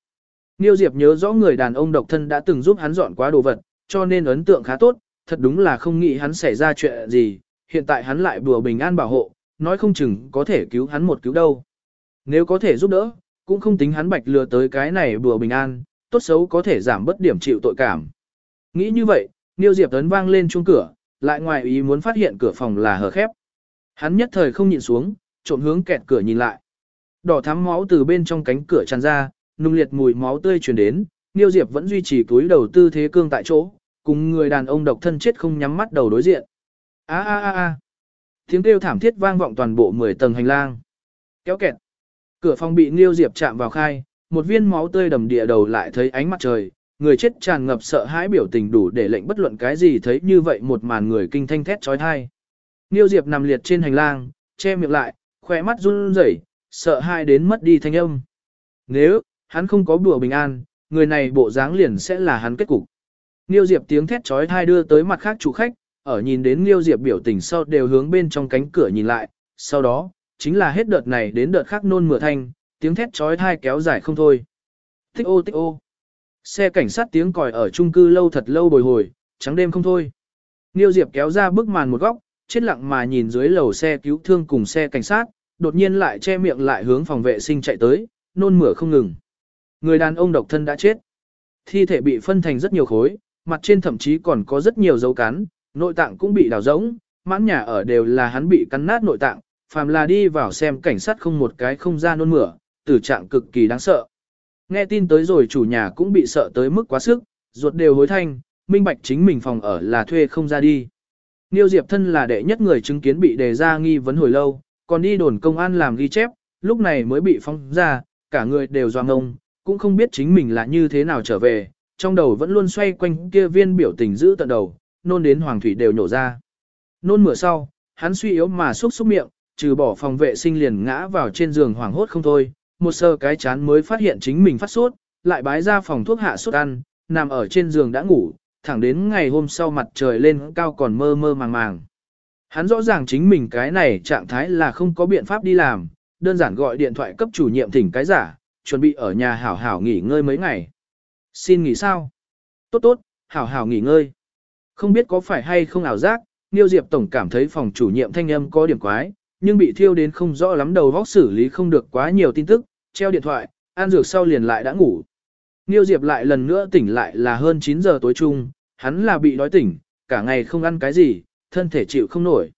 Niêu Diệp nhớ rõ người đàn ông độc thân đã từng giúp hắn dọn quá đồ vật, cho nên ấn tượng khá tốt, thật đúng là không nghĩ hắn xảy ra chuyện gì, hiện tại hắn lại bùa bình an bảo hộ, nói không chừng có thể cứu hắn một cứu đâu. Nếu có thể giúp đỡ, cũng không tính hắn bạch lừa tới cái này bùa bình an, tốt xấu có thể giảm bất điểm chịu tội cảm. Nghĩ như vậy, Niêu Diệp tấn vang lên chuông cửa, lại ngoài ý muốn phát hiện cửa phòng là hờ khép. Hắn nhất thời không nhịn xuống, trộn hướng kẹt cửa nhìn lại. Đỏ thắm máu từ bên trong cánh cửa tràn ra, nung liệt mùi máu tươi truyền đến, Niêu Diệp vẫn duy trì túi đầu tư thế cương tại chỗ, cùng người đàn ông độc thân chết không nhắm mắt đầu đối diện. A a a a. Tiếng kêu thảm thiết vang vọng toàn bộ 10 tầng hành lang. Kéo kẹt. Cửa phòng bị Niêu Diệp chạm vào khai, một viên máu tươi đầm địa đầu lại thấy ánh mặt trời, người chết tràn ngập sợ hãi biểu tình đủ để lệnh bất luận cái gì thấy như vậy một màn người kinh thanh thét chói tai. Niêu Diệp nằm liệt trên hành lang, che miệng lại, khóe mắt run rẩy, sợ hãi đến mất đi thanh âm. Nếu, hắn không có bùa bình an, người này bộ dáng liền sẽ là hắn kết cục. Niêu Diệp tiếng thét chói tai đưa tới mặt khác chủ khách, ở nhìn đến Niêu Diệp biểu tình sau đều hướng bên trong cánh cửa nhìn lại, sau đó, chính là hết đợt này đến đợt khác nôn mửa thanh, tiếng thét chói tai kéo dài không thôi. Tích ô tích ô. Xe cảnh sát tiếng còi ở chung cư lâu thật lâu bồi hồi, trắng đêm không thôi. Niêu Diệp kéo ra bức màn một góc, chết lặng mà nhìn dưới lầu xe cứu thương cùng xe cảnh sát, đột nhiên lại che miệng lại hướng phòng vệ sinh chạy tới, nôn mửa không ngừng. Người đàn ông độc thân đã chết. Thi thể bị phân thành rất nhiều khối, mặt trên thậm chí còn có rất nhiều dấu cắn, nội tạng cũng bị đào rỗng, mãn nhà ở đều là hắn bị cắn nát nội tạng, phàm là đi vào xem cảnh sát không một cái không ra nôn mửa, tử trạng cực kỳ đáng sợ. Nghe tin tới rồi chủ nhà cũng bị sợ tới mức quá sức, ruột đều hối thanh, minh bạch chính mình phòng ở là thuê không ra đi. Niêu Diệp thân là đệ nhất người chứng kiến bị đề ra nghi vấn hồi lâu, còn đi đồn công an làm ghi chép, lúc này mới bị phong ra, cả người đều doang ngông, cũng không biết chính mình là như thế nào trở về, trong đầu vẫn luôn xoay quanh kia viên biểu tình giữ tận đầu, nôn đến hoàng thủy đều nhổ ra. Nôn mửa sau, hắn suy yếu mà xúc xúc miệng, trừ bỏ phòng vệ sinh liền ngã vào trên giường hoảng hốt không thôi, một sơ cái chán mới phát hiện chính mình phát sốt, lại bái ra phòng thuốc hạ sốt ăn, nằm ở trên giường đã ngủ, thẳng đến ngày hôm sau mặt trời lên cao còn mơ mơ màng màng. Hắn rõ ràng chính mình cái này trạng thái là không có biện pháp đi làm, đơn giản gọi điện thoại cấp chủ nhiệm thỉnh cái giả, chuẩn bị ở nhà hảo hảo nghỉ ngơi mấy ngày. Xin nghỉ sao? Tốt tốt, hảo hảo nghỉ ngơi. Không biết có phải hay không ảo giác, Niêu Diệp Tổng cảm thấy phòng chủ nhiệm thanh âm có điểm quái, nhưng bị thiêu đến không rõ lắm đầu vóc xử lý không được quá nhiều tin tức, treo điện thoại, ăn dược sau liền lại đã ngủ. Niêu Diệp lại lần nữa tỉnh lại là hơn 9 giờ tối chung, hắn là bị đói tỉnh, cả ngày không ăn cái gì, thân thể chịu không nổi.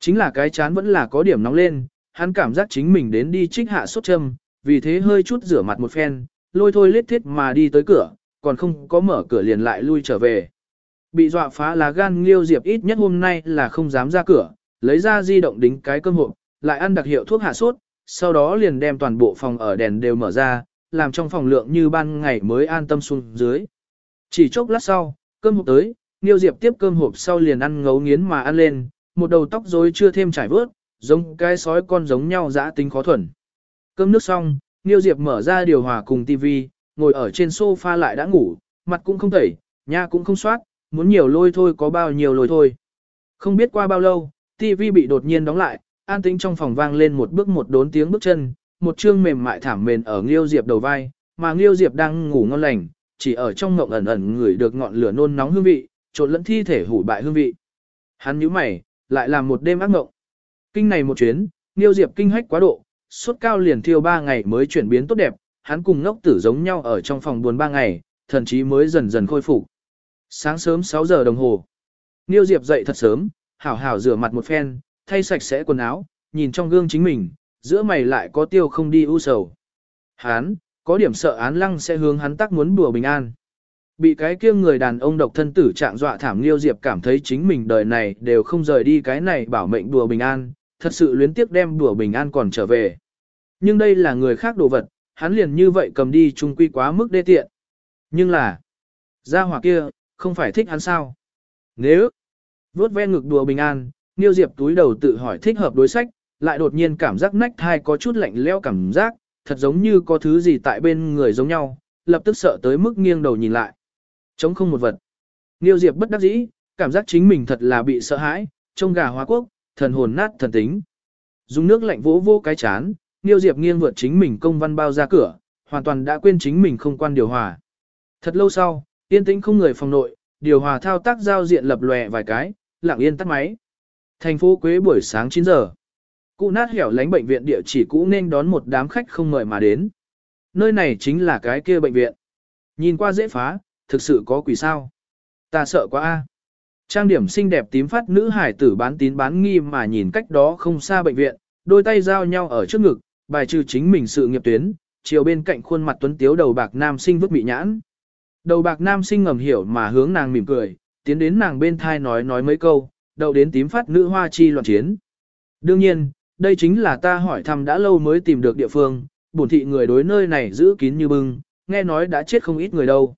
Chính là cái chán vẫn là có điểm nóng lên, hắn cảm giác chính mình đến đi trích hạ sốt châm, vì thế hơi chút rửa mặt một phen, lôi thôi lết thiết mà đi tới cửa, còn không có mở cửa liền lại lui trở về. Bị dọa phá lá gan Liêu Diệp ít nhất hôm nay là không dám ra cửa, lấy ra di động đính cái cơm hộp, lại ăn đặc hiệu thuốc hạ sốt, sau đó liền đem toàn bộ phòng ở đèn đều mở ra, làm trong phòng lượng như ban ngày mới an tâm xuống dưới. Chỉ chốc lát sau, cơm hộp tới, liêu Diệp tiếp cơm hộp sau liền ăn ngấu nghiến mà ăn lên, một đầu tóc rối chưa thêm trải vớt, giống cái sói con giống nhau dã tính khó thuần. Cơm nước xong, Niêu Diệp mở ra điều hòa cùng tivi, ngồi ở trên sofa lại đã ngủ, mặt cũng không tẩy, nha cũng không soát, muốn nhiều lôi thôi có bao nhiêu lôi thôi. Không biết qua bao lâu, tivi bị đột nhiên đóng lại, an tĩnh trong phòng vang lên một bước một đốn tiếng bước chân, một chương mềm mại thảm mền ở Nghiêu Diệp đầu vai, mà Nghiêu Diệp đang ngủ ngon lành, chỉ ở trong ngộng ẩn ẩn ngửi được ngọn lửa nôn nóng hương vị, trộn lẫn thi thể hủ bại hương vị. Hắn nhíu mày, lại làm một đêm ác ngộng. Kinh này một chuyến, Nghiêu Diệp kinh hách quá độ, suốt cao liền thiêu ba ngày mới chuyển biến tốt đẹp, hắn cùng ngốc tử giống nhau ở trong phòng buồn ba ngày, thần chí mới dần dần khôi phục. Sáng sớm 6 giờ đồng hồ, Nghiêu Diệp dậy thật sớm, hảo hảo rửa mặt một phen, thay sạch sẽ quần áo, nhìn trong gương chính mình, giữa mày lại có tiêu không đi u sầu. Hán, có điểm sợ án lăng sẽ hướng hắn tác muốn đùa bình an. Bị cái kia người đàn ông độc thân tử trạng dọa thảm liêu diệp cảm thấy chính mình đời này đều không rời đi cái này bảo mệnh đùa bình an, thật sự luyến tiếc đem đùa bình an còn trở về. Nhưng đây là người khác đồ vật, hắn liền như vậy cầm đi chung quy quá mức đê tiện. Nhưng là, gia hỏa kia, không phải thích hắn sao? Nếu, vuốt ve ngực đùa bình an, Niêu Diệp túi đầu tự hỏi thích hợp đối sách, lại đột nhiên cảm giác nách thai có chút lạnh leo cảm giác, thật giống như có thứ gì tại bên người giống nhau, lập tức sợ tới mức nghiêng đầu nhìn lại. Chống không một vật. Niêu Diệp bất đắc dĩ, cảm giác chính mình thật là bị sợ hãi, trông gà hóa quốc, thần hồn nát thần tính. Dùng nước lạnh vỗ vô cái chán, Niêu Diệp nghiêng vượt chính mình công văn bao ra cửa, hoàn toàn đã quên chính mình không quan điều hòa. Thật lâu sau, yên tĩnh không người phòng nội, điều hòa thao tác giao diện lập lòe vài cái, lặng yên tắt máy. Thành phố Quế buổi sáng 9 giờ. Cụ nát hẻo lánh bệnh viện địa chỉ cũ nên đón một đám khách không mời mà đến. Nơi này chính là cái kia bệnh viện. Nhìn qua dễ phá, thực sự có quỷ sao. Ta sợ quá a. Trang điểm xinh đẹp tím phát nữ hải tử bán tín bán nghi mà nhìn cách đó không xa bệnh viện, đôi tay giao nhau ở trước ngực, bài trừ chính mình sự nghiệp tuyến, chiều bên cạnh khuôn mặt tuấn tiếu đầu bạc nam sinh vứt bị nhãn. Đầu bạc nam sinh ngầm hiểu mà hướng nàng mỉm cười, tiến đến nàng bên thai nói nói mấy câu, đầu đến tím phát nữ hoa chi loạn chiến. Đương nhiên, đây chính là ta hỏi thăm đã lâu mới tìm được địa phương, bổn thị người đối nơi này giữ kín như bưng, nghe nói đã chết không ít người đâu.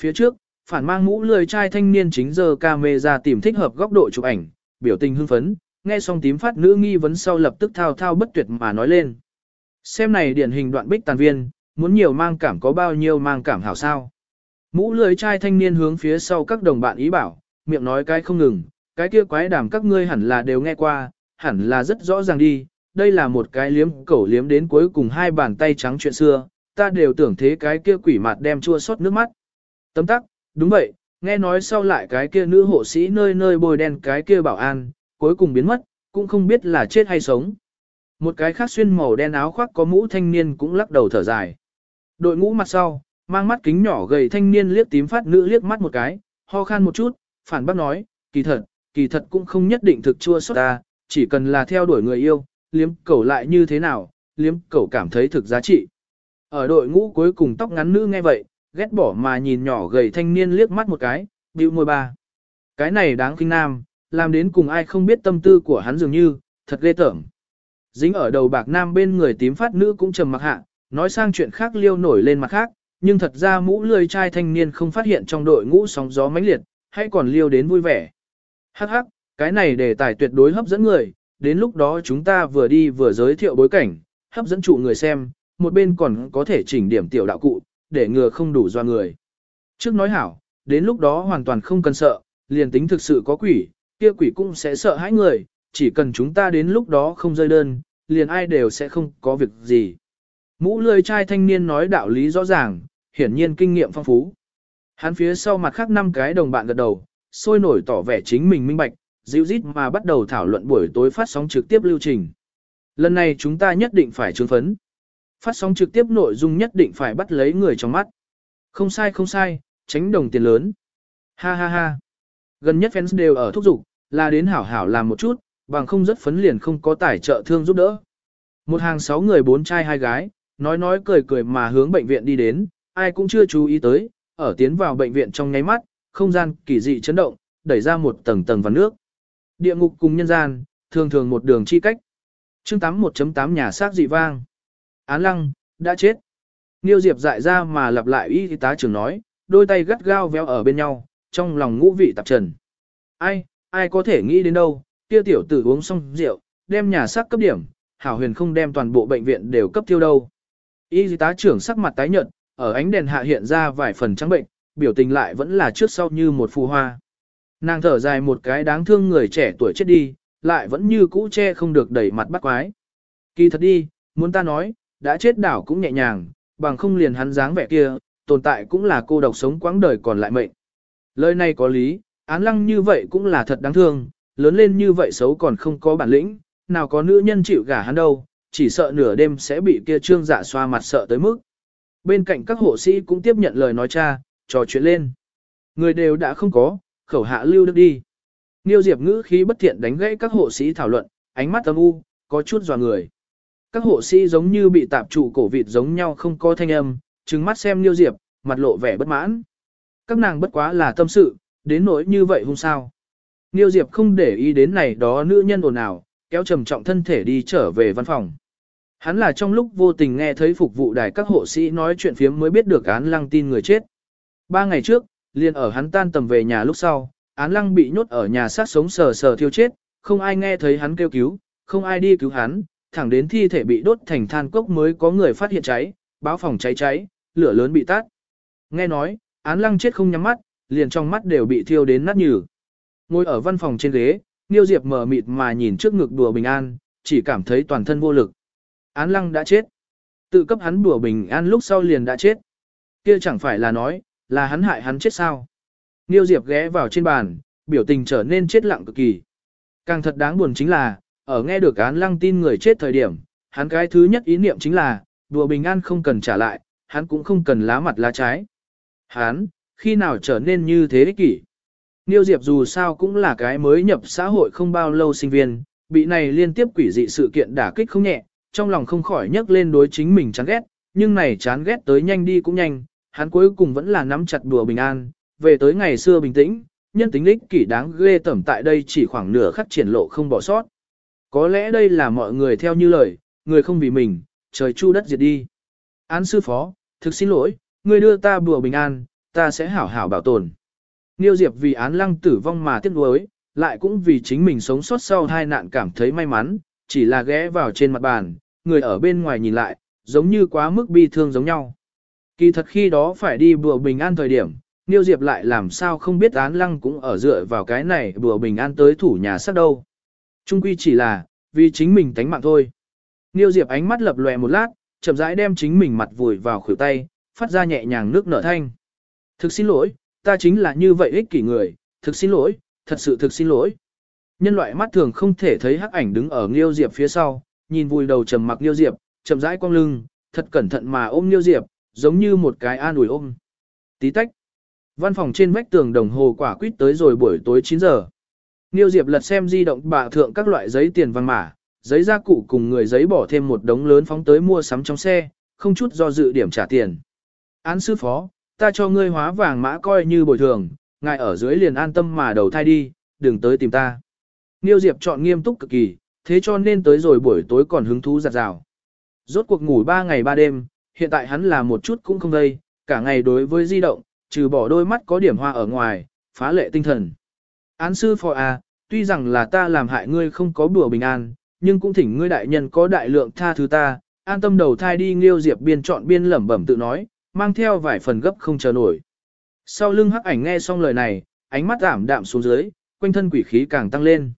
Phía trước, phản mang mũ lười trai thanh niên chính giờ camera tìm thích hợp góc độ chụp ảnh, biểu tình hưng phấn, nghe xong tím phát nữ nghi vấn sau lập tức thao thao bất tuyệt mà nói lên. Xem này điển hình đoạn bích tàn viên, muốn nhiều mang cảm có bao nhiêu mang cảm hảo sao. Mũ lười trai thanh niên hướng phía sau các đồng bạn ý bảo, miệng nói cái không ngừng, cái kia quái đàm các ngươi hẳn là đều nghe qua, hẳn là rất rõ ràng đi, đây là một cái liếm cẩu liếm đến cuối cùng hai bàn tay trắng chuyện xưa, ta đều tưởng thế cái kia quỷ mặt đem chua xót nước mắt. Tấm tắc, đúng vậy, nghe nói sau lại cái kia nữ hộ sĩ nơi nơi bôi đen cái kia bảo an, cuối cùng biến mất, cũng không biết là chết hay sống. Một cái khác xuyên màu đen áo khoác có mũ thanh niên cũng lắc đầu thở dài. Đội ngũ mặt sau, mang mắt kính nhỏ gầy thanh niên liếc tím phát nữ liếc mắt một cái, ho khan một chút, phản bác nói, kỳ thật, kỳ thật cũng không nhất định thực chua xót ta, chỉ cần là theo đuổi người yêu, liếm cẩu lại như thế nào, liếm cẩu cảm thấy thực giá trị. Ở đội ngũ cuối cùng tóc ngắn nữ nghe vậy, ghét bỏ mà nhìn nhỏ gầy thanh niên liếc mắt một cái, bĩu môi ba. Cái này đáng kinh nam, làm đến cùng ai không biết tâm tư của hắn dường như, thật ghê tởm. Dính ở đầu bạc nam bên người tím phát nữ cũng trầm mặc hạ, nói sang chuyện khác liêu nổi lên mặt khác, nhưng thật ra mũ lười trai thanh niên không phát hiện trong đội ngũ sóng gió mãnh liệt, hay còn liêu đến vui vẻ. Hắc hắc, cái này đề tài tuyệt đối hấp dẫn người, đến lúc đó chúng ta vừa đi vừa giới thiệu bối cảnh, hấp dẫn trụ người xem, một bên còn có thể chỉnh điểm tiểu đạo cụ, để ngừa không đủ do người. Trước nói hảo, đến lúc đó hoàn toàn không cần sợ, liền tính thực sự có quỷ, kia quỷ cũng sẽ sợ hãi người, chỉ cần chúng ta đến lúc đó không rơi đơn, liền ai đều sẽ không có việc gì. Mũ lười trai thanh niên nói đạo lý rõ ràng, hiển nhiên kinh nghiệm phong phú. Hắn phía sau mặt khác năm cái đồng bạn gật đầu, sôi nổi tỏ vẻ chính mình minh bạch, dịu dít mà bắt đầu thảo luận buổi tối phát sóng trực tiếp lưu trình. Lần này chúng ta nhất định phải trương phấn. Phát sóng trực tiếp nội dung nhất định phải bắt lấy người trong mắt. Không sai không sai, tránh đồng tiền lớn. Ha ha ha. Gần nhất fans đều ở thúc giục, là đến hảo hảo làm một chút, bằng không rất phấn liền không có tài trợ thương giúp đỡ. Một hàng sáu người bốn trai hai gái, nói nói cười cười mà hướng bệnh viện đi đến, ai cũng chưa chú ý tới, ở tiến vào bệnh viện trong nháy mắt, không gian kỳ dị chấn động, đẩy ra một tầng tầng vào nước. Địa ngục cùng nhân gian, thường thường một đường chi cách. Chương 81.8 nhà xác dị vang. Án lăng, đã chết. Niêu Diệp dại ra mà lặp lại y tá trưởng nói, đôi tay gắt gao véo ở bên nhau, trong lòng ngũ vị tạp trần. Ai, ai có thể nghĩ đến đâu, kia tiểu tử uống xong rượu, đem nhà xác cấp điểm, hảo huyền không đem toàn bộ bệnh viện đều cấp tiêu đâu. Y tá trưởng sắc mặt tái nhợt, ở ánh đèn hạ hiện ra vài phần trắng bệnh, biểu tình lại vẫn là trước sau như một phù hoa. Nàng thở dài một cái đáng thương người trẻ tuổi chết đi, lại vẫn như cũ che không được đẩy mặt bắt quái. Kỳ thật đi, muốn ta nói, đã chết đảo cũng nhẹ nhàng, bằng không liền hắn dáng vẻ kia, tồn tại cũng là cô độc sống quãng đời còn lại mệnh. Lời này có lý, án lăng như vậy cũng là thật đáng thương, lớn lên như vậy xấu còn không có bản lĩnh, nào có nữ nhân chịu gả hắn đâu, chỉ sợ nửa đêm sẽ bị kia trương dạ xoa mặt sợ tới mức. Bên cạnh các hộ sĩ cũng tiếp nhận lời nói cha, trò chuyện lên. Người đều đã không có, khẩu hạ lưu được đi. Niêu Diệp ngữ khí bất thiện đánh gãy các hộ sĩ thảo luận, ánh mắt âm u, có chút dò người. Các hộ sĩ giống như bị tạp trụ cổ vịt giống nhau không có thanh âm, trừng mắt xem liêu Diệp, mặt lộ vẻ bất mãn. Các nàng bất quá là tâm sự, đến nỗi như vậy không sao. liêu Diệp không để ý đến này đó nữ nhân ồn ào, kéo trầm trọng thân thể đi trở về văn phòng. Hắn là trong lúc vô tình nghe thấy phục vụ đài các hộ sĩ nói chuyện phiếm mới biết được án lăng tin người chết. Ba ngày trước, liền ở hắn tan tầm về nhà lúc sau, án lăng bị nhốt ở nhà sát sống sờ sờ thiêu chết, không ai nghe thấy hắn kêu cứu, không ai đi cứu hắn, thẳng đến thi thể bị đốt thành than cốc mới có người phát hiện cháy, báo phòng cháy cháy, lửa lớn bị tắt. Nghe nói, án lăng chết không nhắm mắt, liền trong mắt đều bị thiêu đến nát nhừ. Ngồi ở văn phòng trên ghế, Niêu Diệp mở mịt mà nhìn trước ngực đùa bình an, chỉ cảm thấy toàn thân vô lực. Án lăng đã chết. Tự cấp hắn đùa bình an lúc sau liền đã chết. Kia chẳng phải là nói, là hắn hại hắn chết sao. Niêu Diệp ghé vào trên bàn, biểu tình trở nên chết lặng cực kỳ. Càng thật đáng buồn chính là, ở nghe được án lăng tin người chết thời điểm, hắn cái thứ nhất ý niệm chính là, đùa bình an không cần trả lại, hắn cũng không cần lá mặt lá trái. Hắn, khi nào trở nên như thế ích kỷ. Niêu Diệp dù sao cũng là cái mới nhập xã hội không bao lâu sinh viên, bị này liên tiếp quỷ dị sự kiện đả kích không nhẹ, trong lòng không khỏi nhấc lên đối chính mình chán ghét, nhưng này chán ghét tới nhanh đi cũng nhanh, hắn cuối cùng vẫn là nắm chặt đùa bình an, về tới ngày xưa bình tĩnh, nhân tính lích kỷ đáng ghê tẩm tại đây chỉ khoảng nửa khắc triển lộ không bỏ sót. Có lẽ đây là mọi người theo như lời, người không vì mình, trời chu đất diệt đi. Án sư phó, thực xin lỗi, người đưa ta bùa bình an, ta sẽ hảo hảo bảo tồn. Niêu Diệp vì án lăng tử vong mà tiếc nuối, lại cũng vì chính mình sống sót sau hai nạn cảm thấy may mắn, chỉ là ghé vào trên mặt bàn, người ở bên ngoài nhìn lại, giống như quá mức bi thương giống nhau. Kỳ thật khi đó phải đi bùa bình an thời điểm, Niêu Diệp lại làm sao không biết án lăng cũng ở dựa vào cái này bùa bình an tới thủ nhà sắc đâu. Trung quy chỉ là, vì chính mình tánh mạng thôi. Niêu Diệp ánh mắt lập lòe một lát, chậm rãi đem chính mình mặt vùi vào khuỷu tay, phát ra nhẹ nhàng nước nở thanh. Thực xin lỗi, ta chính là như vậy ích kỷ người, thực xin lỗi, thật sự thực xin lỗi. Nhân loại mắt thường không thể thấy hắc ảnh đứng ở Niêu Diệp phía sau, nhìn vùi đầu trầm mặc Niêu Diệp, chậm rãi cong lưng, thật cẩn thận mà ôm Niêu Diệp, giống như một cái an ủi ôm. Tí tách. Văn phòng trên vách tường đồng hồ quả quýt tới rồi buổi tối 9 giờ. Niêu Diệp lật xem di động bà thượng các loại giấy tiền văn mã, giấy gia cụ cùng người giấy bỏ thêm một đống lớn phóng tới mua sắm trong xe, không chút do dự điểm trả tiền. Án sư phó, ta cho ngươi hóa vàng mã coi như bồi thường, ngài ở dưới liền an tâm mà đầu thai đi, đừng tới tìm ta. Niêu Diệp chọn nghiêm túc cực kỳ, thế cho nên tới rồi buổi tối còn hứng thú giặt rào. Rốt cuộc ngủ 3 ngày 3 đêm, hiện tại hắn là một chút cũng không đây, cả ngày đối với di động, trừ bỏ đôi mắt có điểm hoa ở ngoài, phá lệ tinh thần. Án sư phò à, tuy rằng là ta làm hại ngươi không có bùa bình an, nhưng cũng thỉnh ngươi đại nhân có đại lượng tha thứ ta, an tâm đầu thai đi Nghiêu Diệp biên chọn biên lẩm bẩm tự nói, mang theo vài phần gấp không chờ nổi. Sau lưng hắc ảnh nghe xong lời này, ánh mắt giảm đạm xuống dưới, quanh thân quỷ khí càng tăng lên.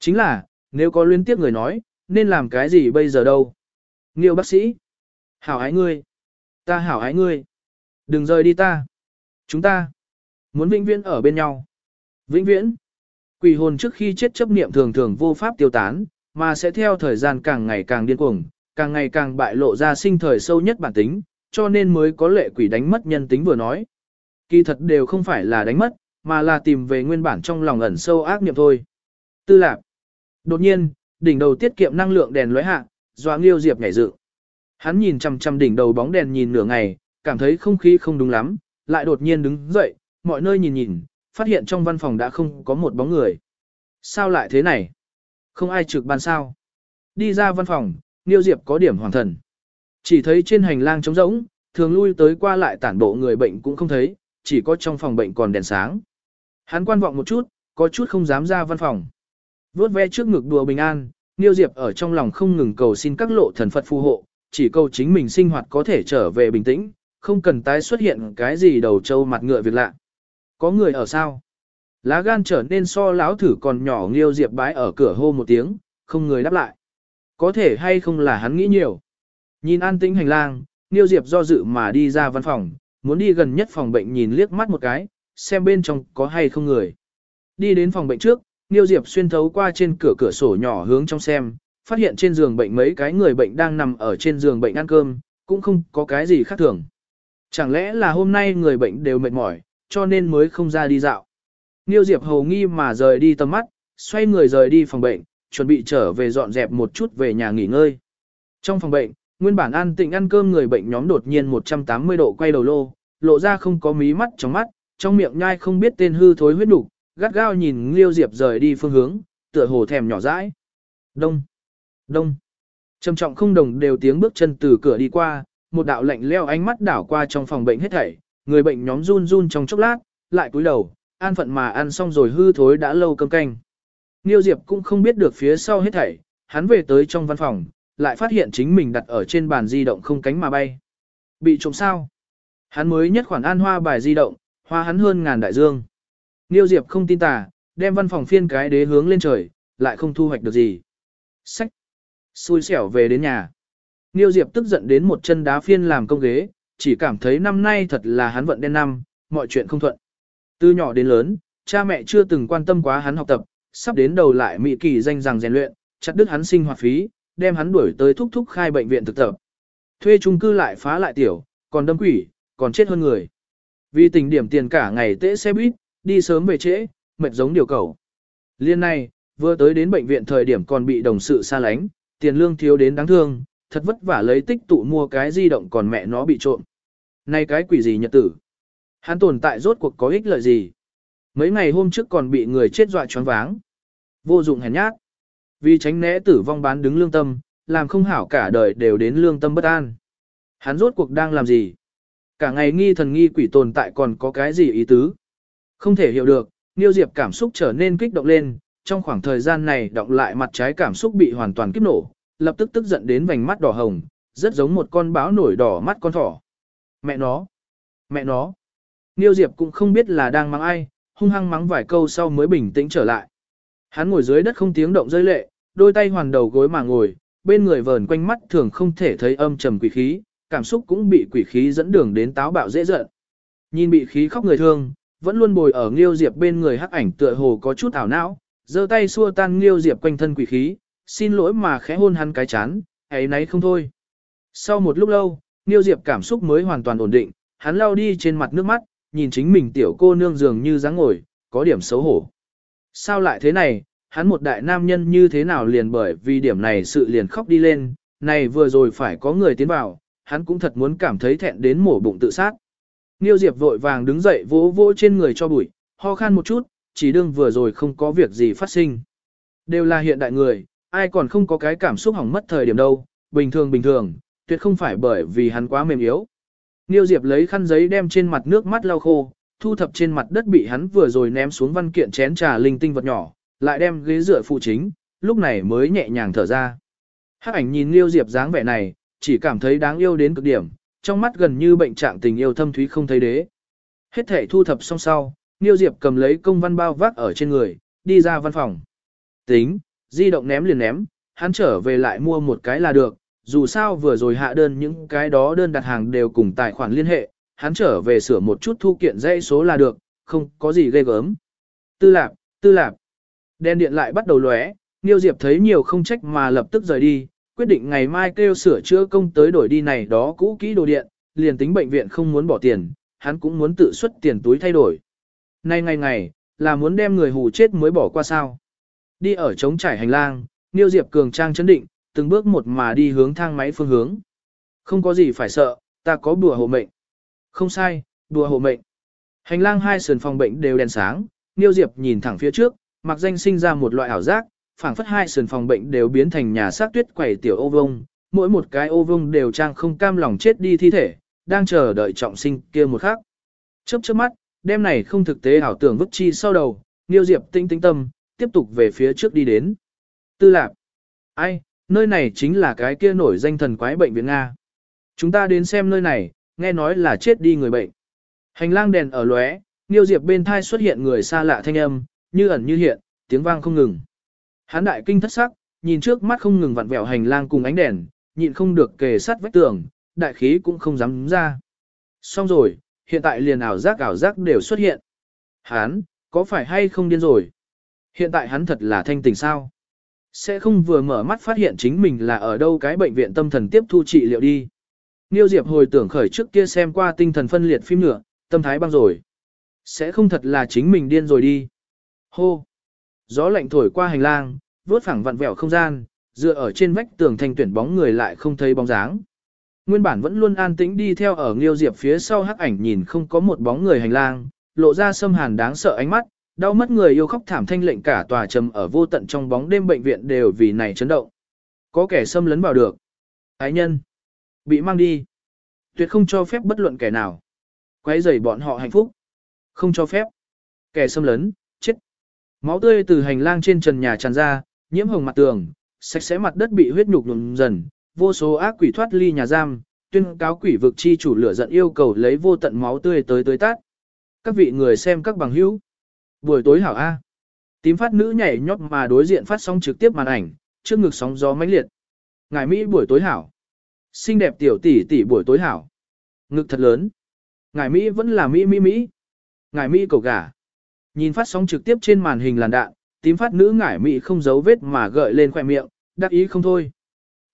Chính là, nếu có liên tiếp người nói, nên làm cái gì bây giờ đâu? Nghiêu bác sĩ. Hảo ái ngươi. Ta hảo ái ngươi. Đừng rời đi ta. Chúng ta. Muốn vĩnh viễn ở bên nhau. Vĩnh viễn. Quỷ hồn trước khi chết chấp niệm thường thường vô pháp tiêu tán, mà sẽ theo thời gian càng ngày càng điên cuồng, càng ngày càng bại lộ ra sinh thời sâu nhất bản tính, cho nên mới có lệ quỷ đánh mất nhân tính vừa nói. Kỳ thật đều không phải là đánh mất, mà là tìm về nguyên bản trong lòng ẩn sâu ác niệm thôi. Tư lạc. Đột nhiên, đỉnh đầu tiết kiệm năng lượng đèn lóe hạ, doa nghiêu diệp nhảy dựng. Hắn nhìn chằm chằm đỉnh đầu bóng đèn nhìn nửa ngày, cảm thấy không khí không đúng lắm, lại đột nhiên đứng dậy, mọi nơi nhìn nhìn, phát hiện trong văn phòng đã không có một bóng người. Sao lại thế này? Không ai trực ban sao? Đi ra văn phòng, Niêu Diệp có điểm hoàng thần. Chỉ thấy trên hành lang trống rỗng, thường lui tới qua lại tản bộ người bệnh cũng không thấy, chỉ có trong phòng bệnh còn đèn sáng. Hắn quan vọng một chút, có chút không dám ra văn phòng. Vốt ve trước ngực đùa bình an, Niêu Diệp ở trong lòng không ngừng cầu xin các lộ thần Phật phù hộ, chỉ cầu chính mình sinh hoạt có thể trở về bình tĩnh, không cần tái xuất hiện cái gì đầu trâu mặt ngựa việc lạ. Có người ở sao? Lá gan trở nên so láo thử còn nhỏ nghiêu Diệp bái ở cửa hô một tiếng, không người đáp lại. Có thể hay không là hắn nghĩ nhiều. Nhìn an tĩnh hành lang, nghiêu Diệp do dự mà đi ra văn phòng, muốn đi gần nhất phòng bệnh nhìn liếc mắt một cái, xem bên trong có hay không người. Đi đến phòng bệnh trước, nghiêu Diệp xuyên thấu qua trên cửa cửa sổ nhỏ hướng trong xem, phát hiện trên giường bệnh mấy cái người bệnh đang nằm ở trên giường bệnh ăn cơm, cũng không có cái gì khác thường. Chẳng lẽ là hôm nay người bệnh đều mệt mỏi, cho nên mới không ra đi dạo. Niêu Diệp hầu nghi mà rời đi tầm mắt, xoay người rời đi phòng bệnh, chuẩn bị trở về dọn dẹp một chút về nhà nghỉ ngơi. Trong phòng bệnh, nguyên bản an tịnh ăn cơm người bệnh nhóm đột nhiên 180 độ quay đầu lô, lộ ra không có mí mắt trong mắt, trong miệng nhai không biết tên hư thối huyết đủ, gắt gao nhìn Liêu Diệp rời đi phương hướng, tựa hồ thèm nhỏ dãi. Đông, đông. Trầm trọng không đồng đều tiếng bước chân từ cửa đi qua, một đạo lạnh leo ánh mắt đảo qua trong phòng bệnh hết thảy, người bệnh nhóm run run trong chốc lát, lại cúi đầu, an phận mà ăn xong rồi hư thối đã lâu cơm canh. Niêu Diệp cũng không biết được phía sau hết thảy, hắn về tới trong văn phòng, lại phát hiện chính mình đặt ở trên bàn di động không cánh mà bay. Bị trộm sao? Hắn mới nhất khoản an hoa bài di động, hoa hắn hơn ngàn đại dương. Niêu Diệp không tin tà, đem văn phòng phiên cái đế hướng lên trời, lại không thu hoạch được gì. Sách! Xui xẻo về đến nhà. Niêu Diệp tức giận đến một chân đá phiên làm công ghế, chỉ cảm thấy năm nay thật là hắn vận đen năm, mọi chuyện không thuận. Từ nhỏ đến lớn, cha mẹ chưa từng quan tâm quá hắn học tập, sắp đến đầu lại mỹ kỳ danh rằng rèn luyện, chặt đứt hắn sinh hoạt phí, đem hắn đuổi tới thúc thúc khai bệnh viện thực tập. Thuê chung cư lại phá lại tiểu, còn đâm quỷ, còn chết hơn người. Vì tình điểm tiền cả ngày tễ xe buýt, đi sớm về trễ, mệt giống điều cầu. Liên này, vừa tới đến bệnh viện thời điểm còn bị đồng sự xa lánh, tiền lương thiếu đến đáng thương, thật vất vả lấy tích tụ mua cái di động còn mẹ nó bị trộm. Này cái quỷ gì nhật tử? Hắn tồn tại rốt cuộc có ích lợi gì? Mấy ngày hôm trước còn bị người chết dọa choáng váng. Vô dụng hèn nhát. Vì tránh né tử vong bán đứng lương tâm, làm không hảo cả đời đều đến lương tâm bất an. Hắn rốt cuộc đang làm gì? Cả ngày nghi thần nghi quỷ tồn tại còn có cái gì ý tứ? Không thể hiểu được, Niêu Diệp cảm xúc trở nên kích động lên, trong khoảng thời gian này động lại mặt trái cảm xúc bị hoàn toàn kích nổ, lập tức tức giận đến vành mắt đỏ hồng, rất giống một con báo nổi đỏ mắt con thỏ. Mẹ nó! Mẹ nó! Niêu Diệp cũng không biết là đang mắng ai, hung hăng mắng vài câu sau mới bình tĩnh trở lại. Hắn ngồi dưới đất không tiếng động rơi lệ, đôi tay hoàn đầu gối mà ngồi, bên người vờn quanh mắt thường không thể thấy âm trầm quỷ khí, cảm xúc cũng bị quỷ khí dẫn đường đến táo bạo dễ giận. Nhìn bị khí khóc người thương, vẫn luôn bồi ở Nghiêu Diệp bên người hắc ảnh tựa hồ có chút ảo não, giơ tay xua tan Nghiêu Diệp quanh thân quỷ khí, xin lỗi mà khẽ hôn hắn cái chán, ấy nấy không thôi. Sau một lúc lâu, Nghiêu Diệp cảm xúc mới hoàn toàn ổn định, hắn lau đi trên mặt nước mắt, nhìn chính mình tiểu cô nương dường như dáng ngồi, có điểm xấu hổ. Sao lại thế này, hắn một đại nam nhân như thế nào liền bởi vì điểm này sự liền khóc đi lên, này vừa rồi phải có người tiến vào, hắn cũng thật muốn cảm thấy thẹn đến mổ bụng tự sát. Niêu Diệp vội vàng đứng dậy vỗ vỗ trên người cho bụi, ho khan một chút, chỉ đương vừa rồi không có việc gì phát sinh. Đều là hiện đại người, ai còn không có cái cảm xúc hỏng mất thời điểm đâu, bình thường bình thường, tuyệt không phải bởi vì hắn quá mềm yếu. Niêu Diệp lấy khăn giấy đem trên mặt nước mắt lau khô, thu thập trên mặt đất bị hắn vừa rồi ném xuống văn kiện chén trà linh tinh vật nhỏ, lại đem ghế dựa phụ chính, lúc này mới nhẹ nhàng thở ra. Hắc ảnh nhìn Niêu Diệp dáng vẻ này, chỉ cảm thấy đáng yêu đến cực điểm, trong mắt gần như bệnh trạng tình yêu thâm thúy không thấy đế. Hết thể thu thập xong sau, Niêu Diệp cầm lấy công văn bao vác ở trên người, đi ra văn phòng. Tính, di động ném liền ném, hắn trở về lại mua một cái là được, dù sao vừa rồi hạ đơn những cái đó đơn đặt hàng đều cùng tài khoản liên hệ, hắn trở về sửa một chút thu kiện dãy số là được, không có gì ghê gớm. Tư lạp, tư lạp. Đèn điện lại bắt đầu lóe, Niêu Diệp thấy nhiều không trách mà lập tức rời đi, quyết định ngày mai kêu sửa chữa công tới đổi đi này đó cũ kỹ đồ điện, liền tính bệnh viện không muốn bỏ tiền, hắn cũng muốn tự xuất tiền túi thay đổi. Nay ngày ngày, là muốn đem người hù chết mới bỏ qua sao. Đi ở trống trải hành lang, Niêu Diệp cường trang chấn định, từng bước một mà đi hướng thang máy phương hướng. Không có gì phải sợ, ta có bùa hộ mệnh. Không sai, đùa hộ mệnh. Hành lang hai sườn phòng bệnh đều đèn sáng, Niêu Diệp nhìn thẳng phía trước, mặc danh sinh ra một loại ảo giác, phảng phất hai sườn phòng bệnh đều biến thành nhà xác tuyết quẩy tiểu ô vông, mỗi một cái ô vông đều trang không cam lòng chết đi thi thể, đang chờ đợi trọng sinh kia một khắc. Chớp chớp mắt, đêm này không thực tế ảo tưởng vứt chi sau đầu, Niêu Diệp tinh tinh tâm, tiếp tục về phía trước đi đến. Tư lạc. Ai, nơi này chính là cái kia nổi danh thần quái bệnh viện Nga. Chúng ta đến xem nơi này, nghe nói là chết đi người bệnh. Hành lang đèn ở lóe, Niêu Diệp bên thai xuất hiện người xa lạ thanh âm, như ẩn như hiện, tiếng vang không ngừng. Hán đại kinh thất sắc, nhìn trước mắt không ngừng vặn vẹo hành lang cùng ánh đèn, nhịn không được kề sát vách tường, đại khí cũng không dám ra. Xong rồi, hiện tại liền ảo giác ảo giác đều xuất hiện. Hán, có phải hay không điên rồi? Hiện tại hắn thật là thanh tỉnh sao? Sẽ không vừa mở mắt phát hiện chính mình là ở đâu cái bệnh viện tâm thần tiếp thu trị liệu đi. Niêu Diệp hồi tưởng khởi trước kia xem qua tinh thần phân liệt phim nữa, tâm thái băng rồi. Sẽ không thật là chính mình điên rồi đi. Hô! Gió lạnh thổi qua hành lang, vốt phẳng vặn vẹo không gian, dựa ở trên vách tường thanh tuyển bóng người lại không thấy bóng dáng. Nguyên bản vẫn luôn an tĩnh đi theo ở Nghiêu Diệp phía sau hắc ảnh nhìn không có một bóng người hành lang, lộ ra sâm hàn đáng sợ ánh mắt, đau mất người yêu khóc thảm thanh lệnh cả tòa trầm ở vô tận trong bóng đêm bệnh viện đều vì này chấn động. Có kẻ xâm lấn vào được. Ái nhân. Bị mang đi. Tuyệt không cho phép bất luận kẻ nào. Quấy rầy bọn họ hạnh phúc. Không cho phép. Kẻ xâm lấn, chết. Máu tươi từ hành lang trên trần nhà tràn ra, nhiễm hồng mặt tường, sạch sẽ mặt đất bị huyết nhục nhuộm dần, vô số ác quỷ thoát ly nhà giam, tuyên cáo quỷ vực chi chủ lửa giận yêu cầu lấy vô tận máu tươi tới tới tát. Các vị người xem các bằng hữu. Buổi tối hảo A. Tím phát nữ nhảy nhót mà đối diện phát sóng trực tiếp màn ảnh, trước ngực sóng gió mãnh liệt. Ngài Mỹ buổi tối hảo. Xinh đẹp tiểu tỷ tỷ buổi tối hảo. Ngực thật lớn. Ngài Mỹ vẫn là Mỹ Mỹ Mỹ. Ngài Mỹ cầu gà. Nhìn phát sóng trực tiếp trên màn hình làn đạn, tím phát nữ ngải Mỹ không giấu vết mà gợi lên khoẻ miệng, đắc ý không thôi.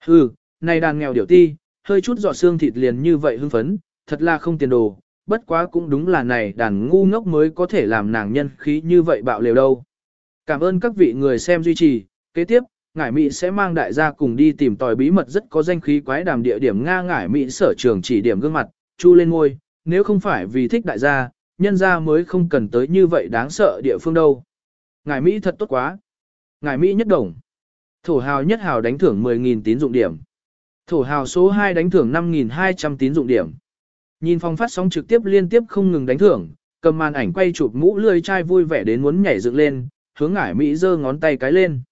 Hừ, này đàn nghèo điểu ti, hơi chút giọt xương thịt liền như vậy hưng phấn, thật là không tiền đồ, bất quá cũng đúng là này đàn ngu ngốc mới có thể làm nàng nhân khí như vậy bạo liều đâu. Cảm ơn các vị người xem duy trì, kế tiếp, ngải Mỹ sẽ mang đại gia cùng đi tìm tòi bí mật rất có danh khí quái đàm địa điểm Nga ngải Mỹ sở trường chỉ điểm gương mặt, chu lên ngôi, nếu không phải vì thích đại gia, nhân gia mới không cần tới như vậy đáng sợ địa phương đâu. Ngải Mỹ thật tốt quá. Ngải Mỹ nhất đồng. Thổ hào nhất hào đánh thưởng 10.000 tín dụng điểm. Thổ hào số 2 đánh thưởng 5.200 tín dụng điểm. Nhìn phong phát sóng trực tiếp liên tiếp không ngừng đánh thưởng, cầm màn ảnh quay chụp mũ lươi chai vui vẻ đến muốn nhảy dựng lên, hướng ngải Mỹ giơ ngón tay cái lên.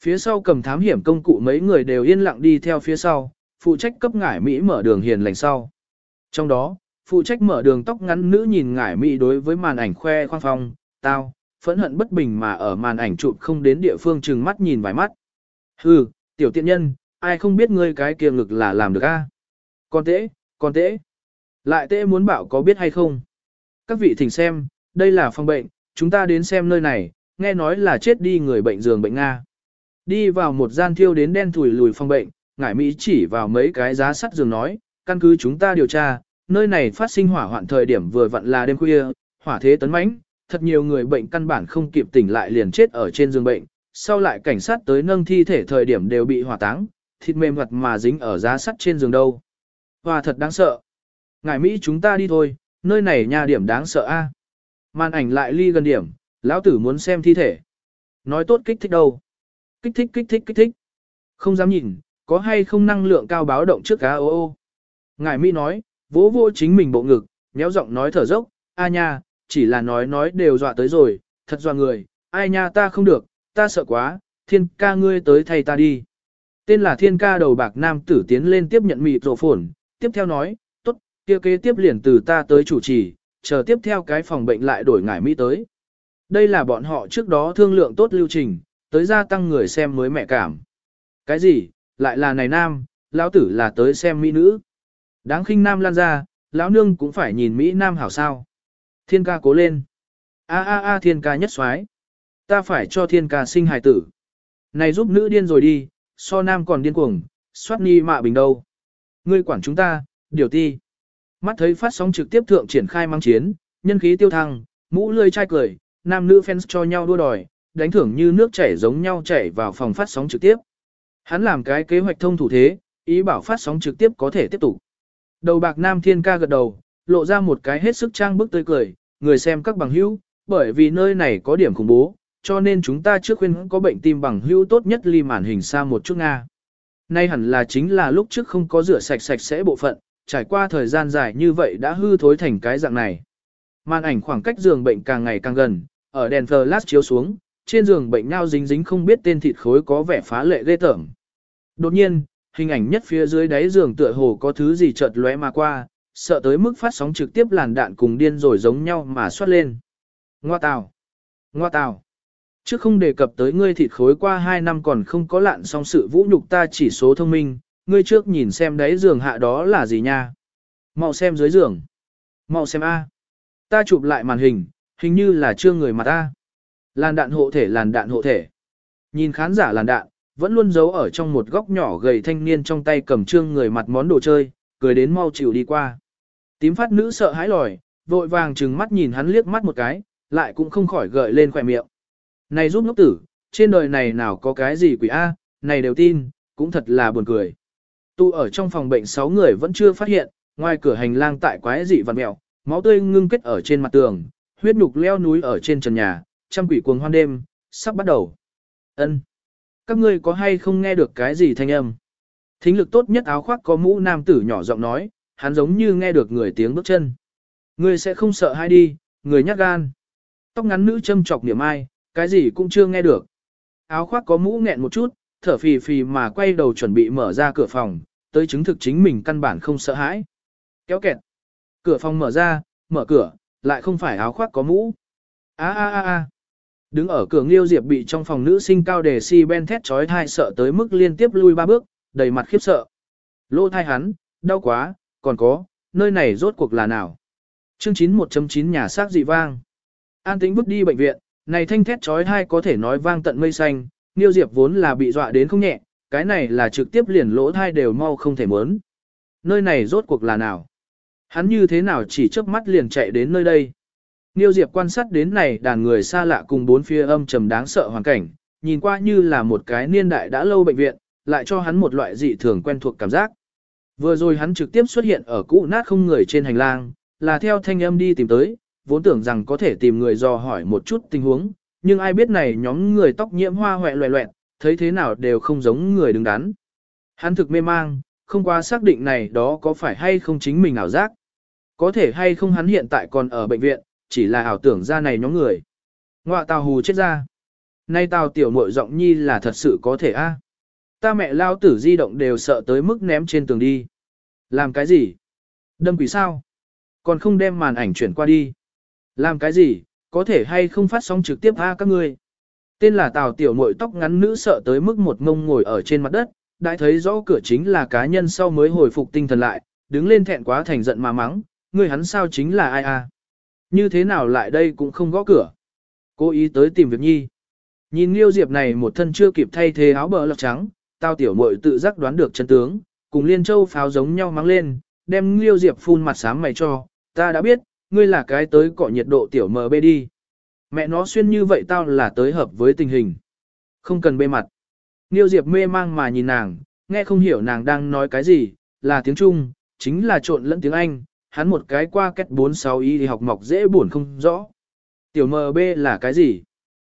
Phía sau cầm thám hiểm công cụ mấy người đều yên lặng đi theo phía sau, phụ trách cấp ngải Mỹ mở đường hiền lành sau. Trong đó, phụ trách mở đường tóc ngắn nữ nhìn ngải Mỹ đối với màn ảnh khoe khoang phong, tao, phẫn hận bất bình mà ở màn ảnh chụp không đến địa phương chừng mắt nhìn vài mắt. Hừ, tiểu tiện nhân, ai không biết ngươi cái kia ngực là làm được a? Con tễ, con tễ. Lại tệ muốn bảo có biết hay không? Các vị thỉnh xem, đây là phòng bệnh, chúng ta đến xem nơi này, nghe nói là chết đi người bệnh giường bệnh Nga. Đi vào một gian thiêu đến đen thủi lùi phòng bệnh, ngải Mỹ chỉ vào mấy cái giá sắt giường nói, căn cứ chúng ta điều tra, nơi này phát sinh hỏa hoạn thời điểm vừa vặn là đêm khuya, hỏa thế tấn mãnh, thật nhiều người bệnh căn bản không kịp tỉnh lại liền chết ở trên giường bệnh, sau lại cảnh sát tới nâng thi thể thời điểm đều bị hỏa táng, thịt mềm mặt mà dính ở giá sắt trên giường đâu. Và thật đáng sợ. Ngài Mỹ chúng ta đi thôi, nơi này nhà điểm đáng sợ a. Màn ảnh lại ly gần điểm, lão tử muốn xem thi thể. Nói tốt kích thích đâu. Kích thích kích thích kích thích. Không dám nhìn, có hay không năng lượng cao báo động trước cá ô ô. Ngài Mỹ nói, vỗ vô chính mình bộ ngực, méo giọng nói thở dốc, a nha, chỉ là nói nói đều dọa tới rồi, thật dọa người, ai nha ta không được, ta sợ quá, thiên ca ngươi tới thay ta đi. Tên là thiên ca đầu bạc nam tử tiến lên tiếp nhận mịt rổ phổn, tiếp theo nói, kia kế tiếp liền từ ta tới chủ trì, chờ tiếp theo cái phòng bệnh lại đổi ngải Mỹ tới. Đây là bọn họ trước đó thương lượng tốt lưu trình, tới gia tăng người xem mới mẹ cảm. Cái gì, lại là này nam, lão tử là tới xem mỹ nữ. Đáng khinh nam lan ra, lão nương cũng phải nhìn mỹ nam hảo sao. Thiên ca cố lên. A a a thiên ca nhất soái Ta phải cho thiên ca sinh hài tử. Này giúp nữ điên rồi đi, so nam còn điên cuồng, soát ni mạ bình đâu. Ngươi quản chúng ta, điều ti. Mắt thấy phát sóng trực tiếp thượng triển khai mang chiến, nhân khí tiêu thăng, mũ lươi chai cười, nam nữ fans cho nhau đua đòi, đánh thưởng như nước chảy giống nhau chảy vào phòng phát sóng trực tiếp. Hắn làm cái kế hoạch thông thủ thế, ý bảo phát sóng trực tiếp có thể tiếp tục. Đầu bạc nam thiên ca gật đầu, lộ ra một cái hết sức trang bức tươi cười, người xem các bằng hữu, bởi vì nơi này có điểm khủng bố, cho nên chúng ta trước khuyên có bệnh tim bằng hữu tốt nhất ly màn hình xa một chút Nga. Nay hẳn là chính là lúc trước không có rửa sạch sạch sẽ bộ phận, trải qua thời gian dài như vậy đã hư thối thành cái dạng này. Màn ảnh khoảng cách giường bệnh càng ngày càng gần, ở đèn flash chiếu xuống, trên giường bệnh nhao dính dính không biết tên thịt khối có vẻ phá lệ ghê tởm. Đột nhiên, hình ảnh nhất phía dưới đáy giường tựa hồ có thứ gì chợt lóe mà qua, sợ tới mức phát sóng trực tiếp làn đạn cùng điên rồi giống nhau mà xoát lên. Ngoa tào! Ngoa tào! Trước không đề cập tới ngươi thịt khối qua 2 năm còn không có lạn xong sự vũ nhục ta chỉ số thông minh, ngươi trước nhìn xem đáy giường hạ đó là gì nha. Mau xem dưới giường. Mau xem A. Ta chụp lại màn hình, hình như là chưa người mặt ta. Làn đạn hộ thể làn đạn hộ thể. Nhìn khán giả làn đạn, vẫn luôn giấu ở trong một góc nhỏ gầy thanh niên trong tay cầm trương người mặt món đồ chơi, cười đến mau chịu đi qua. Tím phát nữ sợ hãi lòi, vội vàng trừng mắt nhìn hắn liếc mắt một cái, lại cũng không khỏi gợi lên khỏe miệng. Này giúp ngốc tử, trên đời này nào có cái gì quỷ A, này đều tin, cũng thật là buồn cười. Tu ở trong phòng bệnh 6 người vẫn chưa phát hiện, ngoài cửa hành lang tại quái dị vằn mèo, máu tươi ngưng kết ở trên mặt tường, huyết nhục leo núi ở trên trần nhà, trăm quỷ cuồng hoan đêm, sắp bắt đầu. Ân, Các ngươi có hay không nghe được cái gì thanh âm? Thính lực tốt nhất áo khoác có mũ nam tử nhỏ giọng nói, hắn giống như nghe được người tiếng bước chân. Ngươi sẽ không sợ hay đi, người nhát gan. Tóc ngắn nữ châm chọc niệm ai, cái gì cũng chưa nghe được. Áo khoác có mũ nghẹn một chút, thở phì phì mà quay đầu chuẩn bị mở ra cửa phòng, tới chứng thực chính mình căn bản không sợ hãi. Kéo kẹt. Cửa phòng mở ra, mở cửa, lại không phải áo khoác có mũ. A a a a. Đứng ở cửa Liêu Diệp bị trong phòng nữ sinh cao đề si ben thét chói thai sợ tới mức liên tiếp lui ba bước, đầy mặt khiếp sợ. Lô thai hắn, đau quá, còn có, nơi này rốt cuộc là nào? Chương 91.9 nhà xác dị vang. An tĩnh bước đi bệnh viện, này thanh thét chói thai có thể nói vang tận mây xanh, Niêu Diệp vốn là bị dọa đến không nhẹ, cái này là trực tiếp liền lỗ thai đều mau không thể muốn. Nơi này rốt cuộc là nào? Hắn như thế nào chỉ chớp mắt liền chạy đến nơi đây? Niêu Diệp quan sát đến này đàn người xa lạ cùng bốn phía âm trầm đáng sợ hoàn cảnh, nhìn qua như là một cái niên đại đã lâu bệnh viện, lại cho hắn một loại dị thường quen thuộc cảm giác. Vừa rồi hắn trực tiếp xuất hiện ở cũ nát không người trên hành lang, là theo thanh âm đi tìm tới, vốn tưởng rằng có thể tìm người dò hỏi một chút tình huống, nhưng ai biết này nhóm người tóc nhiễm hoa hoẹ loẹ loẹt, thấy thế nào đều không giống người đứng đắn. Hắn thực mê mang, không qua xác định này đó có phải hay không chính mình ảo giác. Có thể hay không hắn hiện tại còn ở bệnh viện, chỉ là ảo tưởng ra này nhóm người. Ngoạ tào hù chết ra. Nay tào tiểu muội giọng nhi là thật sự có thể a. À? Ta mẹ lao tử di động đều sợ tới mức ném trên tường đi. Làm cái gì? Đâm quỷ sao? Còn không đem màn ảnh chuyển qua đi. Làm cái gì? Có thể hay không phát sóng trực tiếp a các ngươi? Tên là Tào Tiểu Mội tóc ngắn nữ sợ tới mức một ngông ngồi ở trên mặt đất, đã thấy rõ cửa chính là cá nhân sau mới hồi phục tinh thần lại, đứng lên thẹn quá thành giận mà mắng, người hắn sao chính là ai a? Như thế nào lại đây cũng không gõ cửa. Cố ý tới tìm việc nhi. Nhìn Liêu Diệp này một thân chưa kịp thay thế áo bờ lọc trắng, Tào Tiểu Mội tự giác đoán được chân tướng, cùng Liên Châu pháo giống nhau mắng lên, đem Liêu Diệp phun mặt sáng mày cho, ta đã biết, ngươi là cái tới cọ nhiệt độ tiểu MB đi. Mẹ nó xuyên như vậy tao là tới hợp với tình hình. Không cần bê mặt. Niêu Diệp mê mang mà nhìn nàng, nghe không hiểu nàng đang nói cái gì, là tiếng Trung, chính là trộn lẫn tiếng Anh, hắn một cái qua cách 46 y thì học mọc dễ buồn không rõ. Tiểu MB là cái gì?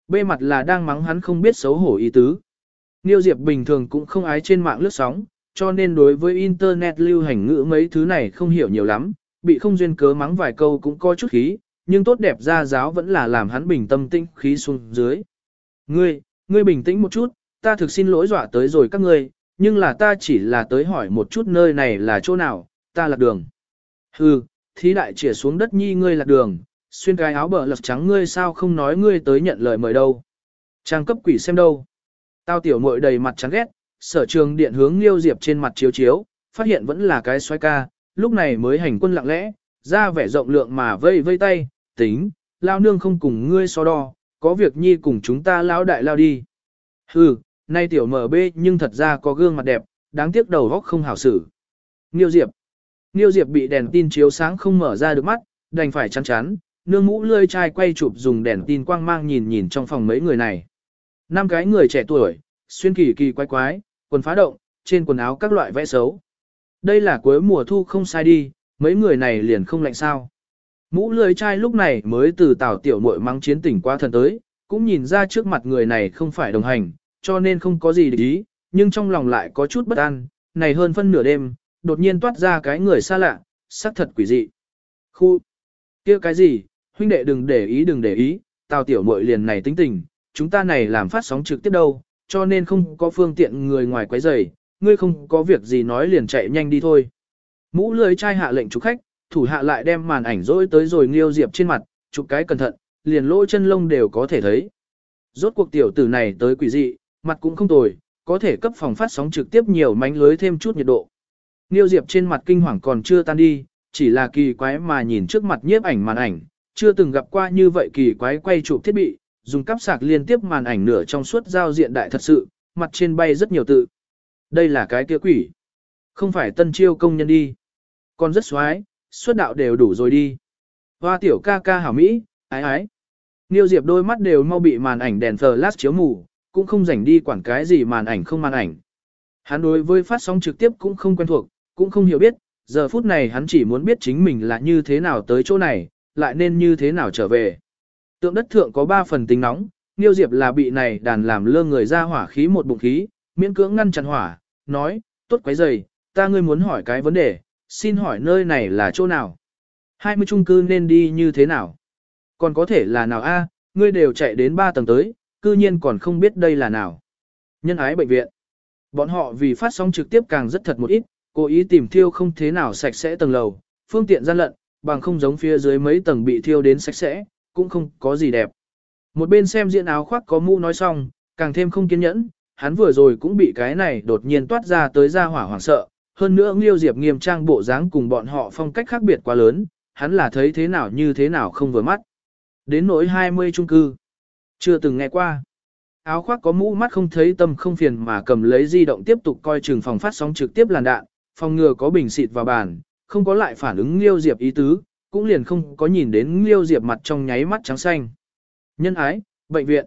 Bê mặt là đang mắng hắn không biết xấu hổ ý tứ. Niêu Diệp bình thường cũng không ái trên mạng lướt sóng, cho nên đối với Internet lưu hành ngữ mấy thứ này không hiểu nhiều lắm, bị không duyên cớ mắng vài câu cũng có chút khí, nhưng tốt đẹp ra giáo vẫn là làm hắn bình tâm tĩnh khí xuống dưới. Ngươi, ngươi bình tĩnh một chút, ta thực xin lỗi dọa tới rồi các ngươi, nhưng là ta chỉ là tới hỏi một chút nơi này là chỗ nào, ta lạc đường. Hừ, thí đại chỉa xuống đất nhi ngươi lạc đường, xuyên cái áo bờ lật trắng ngươi sao không nói ngươi tới nhận lời mời đâu. Trang cấp quỷ xem đâu. Tao tiểu muội đầy mặt chán ghét, sở trường điện hướng liêu diệp trên mặt chiếu chiếu, phát hiện vẫn là cái xoay ca, lúc này mới hành quân lặng lẽ, ra vẻ rộng lượng mà vây vây tay, tính, lao nương không cùng ngươi so đo, có việc nhi cùng chúng ta lao đại lao đi. Hừ, nay tiểu mở bê nhưng thật ra có gương mặt đẹp, đáng tiếc đầu góc không hảo xử. Nghiêu Diệp Nghiêu Diệp bị đèn tin chiếu sáng không mở ra được mắt, đành phải chắn chắn, nương mũ lươi chai quay chụp dùng đèn tin quang mang nhìn nhìn trong phòng mấy người này. Năm cái người trẻ tuổi, xuyên kỳ kỳ quái quái, quần phá động, trên quần áo các loại vẽ xấu. Đây là cuối mùa thu không sai đi, mấy người này liền không lạnh sao. Mũ lưới trai lúc này mới từ tảo tiểu muội mang chiến tỉnh qua thần tới, cũng nhìn ra trước mặt người này không phải đồng hành, cho nên không có gì để ý, nhưng trong lòng lại có chút bất an, này hơn phân nửa đêm, đột nhiên toát ra cái người xa lạ, sắc thật quỷ dị. Khu, kia cái gì, huynh đệ đừng để ý đừng để ý, tào tiểu muội liền này tính tình, chúng ta này làm phát sóng trực tiếp đâu, cho nên không có phương tiện người ngoài quấy rầy, ngươi không có việc gì nói liền chạy nhanh đi thôi. Mũ lưới trai hạ lệnh chủ khách, thủ hạ lại đem màn ảnh rối tới rồi nghiêu diệp trên mặt, chụp cái cẩn thận, liền lỗ chân lông đều có thể thấy. Rốt cuộc tiểu tử này tới quỷ dị, mặt cũng không tồi, có thể cấp phòng phát sóng trực tiếp nhiều mánh lưới thêm chút nhiệt độ. Nghiêu diệp trên mặt kinh hoàng còn chưa tan đi, chỉ là kỳ quái mà nhìn trước mặt nhiếp ảnh màn ảnh, chưa từng gặp qua như vậy kỳ quái quay chụp thiết bị, dùng cắp sạc liên tiếp màn ảnh nửa trong suốt giao diện đại thật sự, mặt trên bay rất nhiều tự. Đây là cái kia quỷ. Không phải tân chiêu công nhân đi. Còn rất xoái, xuất đạo đều đủ rồi đi. Hoa tiểu ca ca hảo Mỹ, ái ái. Niêu Diệp đôi mắt đều mau bị màn ảnh đèn flash chiếu mù, cũng không rảnh đi quản cái gì màn ảnh không màn ảnh. Hắn đối với phát sóng trực tiếp cũng không quen thuộc, cũng không hiểu biết, giờ phút này hắn chỉ muốn biết chính mình là như thế nào tới chỗ này, lại nên như thế nào trở về. Tượng đất thượng có 3 phần tính nóng, Niêu Diệp là bị này đàn làm lơ người ra hỏa khí một bụng khí, miễn cưỡng ngăn chặn hỏa, nói, tốt quấy giày, ta ngươi muốn hỏi cái vấn đề, xin hỏi nơi này là chỗ nào? 20 chung cư nên đi như thế nào? Còn có thể là nào a? ngươi đều chạy đến 3 tầng tới, cư nhiên còn không biết đây là nào. Nhân ái bệnh viện. Bọn họ vì phát sóng trực tiếp càng rất thật một ít, cố ý tìm thiêu không thế nào sạch sẽ tầng lầu, phương tiện gian lận, bằng không giống phía dưới mấy tầng bị thiêu đến sạch sẽ, cũng không có gì đẹp. Một bên xem diện áo khoác có mũ nói xong, càng thêm không kiên nhẫn, hắn vừa rồi cũng bị cái này đột nhiên toát ra tới ra hỏa hoảng sợ, hơn nữa Nghiêu Diệp nghiêm trang bộ dáng cùng bọn họ phong cách khác biệt quá lớn, hắn là thấy thế nào như thế nào không vừa mắt. Đến nỗi 20 chung cư, chưa từng nghe qua. Áo khoác có mũ mắt không thấy tâm không phiền mà cầm lấy di động tiếp tục coi trường phòng phát sóng trực tiếp làn đạn, phòng ngừa có bình xịt vào bàn, không có lại phản ứng Liêu Diệp ý tứ, cũng liền không có nhìn đến Liêu Diệp mặt trong nháy mắt trắng xanh. Nhân ái, bệnh viện.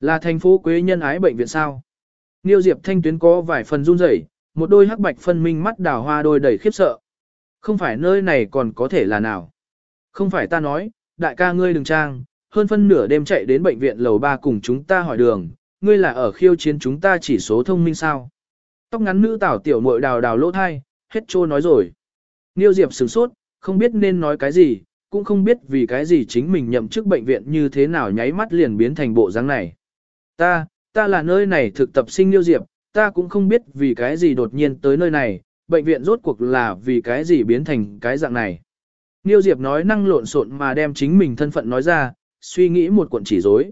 Là thành phố Quế nhân ái bệnh viện sao? Niêu Diệp thanh tuyến có vài phần run rẩy, một đôi hắc bạch phân minh mắt đào hoa đôi đầy khiếp sợ. Không phải nơi này còn có thể là nào. Không phải ta nói, đại ca ngươi đừng trang, hơn phân nửa đêm chạy đến bệnh viện lầu 3 cùng chúng ta hỏi đường, ngươi là ở khiêu chiến chúng ta chỉ số thông minh sao. Tóc ngắn nữ tảo tiểu muội đào đào lỗ thai, hết trô nói rồi. Niêu Diệp sửng sốt, không biết nên nói cái gì, cũng không biết vì cái gì chính mình nhậm chức bệnh viện như thế nào nháy mắt liền biến thành bộ dáng này. Ta, ta là nơi này thực tập sinh Niêu Diệp, ta cũng không biết vì cái gì đột nhiên tới nơi này, bệnh viện rốt cuộc là vì cái gì biến thành cái dạng này. Niêu Diệp nói năng lộn xộn mà đem chính mình thân phận nói ra, suy nghĩ một cuộn chỉ rối.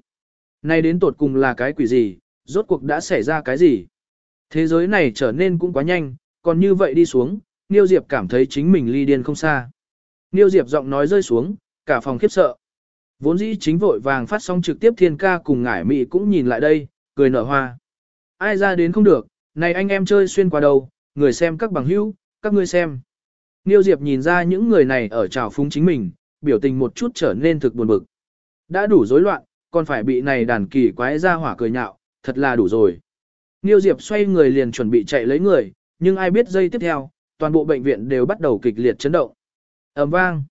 Nay đến tột cùng là cái quỷ gì, rốt cuộc đã xảy ra cái gì. Thế giới này trở nên cũng quá nhanh, còn như vậy đi xuống, Niêu Diệp cảm thấy chính mình ly điên không xa. Niêu Diệp giọng nói rơi xuống, cả phòng khiếp sợ. Vốn dĩ chính vội vàng phát sóng trực tiếp thiên ca cùng ngải mị cũng nhìn lại đây, cười nở hoa. Ai ra đến không được, này anh em chơi xuyên qua đầu, người xem các bằng hữu, các ngươi xem. Niêu Diệp nhìn ra những người này ở trào phúng chính mình, biểu tình một chút trở nên thực buồn bực. Đã đủ rối loạn, còn phải bị này đàn kỳ quái ra hỏa cười nhạo, thật là đủ rồi. Niêu Diệp xoay người liền chuẩn bị chạy lấy người, nhưng ai biết giây tiếp theo, toàn bộ bệnh viện đều bắt đầu kịch liệt chấn động. ầm vang.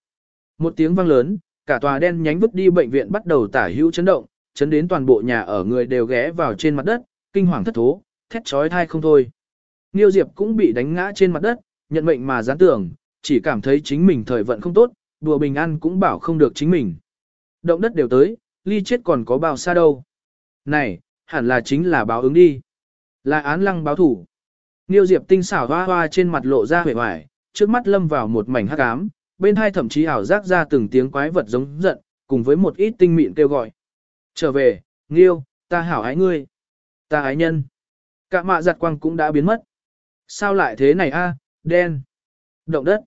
Một tiếng vang lớn, cả tòa đen nhánh vứt đi bệnh viện bắt đầu tả hữu chấn động, chấn đến toàn bộ nhà ở người đều ghé vào trên mặt đất, kinh hoàng thất thố, thét chói thai không thôi. Niêu Diệp cũng bị đánh ngã trên mặt đất, nhận mệnh mà gián tưởng, chỉ cảm thấy chính mình thời vận không tốt, đùa bình an cũng bảo không được chính mình. Động đất đều tới, ly chết còn có bao xa đâu. Này, hẳn là chính là báo ứng đi. Là án lăng báo thủ. Niêu Diệp tinh xảo hoa hoa trên mặt lộ ra vẻ hoài, trước mắt lâm vào một mảnh hắc ám, bên hai thậm chí ảo giác ra từng tiếng quái vật giống giận, cùng với một ít tinh mịn kêu gọi. Trở về, Nghiêu, ta hảo ái ngươi. Ta ái nhân. Cả mạ giặt quang cũng đã biến mất. Sao lại thế này a? đen. Động đất.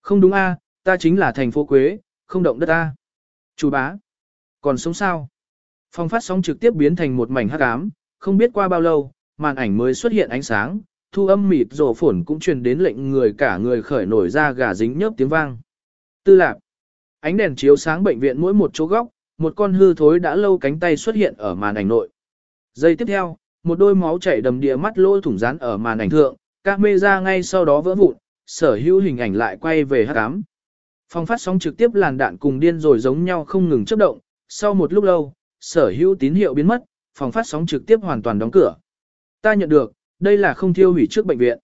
Không đúng a, ta chính là thành phố Quế, không động đất a. Chủ bá. Còn sống sao? Phong phát sóng trực tiếp biến thành một mảnh hắc ám, không biết qua bao lâu, màn ảnh mới xuất hiện ánh sáng, thu âm mịt rổ phổn cũng truyền đến lệnh người cả người khởi nổi ra gà dính nhớp tiếng vang. Tư lạc. Ánh đèn chiếu sáng bệnh viện mỗi một chỗ góc, một con hư thối đã lâu cánh tay xuất hiện ở màn ảnh nội. Giây tiếp theo, một đôi máu chảy đầm địa mắt lỗ thủng rán ở màn ảnh thượng, Camera ngay sau đó vỡ vụn, sở hữu hình ảnh lại quay về hắc ám. Phong phát sóng trực tiếp làn đạn cùng điên rồi giống nhau không ngừng chớp động, sau một lúc lâu, sở hữu tín hiệu biến mất, phòng phát sóng trực tiếp hoàn toàn đóng cửa. Ta nhận được, đây là không thiêu hủy trước bệnh viện.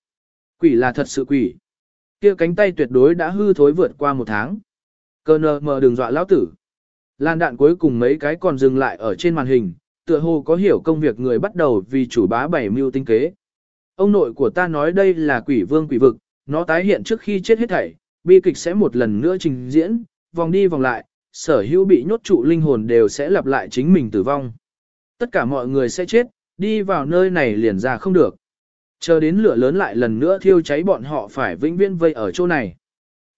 Quỷ là thật sự quỷ. kia cánh tay tuyệt đối đã hư thối vượt qua một tháng. Cơ nờ mờ đừng dọa lão tử. Làn đạn cuối cùng mấy cái còn dừng lại ở trên màn hình, tựa hồ có hiểu công việc người bắt đầu vì chủ bá bảy mưu tinh kế. Ông nội của ta nói đây là quỷ vương quỷ vực, nó tái hiện trước khi chết hết thảy, bi kịch sẽ một lần nữa trình diễn, vòng đi vòng lại, sở hữu bị nhốt trụ linh hồn đều sẽ lặp lại chính mình tử vong. Tất cả mọi người sẽ chết, đi vào nơi này liền ra không được. Chờ đến lửa lớn lại lần nữa thiêu cháy bọn họ phải vĩnh viễn vây ở chỗ này.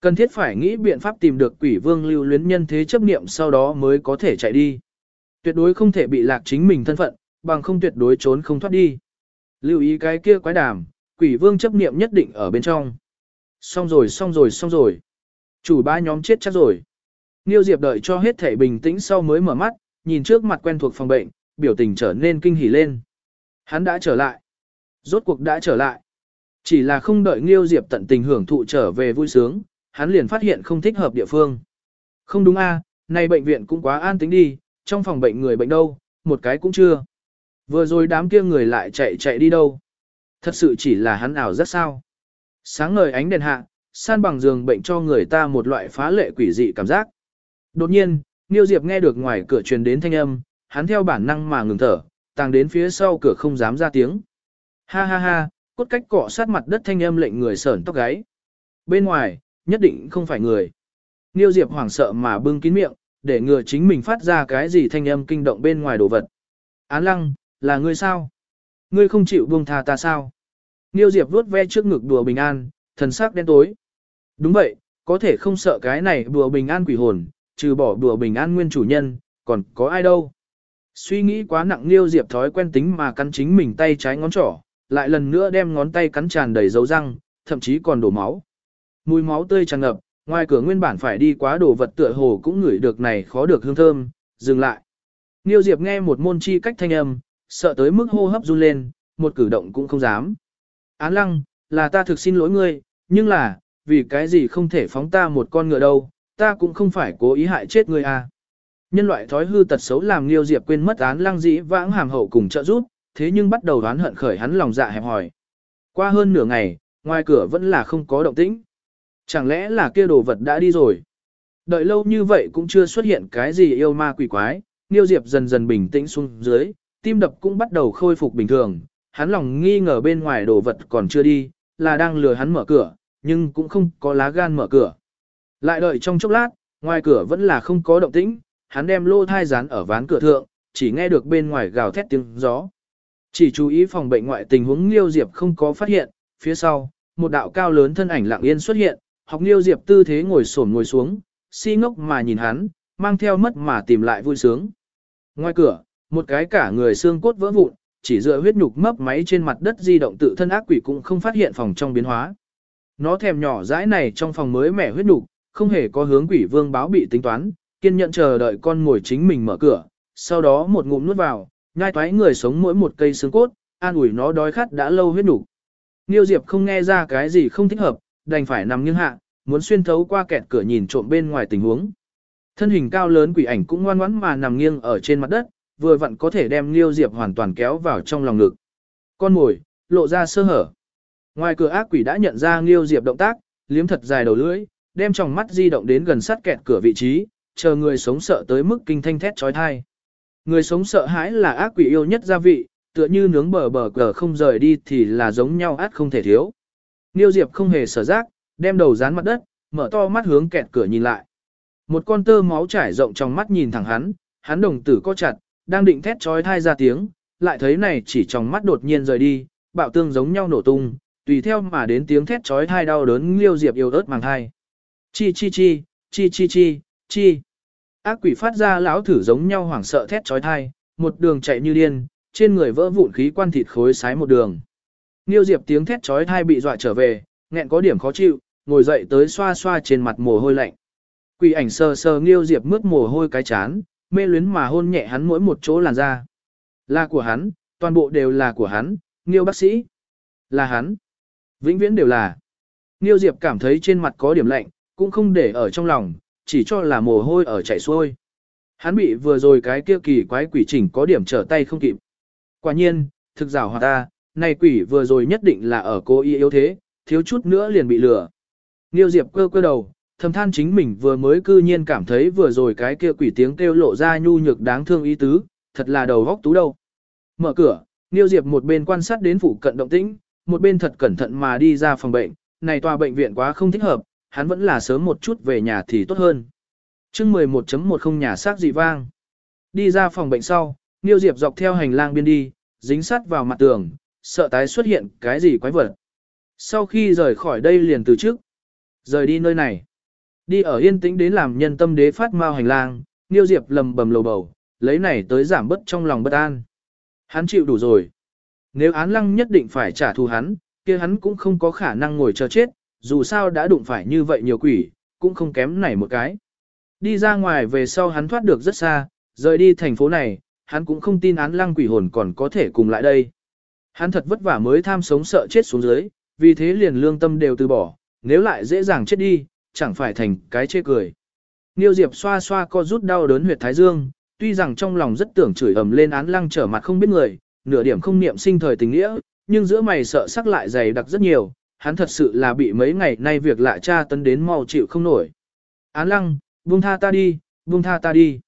Cần thiết phải nghĩ biện pháp tìm được quỷ vương lưu luyến nhân thế chấp niệm sau đó mới có thể chạy đi. Tuyệt đối không thể bị lạc chính mình thân phận, bằng không tuyệt đối trốn không thoát đi. Lưu ý cái kia quái đàm, quỷ vương chấp niệm nhất định ở bên trong. Xong rồi xong rồi xong rồi. Chủ ba nhóm chết chắc rồi. Niêu Diệp đợi cho hết thể bình tĩnh sau mới mở mắt, nhìn trước mặt quen thuộc phòng bệnh, biểu tình trở nên kinh hỉ lên. Hắn đã trở lại. Rốt cuộc đã trở lại. Chỉ là không đợi nghiêu Diệp tận tình hưởng thụ trở về vui sướng, hắn liền phát hiện không thích hợp địa phương. Không đúng a, này bệnh viện cũng quá an tĩnh đi, trong phòng bệnh người bệnh đâu, một cái cũng chưa. Vừa rồi đám kia người lại chạy chạy đi đâu. Thật sự chỉ là hắn ảo rất sao. Sáng ngời ánh đèn hạ, san bằng giường bệnh cho người ta một loại phá lệ quỷ dị cảm giác. Đột nhiên, Niêu Diệp nghe được ngoài cửa truyền đến thanh âm, hắn theo bản năng mà ngừng thở, tàng đến phía sau cửa không dám ra tiếng. Ha ha ha, cốt cách cọ sát mặt đất thanh âm lệnh người sởn tóc gáy. Bên ngoài, nhất định không phải người. Niêu Diệp hoảng sợ mà bưng kín miệng, để ngừa chính mình phát ra cái gì thanh âm kinh động bên ngoài đồ vật. Án lăng, là ngươi sao? Ngươi không chịu buông tha ta sao? Niêu Diệp vuốt ve trước ngực đùa bình an, thần sắc đen tối. Đúng vậy, có thể không sợ cái này đùa bình an quỷ hồn, trừ bỏ đùa bình an nguyên chủ nhân, còn có ai đâu. Suy nghĩ quá nặng Niêu Diệp thói quen tính mà cắn chính mình tay trái ngón trỏ, lại lần nữa đem ngón tay cắn tràn đầy dấu răng, thậm chí còn đổ máu. Mùi máu tươi tràn ngập, ngoài cửa nguyên bản phải đi quá đồ vật tựa hồ cũng ngửi được này khó được hương thơm, dừng lại. Niêu Diệp nghe một môn chi cách thanh âm, sợ tới mức hô hấp run lên, một cử động cũng không dám. Án lăng, là ta thực xin lỗi ngươi, nhưng là, vì cái gì không thể phóng ta một con ngựa đâu, ta cũng không phải cố ý hại chết ngươi à. Nhân loại thói hư tật xấu làm Niêu Diệp quên mất án lăng dĩ vãng hàm hậu cùng trợ giúp, thế nhưng bắt đầu đoán hận khởi hắn lòng dạ hẹp hỏi. Qua hơn nửa ngày, ngoài cửa vẫn là không có động tĩnh. Chẳng lẽ là kia đồ vật đã đi rồi? Đợi lâu như vậy cũng chưa xuất hiện cái gì yêu ma quỷ quái, Niêu Diệp dần dần bình tĩnh xuống dưới, tim đập cũng bắt đầu khôi phục bình thường, hắn lòng nghi ngờ bên ngoài đồ vật còn chưa đi, là đang lừa hắn mở cửa, nhưng cũng không có lá gan mở cửa. Lại đợi trong chốc lát, ngoài cửa vẫn là không có động tĩnh, hắn đem lô thai dán ở ván cửa thượng, chỉ nghe được bên ngoài gào thét tiếng gió. Chỉ chú ý phòng bệnh ngoại tình huống Liêu Diệp không có phát hiện, phía sau, một đạo cao lớn thân ảnh lặng yên xuất hiện, học Liêu Diệp tư thế ngồi xổm ngồi xuống, si ngốc mà nhìn hắn, mang theo mất mà tìm lại vui sướng. Ngoài cửa, một cái cả người xương cốt vỡ vụn, chỉ dựa huyết nhục mấp máy trên mặt đất di động tự thân ác quỷ cũng không phát hiện phòng trong biến hóa. Nó thèm nhỏ dãi này trong phòng mới mẻ huyết nhục, không hề có hướng quỷ vương báo bị tính toán, kiên nhẫn chờ đợi con ngồi chính mình mở cửa, sau đó một ngụm nuốt vào, nhai toái người sống mỗi một cây xương cốt, an ủi nó đói khát đã lâu huyết nhục. Niêu Diệp không nghe ra cái gì không thích hợp, đành phải nằm nghiêng hạ, muốn xuyên thấu qua kẹt cửa nhìn trộm bên ngoài tình huống. Thân hình cao lớn quỷ ảnh cũng ngoan ngoãn mà nằm nghiêng ở trên mặt đất, vừa vặn có thể đem Liêu Diệp hoàn toàn kéo vào trong lòng ngực. Con mồi, lộ ra sơ hở. Ngoài cửa ác quỷ đã nhận ra Liêu Diệp động tác, liếm thật dài đầu lưỡi, đem trong mắt di động đến gần sát kẹt cửa vị trí, chờ người sống sợ tới mức kinh thanh thét chói tai. Người sống sợ hãi là ác quỷ yêu nhất gia vị, tựa như nướng bờ bờ cờ không rời đi thì là giống nhau át không thể thiếu. Liêu Diệp không hề sở giác, đem đầu dán mặt đất, mở to mắt hướng kẹt cửa nhìn lại. Một con tơ máu trải rộng trong mắt nhìn thẳng hắn, hắn đồng tử co chặt, đang định thét trói thai ra tiếng, lại thấy này chỉ trong mắt đột nhiên rời đi, bạo tương giống nhau nổ tung, tùy theo mà đến tiếng thét trói thai đau đớn liêu diệp yêu ớt màng thai. Chi chi chi, chi chi chi, chi. Ác quỷ phát ra lão thử giống nhau hoảng sợ thét trói thai, một đường chạy như điên, trên người vỡ vụn khí quan thịt khối sái một đường. Nghiêu diệp tiếng thét trói thai bị dọa trở về, nghẹn có điểm khó chịu, ngồi dậy tới xoa xoa trên mặt mồ hôi lạnh. Quỷ ảnh sờ sờ Nghiêu diệp mướt mồ hôi cái chán, mê luyến mà hôn nhẹ hắn mỗi một chỗ làn da. Là của hắn, toàn bộ đều là của hắn, Nghiêu bác sĩ. Là hắn. Vĩnh viễn đều là. Nghiêu Diệp cảm thấy trên mặt có điểm lạnh, cũng không để ở trong lòng, chỉ cho là mồ hôi ở chảy xuôi. Hắn bị vừa rồi cái kia kỳ quái quỷ chỉnh có điểm trở tay không kịp. Quả nhiên, thực rào hòa ta, này quỷ vừa rồi nhất định là ở cô y yếu thế, thiếu chút nữa liền bị lừa. Niêu Diệp cơ cơ đầu, thầm than chính mình vừa mới cư nhiên cảm thấy vừa rồi cái kia quỷ tiếng kêu lộ ra nhu nhược đáng thương ý tứ, thật là đầu góc tú đâu. Mở cửa, Niêu Diệp một bên quan sát đến phụ cận động tĩnh, một bên thật cẩn thận mà đi ra phòng bệnh, này tòa bệnh viện quá không thích hợp, hắn vẫn là sớm một chút về nhà thì tốt hơn. chương 11.10 nhà xác dị vang. Đi ra phòng bệnh sau, Niêu Diệp dọc theo hành lang biên đi, dính sát vào mặt tường, sợ tái xuất hiện cái gì quái vật. Sau khi rời khỏi đây liền từ trước, rời đi nơi này. Đi ở yên tĩnh đến làm nhân tâm đế phát mau hành lang, Niêu Diệp lầm bầm lầu bầu, lấy này tới giảm bớt trong lòng bất an. Hắn chịu đủ rồi. Nếu án lăng nhất định phải trả thù hắn, kia hắn cũng không có khả năng ngồi chờ chết, dù sao đã đụng phải như vậy nhiều quỷ, cũng không kém này một cái. Đi ra ngoài về sau hắn thoát được rất xa, rời đi thành phố này, hắn cũng không tin án lăng quỷ hồn còn có thể cùng lại đây. Hắn thật vất vả mới tham sống sợ chết xuống dưới, vì thế liền lương tâm đều từ bỏ, nếu lại dễ dàng chết đi, chẳng phải thành cái chê cười. Niêu Diệp xoa xoa co rút đau đớn huyệt thái dương, tuy rằng trong lòng rất tưởng chửi ầm lên án lăng trở mặt không biết người, nửa điểm không niệm sinh thời tình nghĩa, nhưng giữa mày sợ sắc lại dày đặc rất nhiều, hắn thật sự là bị mấy ngày nay việc lạ cha tấn đến mau chịu không nổi. Án lăng, buông tha ta đi, buông tha ta đi.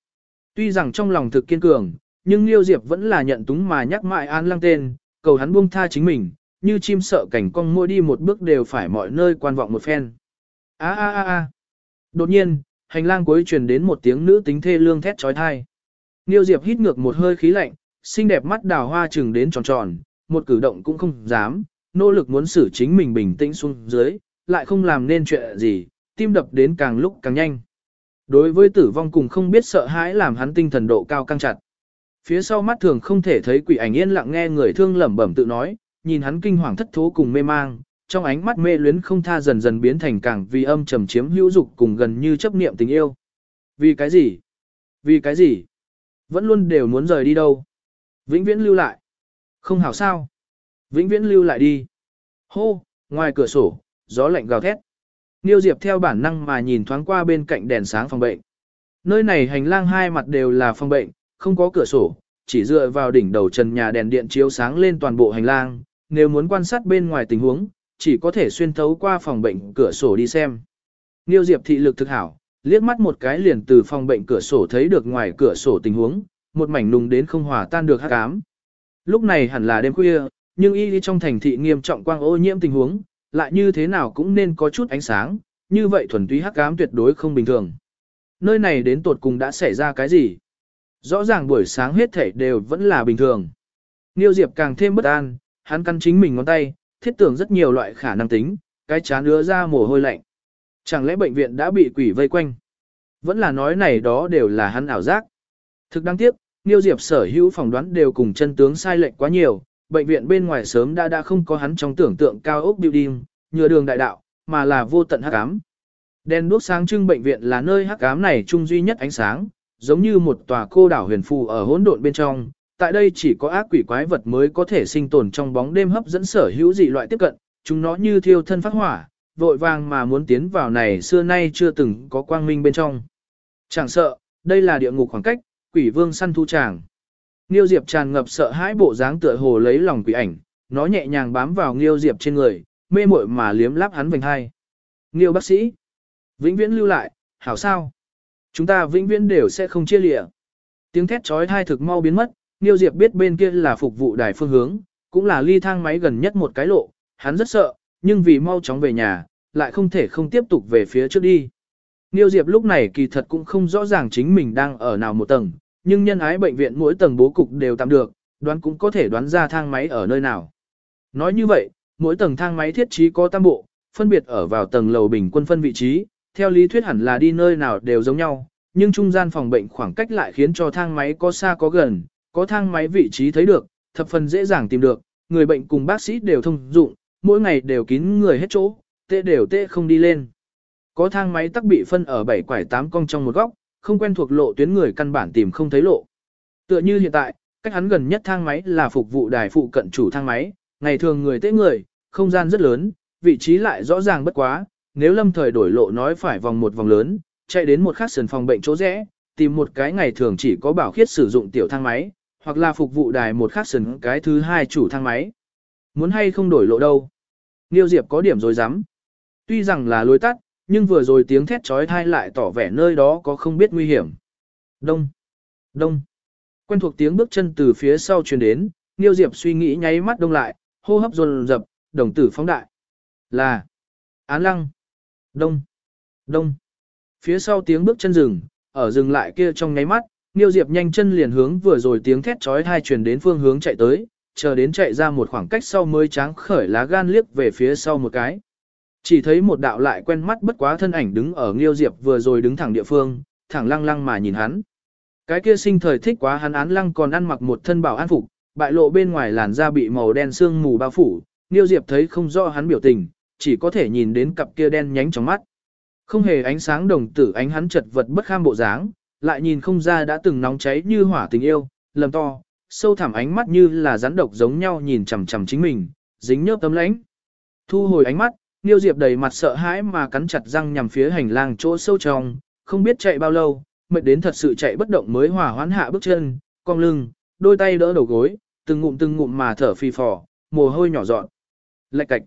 Tuy rằng trong lòng thực kiên cường, nhưng Liêu Diệp vẫn là nhận túng mà nhắc mãi án lăng tên, cầu hắn buông tha chính mình, như chim sợ cảnh cong môi đi một bước đều phải mọi nơi quan vọng một phen. A a a a. Đột nhiên, hành lang cuối truyền đến một tiếng nữ tính thê lương thét chói tai Niêu Diệp hít ngược một hơi khí lạnh, xinh đẹp mắt đào hoa trừng đến tròn tròn, một cử động cũng không dám, nỗ lực muốn xử chính mình bình tĩnh xuống dưới, lại không làm nên chuyện gì, tim đập đến càng lúc càng nhanh. Đối với tử vong cùng không biết sợ hãi làm hắn tinh thần độ cao căng chặt. Phía sau mắt thường không thể thấy quỷ ảnh yên lặng nghe người thương lẩm bẩm tự nói, nhìn hắn kinh hoàng thất thố cùng mê mang, trong ánh mắt mê luyến không tha dần dần biến thành càng vì âm trầm chiếm hữu dục cùng gần như chấp niệm tình yêu. Vì cái gì? Vì cái gì? Vẫn luôn đều muốn rời đi đâu? Vĩnh viễn lưu lại. Không hảo sao? Vĩnh viễn lưu lại đi. Hô, ngoài cửa sổ, gió lạnh gào thét. Niêu Diệp theo bản năng mà nhìn thoáng qua bên cạnh đèn sáng phòng bệnh. Nơi này hành lang hai mặt đều là phòng bệnh, không có cửa sổ, chỉ dựa vào đỉnh đầu trần nhà đèn điện chiếu sáng lên toàn bộ hành lang. Nếu muốn quan sát bên ngoài tình huống, chỉ có thể xuyên thấu qua phòng bệnh cửa sổ đi xem. Niêu Diệp thị lực thực hảo, liếc mắt một cái liền từ phòng bệnh cửa sổ thấy được ngoài cửa sổ tình huống, một mảnh nùng đến không hòa tan được hắc ám. Lúc này hẳn là đêm khuya, nhưng y trong thành thị nghiêm trọng quang ô nhiễm tình huống, lại như thế nào cũng nên có chút ánh sáng, như vậy thuần túy hắc ám tuyệt đối không bình thường. Nơi này đến tột cùng đã xảy ra cái gì? Rõ ràng buổi sáng hết thảy đều vẫn là bình thường. Niêu Diệp càng thêm bất an, hắn căn chính mình ngón tay, thiết tưởng rất nhiều loại khả năng tính, cái chán ứa ra mồ hôi lạnh. Chẳng lẽ bệnh viện đã bị quỷ vây quanh? Vẫn là nói này đó đều là hắn ảo giác. Thực đáng tiếc, Niêu Diệp sở hữu phỏng đoán đều cùng chân tướng sai lệch quá nhiều, bệnh viện bên ngoài sớm đã đã không có hắn trong tưởng tượng cao ốc building, nhựa đường đại đạo, mà là vô tận hắc ám. Đèn đuốc sáng trưng bệnh viện là nơi hắc ám này trung duy nhất ánh sáng, giống như một tòa cô đảo huyền phù ở hỗn độn bên trong. Tại đây chỉ có ác quỷ quái vật mới có thể sinh tồn trong bóng đêm hấp dẫn sở hữu dị loại tiếp cận, chúng nó như thiêu thân phát hỏa, vội vàng mà muốn tiến vào này xưa nay chưa từng có quang minh bên trong. Chẳng sợ, đây là địa ngục khoảng cách, quỷ vương săn thu tràng. Nghiêu Diệp tràn ngập sợ hãi bộ dáng tựa hồ lấy lòng quỷ ảnh, nó nhẹ nhàng bám vào Nghiêu Diệp trên người, mê muội mà liếm láp hắn vành hai. Nghiêu bác sĩ, vĩnh viễn lưu lại, hảo sao? Chúng ta vĩnh viễn đều sẽ không chia lịa. Tiếng thét trói thai thực mau biến mất, niêu Diệp biết bên kia là phục vụ đài phương hướng, cũng là ly thang máy gần nhất một cái lộ, hắn rất sợ, nhưng vì mau chóng về nhà, lại không thể không tiếp tục về phía trước đi. niêu Diệp lúc này kỳ thật cũng không rõ ràng chính mình đang ở nào một tầng, nhưng nhân ái bệnh viện mỗi tầng bố cục đều tạm được, đoán cũng có thể đoán ra thang máy ở nơi nào. Nói như vậy, mỗi tầng thang máy thiết trí có tam bộ, phân biệt ở vào tầng lầu bình quân phân vị trí, theo lý thuyết hẳn là đi nơi nào đều giống nhau, nhưng trung gian phòng bệnh khoảng cách lại khiến cho thang máy có xa có gần, có thang máy vị trí thấy được, thập phần dễ dàng tìm được, người bệnh cùng bác sĩ đều thông dụng, mỗi ngày đều kín người hết chỗ, tê đều tê không đi lên. Có thang máy tắc bị phân ở bảy quải tám cong trong một góc, không quen thuộc lộ tuyến người căn bản tìm không thấy lộ. Tựa như hiện tại, cách hắn gần nhất thang máy là phục vụ đài phụ cận chủ thang máy, ngày thường người tế người, không gian rất lớn, vị trí lại rõ ràng bất quá, nếu lâm thời đổi lộ nói phải vòng một vòng lớn, chạy đến một khắc sườn phòng bệnh chỗ rẽ, tìm một cái ngày thường chỉ có bảo khiết sử dụng tiểu thang máy, hoặc là phục vụ đài một khắc sườn cái thứ hai chủ thang máy. Muốn hay không đổi lộ đâu. Niêu Diệp có điểm rồi dám. Tuy rằng là lối tắt, nhưng vừa rồi tiếng thét trói thai lại tỏ vẻ nơi đó có không biết nguy hiểm. Đông, đông. Quen thuộc tiếng bước chân từ phía sau truyền đến, Niêu Diệp suy nghĩ nháy mắt đông lại, hô hấp dồn dập, đồng tử phóng đại. Là, án lăng, đông, đông. Phía sau tiếng bước chân rừng, ở dừng lại kia trong nháy mắt, Niêu Diệp nhanh chân liền hướng vừa rồi tiếng thét chói tai truyền đến phương hướng chạy tới, chờ đến chạy ra một khoảng cách sau mới tráng khởi lá gan liếc về phía sau một cái. Chỉ thấy một đạo lại quen mắt bất quá thân ảnh đứng ở Niêu Diệp vừa rồi đứng thẳng địa phương, thẳng lăng lăng mà nhìn hắn. Cái kia sinh thời thích quá hắn án lăng còn ăn mặc một thân bảo an phục, bại lộ bên ngoài làn da bị màu đen sương mù bao phủ, Niêu Diệp thấy không rõ hắn biểu tình, chỉ có thể nhìn đến cặp kia đen nhánh trong mắt. Không hề ánh sáng đồng tử ánh hắn chật vật bất kham bộ dáng, lại nhìn không ra đã từng nóng cháy như hỏa tình yêu, lầm to, sâu thẳm ánh mắt như là rắn độc giống nhau nhìn chằm chằm chính mình, dính nhớp tấm lãnh. Thu hồi ánh mắt, Niêu Diệp đầy mặt sợ hãi mà cắn chặt răng nhằm phía hành lang chỗ sâu trong, không biết chạy bao lâu, mệt đến thật sự chạy bất động mới hòa hoãn hạ bước chân, cong lưng, đôi tay đỡ đầu gối, từng ngụm từng ngụm mà thở phì phò, mồ hôi nhỏ giọt. Lạch cạch.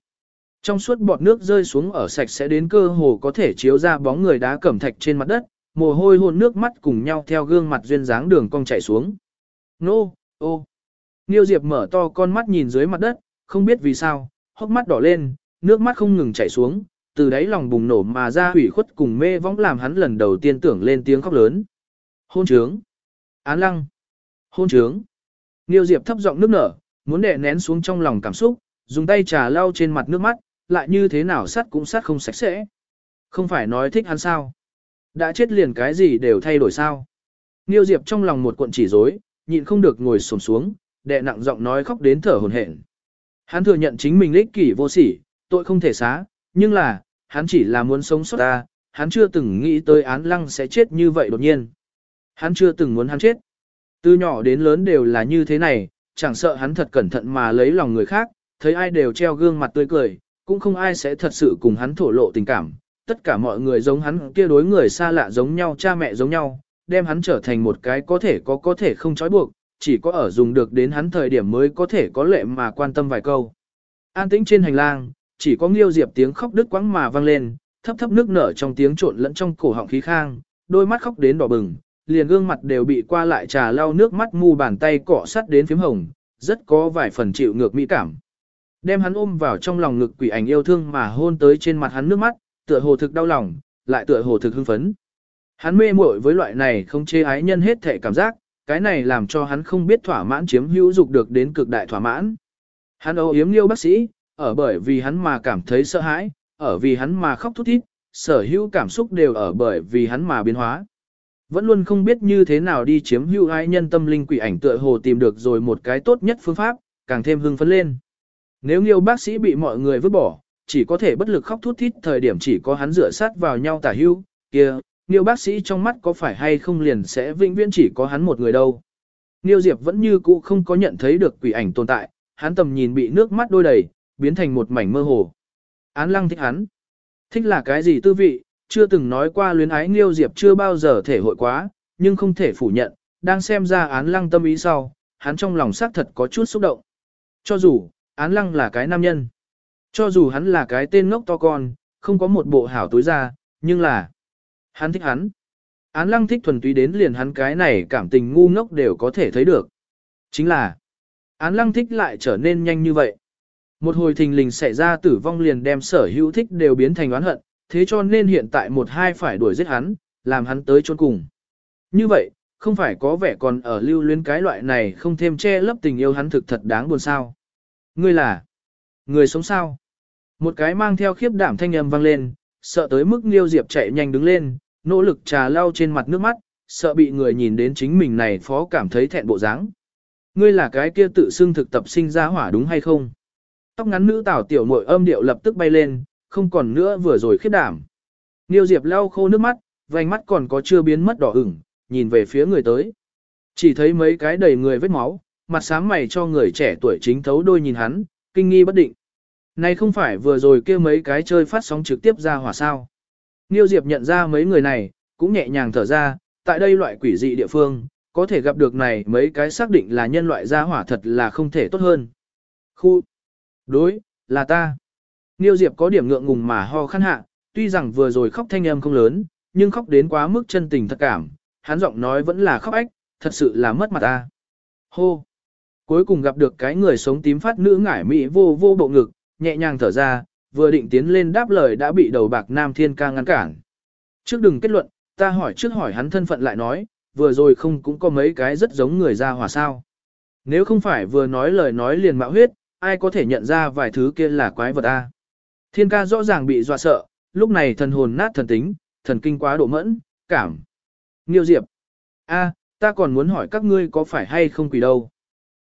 Trong suốt bọt nước rơi xuống ở sạch sẽ đến cơ hồ có thể chiếu ra bóng người đá cẩm thạch trên mặt đất, mồ hôi hôn nước mắt cùng nhau theo gương mặt duyên dáng đường cong chảy xuống. Nô, ô. Niêu Diệp mở to con mắt nhìn dưới mặt đất, không biết vì sao, hốc mắt đỏ lên, nước mắt không ngừng chảy xuống, từ đáy lòng bùng nổ mà ra hủy khuất cùng mê võng làm hắn lần đầu tiên tưởng lên tiếng khóc lớn. Hôn trướng. Án lăng. Hôn trướng. Niêu Diệp thấp giọng nước nở, muốn đè nén xuống trong lòng cảm xúc, dùng tay trà lau trên mặt nước mắt, lại như thế nào sắt cũng sắt không sạch sẽ. Không phải nói thích hắn sao. Đã chết liền cái gì đều thay đổi sao. Nghiêu Diệp trong lòng một cuộn chỉ rối, nhịn không được ngồi xổm xuống, đè nặng giọng nói khóc đến thở hổn hển. Hắn thừa nhận chính mình ích kỷ vô sỉ, tội không thể xá, nhưng là, hắn chỉ là muốn sống sót ta, hắn chưa từng nghĩ tới án lăng sẽ chết như vậy đột nhiên. Hắn chưa từng muốn hắn chết. Từ nhỏ đến lớn đều là như thế này, chẳng sợ hắn thật cẩn thận mà lấy lòng người khác, thấy ai đều treo gương mặt tươi cười, cũng không ai sẽ thật sự cùng hắn thổ lộ tình cảm. Tất cả mọi người giống hắn kia đối người xa lạ giống nhau cha mẹ giống nhau, đem hắn trở thành một cái có thể có có thể không trói buộc, chỉ có ở dùng được đến hắn thời điểm mới có thể có lệ mà quan tâm vài câu. An tĩnh trên hành lang, chỉ có Nghiêu Diệp tiếng khóc đứt quãng mà vang lên, thấp thấp nước nở trong tiếng trộn lẫn trong cổ họng khí khang, đôi mắt khóc đến đỏ bừng, liền gương mặt đều bị qua lại trà lau nước mắt mu bàn tay cọ sắt đến phím hồng, rất có vài phần chịu ngược mỹ cảm. Đem hắn ôm vào trong lòng ngực quỷ ảnh yêu thương mà hôn tới trên mặt hắn nước mắt, tựa hồ thực đau lòng, lại tựa hồ thực hưng phấn. Hắn mê muội với loại này không chê ái nhân hết thể cảm giác, cái này làm cho hắn không biết thỏa mãn chiếm hữu dục được đến cực đại thỏa mãn. Hắn âu yếm liêu bác sĩ, ở bởi vì hắn mà cảm thấy sợ hãi, ở vì hắn mà khóc thút thít, sở hữu cảm xúc đều ở bởi vì hắn mà biến hóa. Vẫn luôn không biết như thế nào đi chiếm hữu ai nhân tâm linh quỷ ảnh tựa hồ tìm được rồi một cái tốt nhất phương pháp, càng thêm hưng phấn lên. Nếu nhiều bác sĩ bị mọi người vứt bỏ, chỉ có thể bất lực khóc thút thít thời điểm chỉ có hắn rửa sát vào nhau tả hưu, kia, nhiều bác sĩ trong mắt có phải hay không liền sẽ vĩnh viễn chỉ có hắn một người đâu. Niêu Diệp vẫn như cũ không có nhận thấy được quỷ ảnh tồn tại, hắn tầm nhìn bị nước mắt đôi đầy, biến thành một mảnh mơ hồ. Án lăng thích hắn. Thích là cái gì tư vị, chưa từng nói qua luyến ái Niêu Diệp chưa bao giờ thể hội quá, nhưng không thể phủ nhận, đang xem ra án lăng tâm ý sau, hắn trong lòng xác thật có chút xúc động. Cho dù, án lăng là cái nam nhân, cho dù hắn là cái tên ngốc to con, không có một bộ hảo tối ra, nhưng là, hắn thích hắn. Án lăng thích thuần túy đến liền hắn cái này cảm tình ngu ngốc đều có thể thấy được. Chính là, án lăng thích lại trở nên nhanh như vậy. Một hồi thình lình xảy ra tử vong liền đem sở hữu thích đều biến thành oán hận, thế cho nên hiện tại một hai phải đuổi giết hắn, làm hắn tới chôn cùng. Như vậy, không phải có vẻ còn ở lưu luyến cái loại này không thêm che lấp tình yêu hắn thực thật đáng buồn sao. Ngươi là người sống sao? Một cái mang theo khiếp đảm thanh âm vang lên, sợ tới mức Liêu Diệp chạy nhanh đứng lên, nỗ lực trà lau trên mặt nước mắt, sợ bị người nhìn đến chính mình này phó cảm thấy thẹn bộ dáng. Ngươi là cái kia tự xưng thực tập sinh ra hỏa đúng hay không? Tóc ngắn nữ tảo tiểu muội âm điệu lập tức bay lên, không còn nữa vừa rồi khiếp đảm. Niêu Diệp lau khô nước mắt, vành mắt còn có chưa biến mất đỏ ửng, nhìn về phía người tới. Chỉ thấy mấy cái đầy người vết máu, mặt sáng mày cho người trẻ tuổi chính thấu đôi nhìn hắn, kinh nghi bất định. Này không phải vừa rồi kia mấy cái chơi phát sóng trực tiếp ra hỏa sao. Niêu Diệp nhận ra mấy người này, cũng nhẹ nhàng thở ra, tại đây loại quỷ dị địa phương, có thể gặp được này mấy cái xác định là nhân loại ra hỏa thật là không thể tốt hơn. Khu! Đối, là ta. Niêu Diệp có điểm ngượng ngùng mà ho khăn hạ, tuy rằng vừa rồi khóc thanh âm không lớn, nhưng khóc đến quá mức chân tình thật cảm, hắn giọng nói vẫn là khóc ách, thật sự là mất mặt ta. Hô! Cuối cùng gặp được cái người sống tím phát nữ ngải mỹ vô vô bộ ngực, nhẹ nhàng thở ra, vừa định tiến lên đáp lời đã bị đầu bạc nam thiên ca ngăn cản. Trước đừng kết luận, ta hỏi trước hỏi hắn thân phận lại nói, vừa rồi không cũng có mấy cái rất giống người ra hòa sao. Nếu không phải vừa nói lời nói liền mạo huyết, ai có thể nhận ra vài thứ kia là quái vật a? Thiên ca rõ ràng bị dọa sợ, lúc này thần hồn nát thần tính, thần kinh quá độ mẫn, cảm. Nghiêu Diệp. a, ta còn muốn hỏi các ngươi có phải hay không quỷ đâu.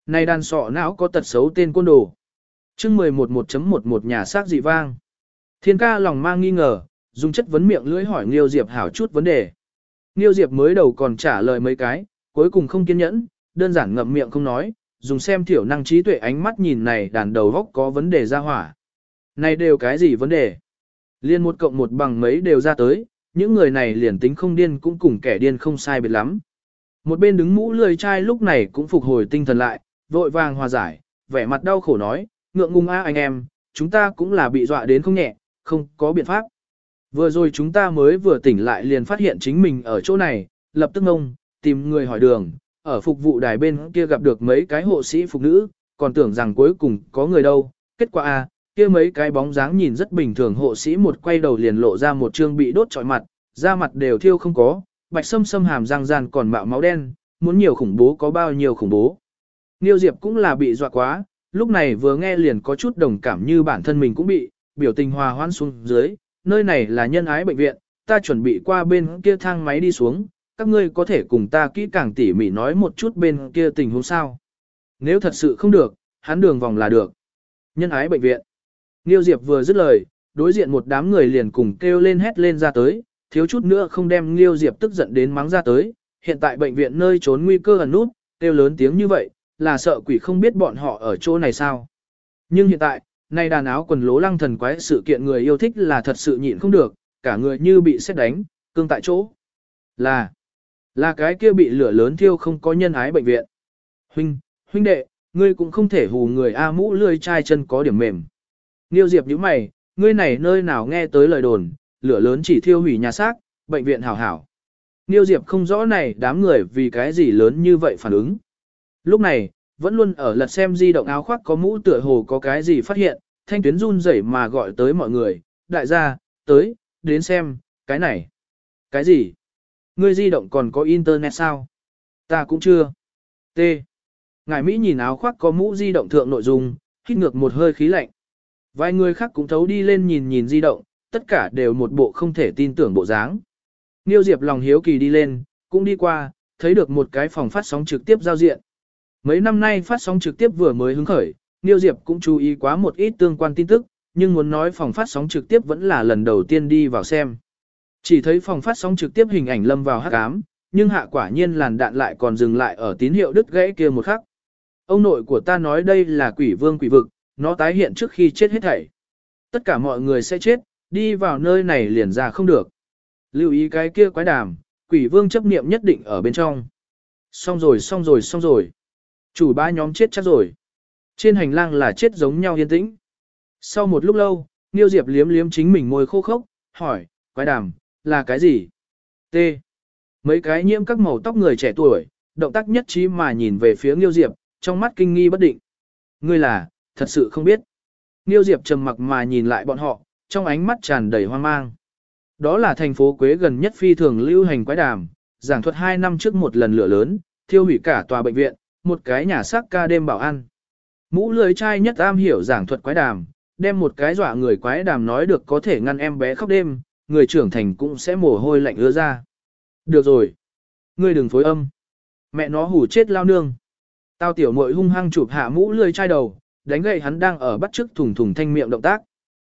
Này đàn sọ não có tật xấu tên côn đồ. chương 111.11 nhà xác dị vang. Thiên ca lòng mang nghi ngờ, dùng chất vấn miệng lưỡi hỏi Nghiêu Diệp hảo chút vấn đề. Nghiêu Diệp mới đầu còn trả lời mấy cái, cuối cùng không kiên nhẫn, đơn giản ngậm miệng không nói, dùng xem thiểu năng trí tuệ ánh mắt nhìn này đàn đầu góc có vấn đề ra hỏa. Này đều cái gì vấn đề? Liên một cộng một bằng mấy đều ra tới, những người này liền tính không điên cũng cùng kẻ điên không sai biệt lắm. Một bên đứng mũ lười trai lúc này cũng phục hồi tinh thần lại, vội vàng hòa giải, vẻ mặt đau khổ nói, ngượng ngùng a anh em, chúng ta cũng là bị dọa đến không nhẹ, không có biện pháp. Vừa rồi chúng ta mới vừa tỉnh lại liền phát hiện chính mình ở chỗ này, lập tức ngông, tìm người hỏi đường, ở phục vụ đài bên kia gặp được mấy cái hộ sĩ phục nữ, còn tưởng rằng cuối cùng có người đâu, kết quả a kia mấy cái bóng dáng nhìn rất bình thường hộ sĩ một quay đầu liền lộ ra một trương bị đốt trọi mặt, da mặt đều thiêu không có, bạch sâm sâm hàm răng ràn còn mạo máu đen, muốn nhiều khủng bố có bao nhiêu khủng bố. Niêu Diệp cũng là bị dọa quá, lúc này vừa nghe liền có chút đồng cảm như bản thân mình cũng bị, biểu tình hòa hoãn xuống dưới, nơi này là nhân ái bệnh viện, ta chuẩn bị qua bên kia thang máy đi xuống, các ngươi có thể cùng ta kỹ càng tỉ mỉ nói một chút bên kia tình huống sao. Nếu thật sự không được, hắn đường vòng là được. Nhân ái bệnh viện. Niêu Diệp vừa dứt lời, đối diện một đám người liền cùng kêu lên hét lên ra tới, thiếu chút nữa không đem Niêu Diệp tức giận đến mắng ra tới, hiện tại bệnh viện nơi trốn nguy cơ ẩn nút, kêu lớn tiếng như vậy, là sợ quỷ không biết bọn họ ở chỗ này sao. Nhưng hiện tại, nay đàn áo quần lố lăng thần quái sự kiện người yêu thích là thật sự nhịn không được, cả người như bị xét đánh, cương tại chỗ. Là, là cái kia bị lửa lớn thiêu không có nhân ái bệnh viện. Huynh, huynh đệ, ngươi cũng không thể hù người A mũ lươi chai chân có điểm mềm. Niêu Diệp như mày, ngươi này nơi nào nghe tới lời đồn, lửa lớn chỉ thiêu hủy nhà xác, bệnh viện hảo hảo. Niêu Diệp không rõ này đám người vì cái gì lớn như vậy phản ứng. Lúc này, vẫn luôn ở lật xem di động áo khoác có mũ tựa hồ có cái gì phát hiện, thanh tuyến run rẩy mà gọi tới mọi người, đại gia, tới, đến xem, cái này. Cái gì? Ngươi di động còn có internet sao? Ta cũng chưa. T. Ngài Mỹ nhìn áo khoác có mũ di động thượng nội dung, hít ngược một hơi khí lạnh. Vài người khác cũng thấu đi lên nhìn nhìn di động, tất cả đều một bộ không thể tin tưởng bộ dáng. Niêu Diệp lòng hiếu kỳ đi lên, cũng đi qua, thấy được một cái phòng phát sóng trực tiếp giao diện. Mấy năm nay phát sóng trực tiếp vừa mới hứng khởi, Niêu Diệp cũng chú ý quá một ít tương quan tin tức, nhưng muốn nói phòng phát sóng trực tiếp vẫn là lần đầu tiên đi vào xem. Chỉ thấy phòng phát sóng trực tiếp hình ảnh lâm vào hắc ám, nhưng hạ quả nhiên làn đạn lại còn dừng lại ở tín hiệu đứt gãy kia một khắc. Ông nội của ta nói đây là quỷ vương quỷ vực, nó tái hiện trước khi chết hết thảy. Tất cả mọi người sẽ chết, đi vào nơi này liền ra không được. Lưu ý cái kia quái đàm, quỷ vương chấp niệm nhất định ở bên trong. Xong rồi xong rồi xong rồi. Chủ ba nhóm chết chắc rồi. Trên hành lang là chết giống nhau yên tĩnh. Sau một lúc lâu, Niêu Diệp liếm liếm chính mình môi khô khốc, hỏi, quái đàm, là cái gì? T. Mấy cái nhiễm các màu tóc người trẻ tuổi, động tác nhất trí mà nhìn về phía Niêu Diệp, trong mắt kinh nghi bất định. Ngươi là, thật sự không biết. Niêu Diệp trầm mặc mà nhìn lại bọn họ, trong ánh mắt tràn đầy hoang mang. Đó là thành phố Quế gần nhất phi thường lưu hành quái đàm, giảng thuật 2 năm trước một lần lửa lớn, thiêu hủy cả tòa bệnh viện, một cái nhà xác ca đêm bảo ăn. Mũ lưới trai nhất am hiểu giảng thuật quái đàm, đem một cái dọa người quái đàm nói được có thể ngăn em bé khóc đêm, người trưởng thành cũng sẽ mồ hôi lạnh ứa ra. Được rồi. Ngươi đừng phối âm. Mẹ nó hủ chết lao nương. Tao tiểu muội hung hăng chụp hạ mũ lưới trai đầu, đánh gậy hắn đang ở bắt chức thùng thùng thanh miệng động tác.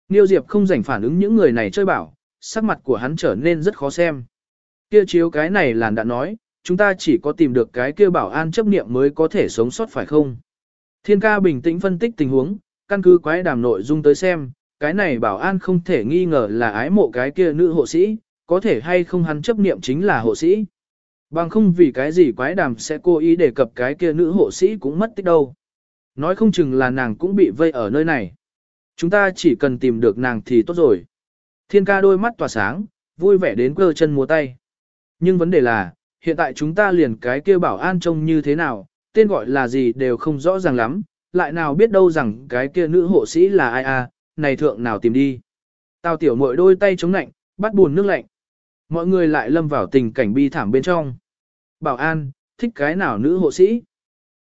Niêu Diệp không rảnh phản ứng những người này chơi bảo, sắc mặt của hắn trở nên rất khó xem. Kia chiếu cái này làn đã nói, chúng ta chỉ có tìm được cái kia bảo an chấp niệm mới có thể sống sót phải không? Thiên ca bình tĩnh phân tích tình huống, căn cứ quái đàm nội dung tới xem, cái này bảo an không thể nghi ngờ là ái mộ cái kia nữ hộ sĩ, có thể hay không hắn chấp niệm chính là hộ sĩ. Bằng không vì cái gì quái đàm sẽ cố ý đề cập cái kia nữ hộ sĩ cũng mất tích đâu. Nói không chừng là nàng cũng bị vây ở nơi này. Chúng ta chỉ cần tìm được nàng thì tốt rồi. Thiên ca đôi mắt tỏa sáng, vui vẻ đến cơ chân múa tay. Nhưng vấn đề là, hiện tại chúng ta liền cái kia bảo an trông như thế nào, tên gọi là gì đều không rõ ràng lắm, lại nào biết đâu rằng cái kia nữ hộ sĩ là ai à, này thượng nào tìm đi. Tào tiểu mội đôi tay chống lạnh, bắt buồn nước lạnh. Mọi người lại lâm vào tình cảnh bi thảm bên trong. Bảo an, thích cái nào nữ hộ sĩ?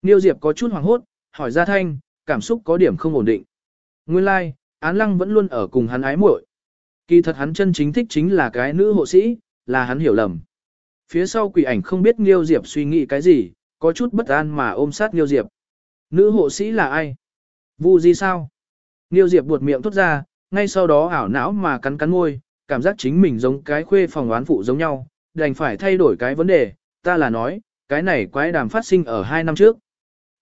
Niêu Diệp có chút hoảng hốt, hỏi ra thanh, cảm xúc có điểm không ổn định. Nguyên lai, like, án lăng vẫn luôn ở cùng hắn ái muội. Kỳ thật hắn chân chính thích chính là cái nữ hộ sĩ, là hắn hiểu lầm. Phía sau quỷ ảnh không biết nghiêu Diệp suy nghĩ cái gì, có chút bất an mà ôm sát nghiêu Diệp. Nữ hộ sĩ là ai? Vu Di sao? Nghiêu Diệp buột miệng thốt ra, ngay sau đó ảo não mà cắn cắn môi, cảm giác chính mình giống cái khuê phòng oán phụ giống nhau, đành phải thay đổi cái vấn đề, ta là nói, cái này quái đàm phát sinh ở hai năm trước.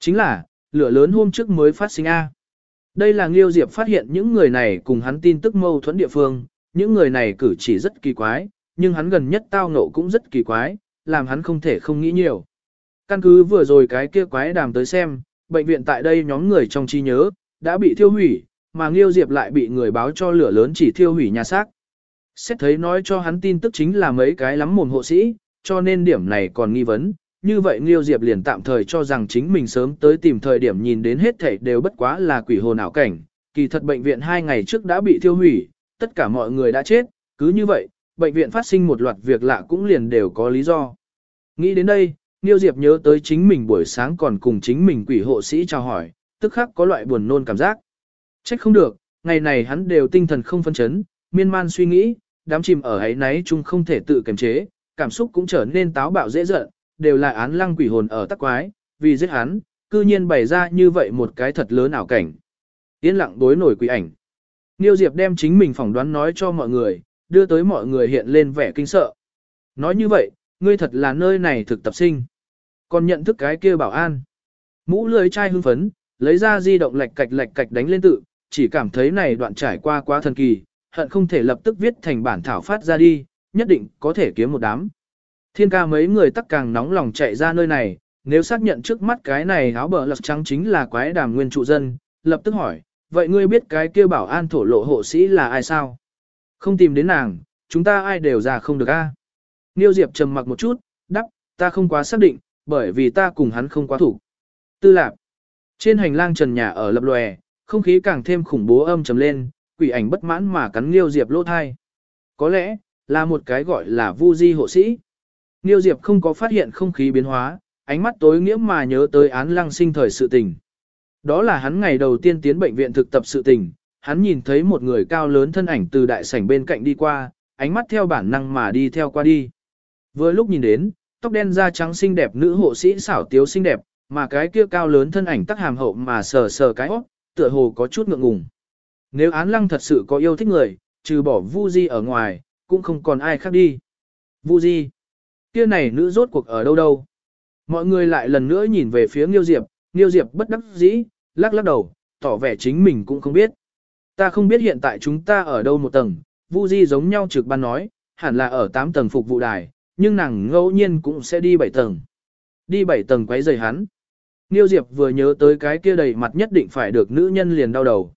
Chính là, lửa lớn hôm trước mới phát sinh A. Đây là Nghiêu Diệp phát hiện những người này cùng hắn tin tức mâu thuẫn địa phương, những người này cử chỉ rất kỳ quái, nhưng hắn gần nhất tao ngộ cũng rất kỳ quái, làm hắn không thể không nghĩ nhiều. Căn cứ vừa rồi cái kia quái đàm tới xem, bệnh viện tại đây nhóm người trong trí nhớ, đã bị thiêu hủy, mà Nghiêu Diệp lại bị người báo cho lửa lớn chỉ thiêu hủy nhà xác. Xét thấy nói cho hắn tin tức chính là mấy cái lắm mồm hộ sĩ, cho nên điểm này còn nghi vấn. Như vậy Nghiêu Diệp liền tạm thời cho rằng chính mình sớm tới tìm thời điểm nhìn đến hết thảy đều bất quá là quỷ hồn ảo cảnh. Kỳ thật bệnh viện hai ngày trước đã bị thiêu hủy, tất cả mọi người đã chết, cứ như vậy, bệnh viện phát sinh một loạt việc lạ cũng liền đều có lý do. Nghĩ đến đây, Nghiêu Diệp nhớ tới chính mình buổi sáng còn cùng chính mình quỷ hộ sĩ chào hỏi, tức khắc có loại buồn nôn cảm giác. Trách không được, ngày này hắn đều tinh thần không phân chấn, miên man suy nghĩ, đám chìm ở ấy náy chung không thể tự kiềm chế, cảm xúc cũng trở nên táo bạo dễ giận, đều là án lăng quỷ hồn ở tắc quái, vì giết hắn, cư nhiên bày ra như vậy một cái thật lớn ảo cảnh. Yên lặng đối nổi quỷ ảnh. Niêu Diệp đem chính mình phỏng đoán nói cho mọi người, đưa tới mọi người hiện lên vẻ kinh sợ. Nói như vậy, ngươi thật là nơi này thực tập sinh. Còn nhận thức cái kia bảo an. Mũ lưới chai hưng phấn, lấy ra di động lạch cạch lạch cạch đánh lên tự, chỉ cảm thấy này đoạn trải qua quá thần kỳ, hận không thể lập tức viết thành bản thảo phát ra đi, nhất định có thể kiếm một đám. Thiên ca mấy người tắc càng nóng lòng chạy ra nơi này, nếu xác nhận trước mắt cái này áo bờ lật trắng chính là quái đàm nguyên trụ dân, lập tức hỏi, vậy ngươi biết cái kia bảo an thổ lộ hộ sĩ là ai sao? Không tìm đến nàng, chúng ta ai đều ra không được a. À? Niêu Diệp trầm mặc một chút, đắp, ta không quá xác định, bởi vì ta cùng hắn không quá thủ. Tư lạc. Trên hành lang trần nhà ở lập lòe, không khí càng thêm khủng bố âm trầm lên, quỷ ảnh bất mãn mà cắn Niêu Diệp lỗ thai. Có lẽ, là một cái gọi là vu di hộ sĩ. Niêu Diệp không có phát hiện không khí biến hóa, ánh mắt tối nghĩa mà nhớ tới án lăng sinh thời sự tình. Đó là hắn ngày đầu tiên tiến bệnh viện thực tập sự tình, hắn nhìn thấy một người cao lớn thân ảnh từ đại sảnh bên cạnh đi qua, ánh mắt theo bản năng mà đi theo qua đi. Vừa lúc nhìn đến, tóc đen da trắng xinh đẹp nữ hộ sĩ xảo tiếu xinh đẹp, mà cái kia cao lớn thân ảnh tắc hàm hậu mà sờ sờ cái óc, tựa hồ có chút ngượng ngùng. Nếu án lăng thật sự có yêu thích người, trừ bỏ Vu Di ở ngoài, cũng không còn ai khác đi. Vu Di, kia này nữ rốt cuộc ở đâu đâu? Mọi người lại lần nữa nhìn về phía Nghiêu Diệp, Nghiêu Diệp bất đắc dĩ, lắc lắc đầu, tỏ vẻ chính mình cũng không biết. Ta không biết hiện tại chúng ta ở đâu một tầng, Vu Di giống nhau trực ban nói, hẳn là ở 8 tầng phục vụ đài, nhưng nàng ngẫu nhiên cũng sẽ đi 7 tầng. Đi 7 tầng quấy rầy hắn. Niêu Diệp vừa nhớ tới cái kia đầy mặt nhất định phải được nữ nhân liền đau đầu.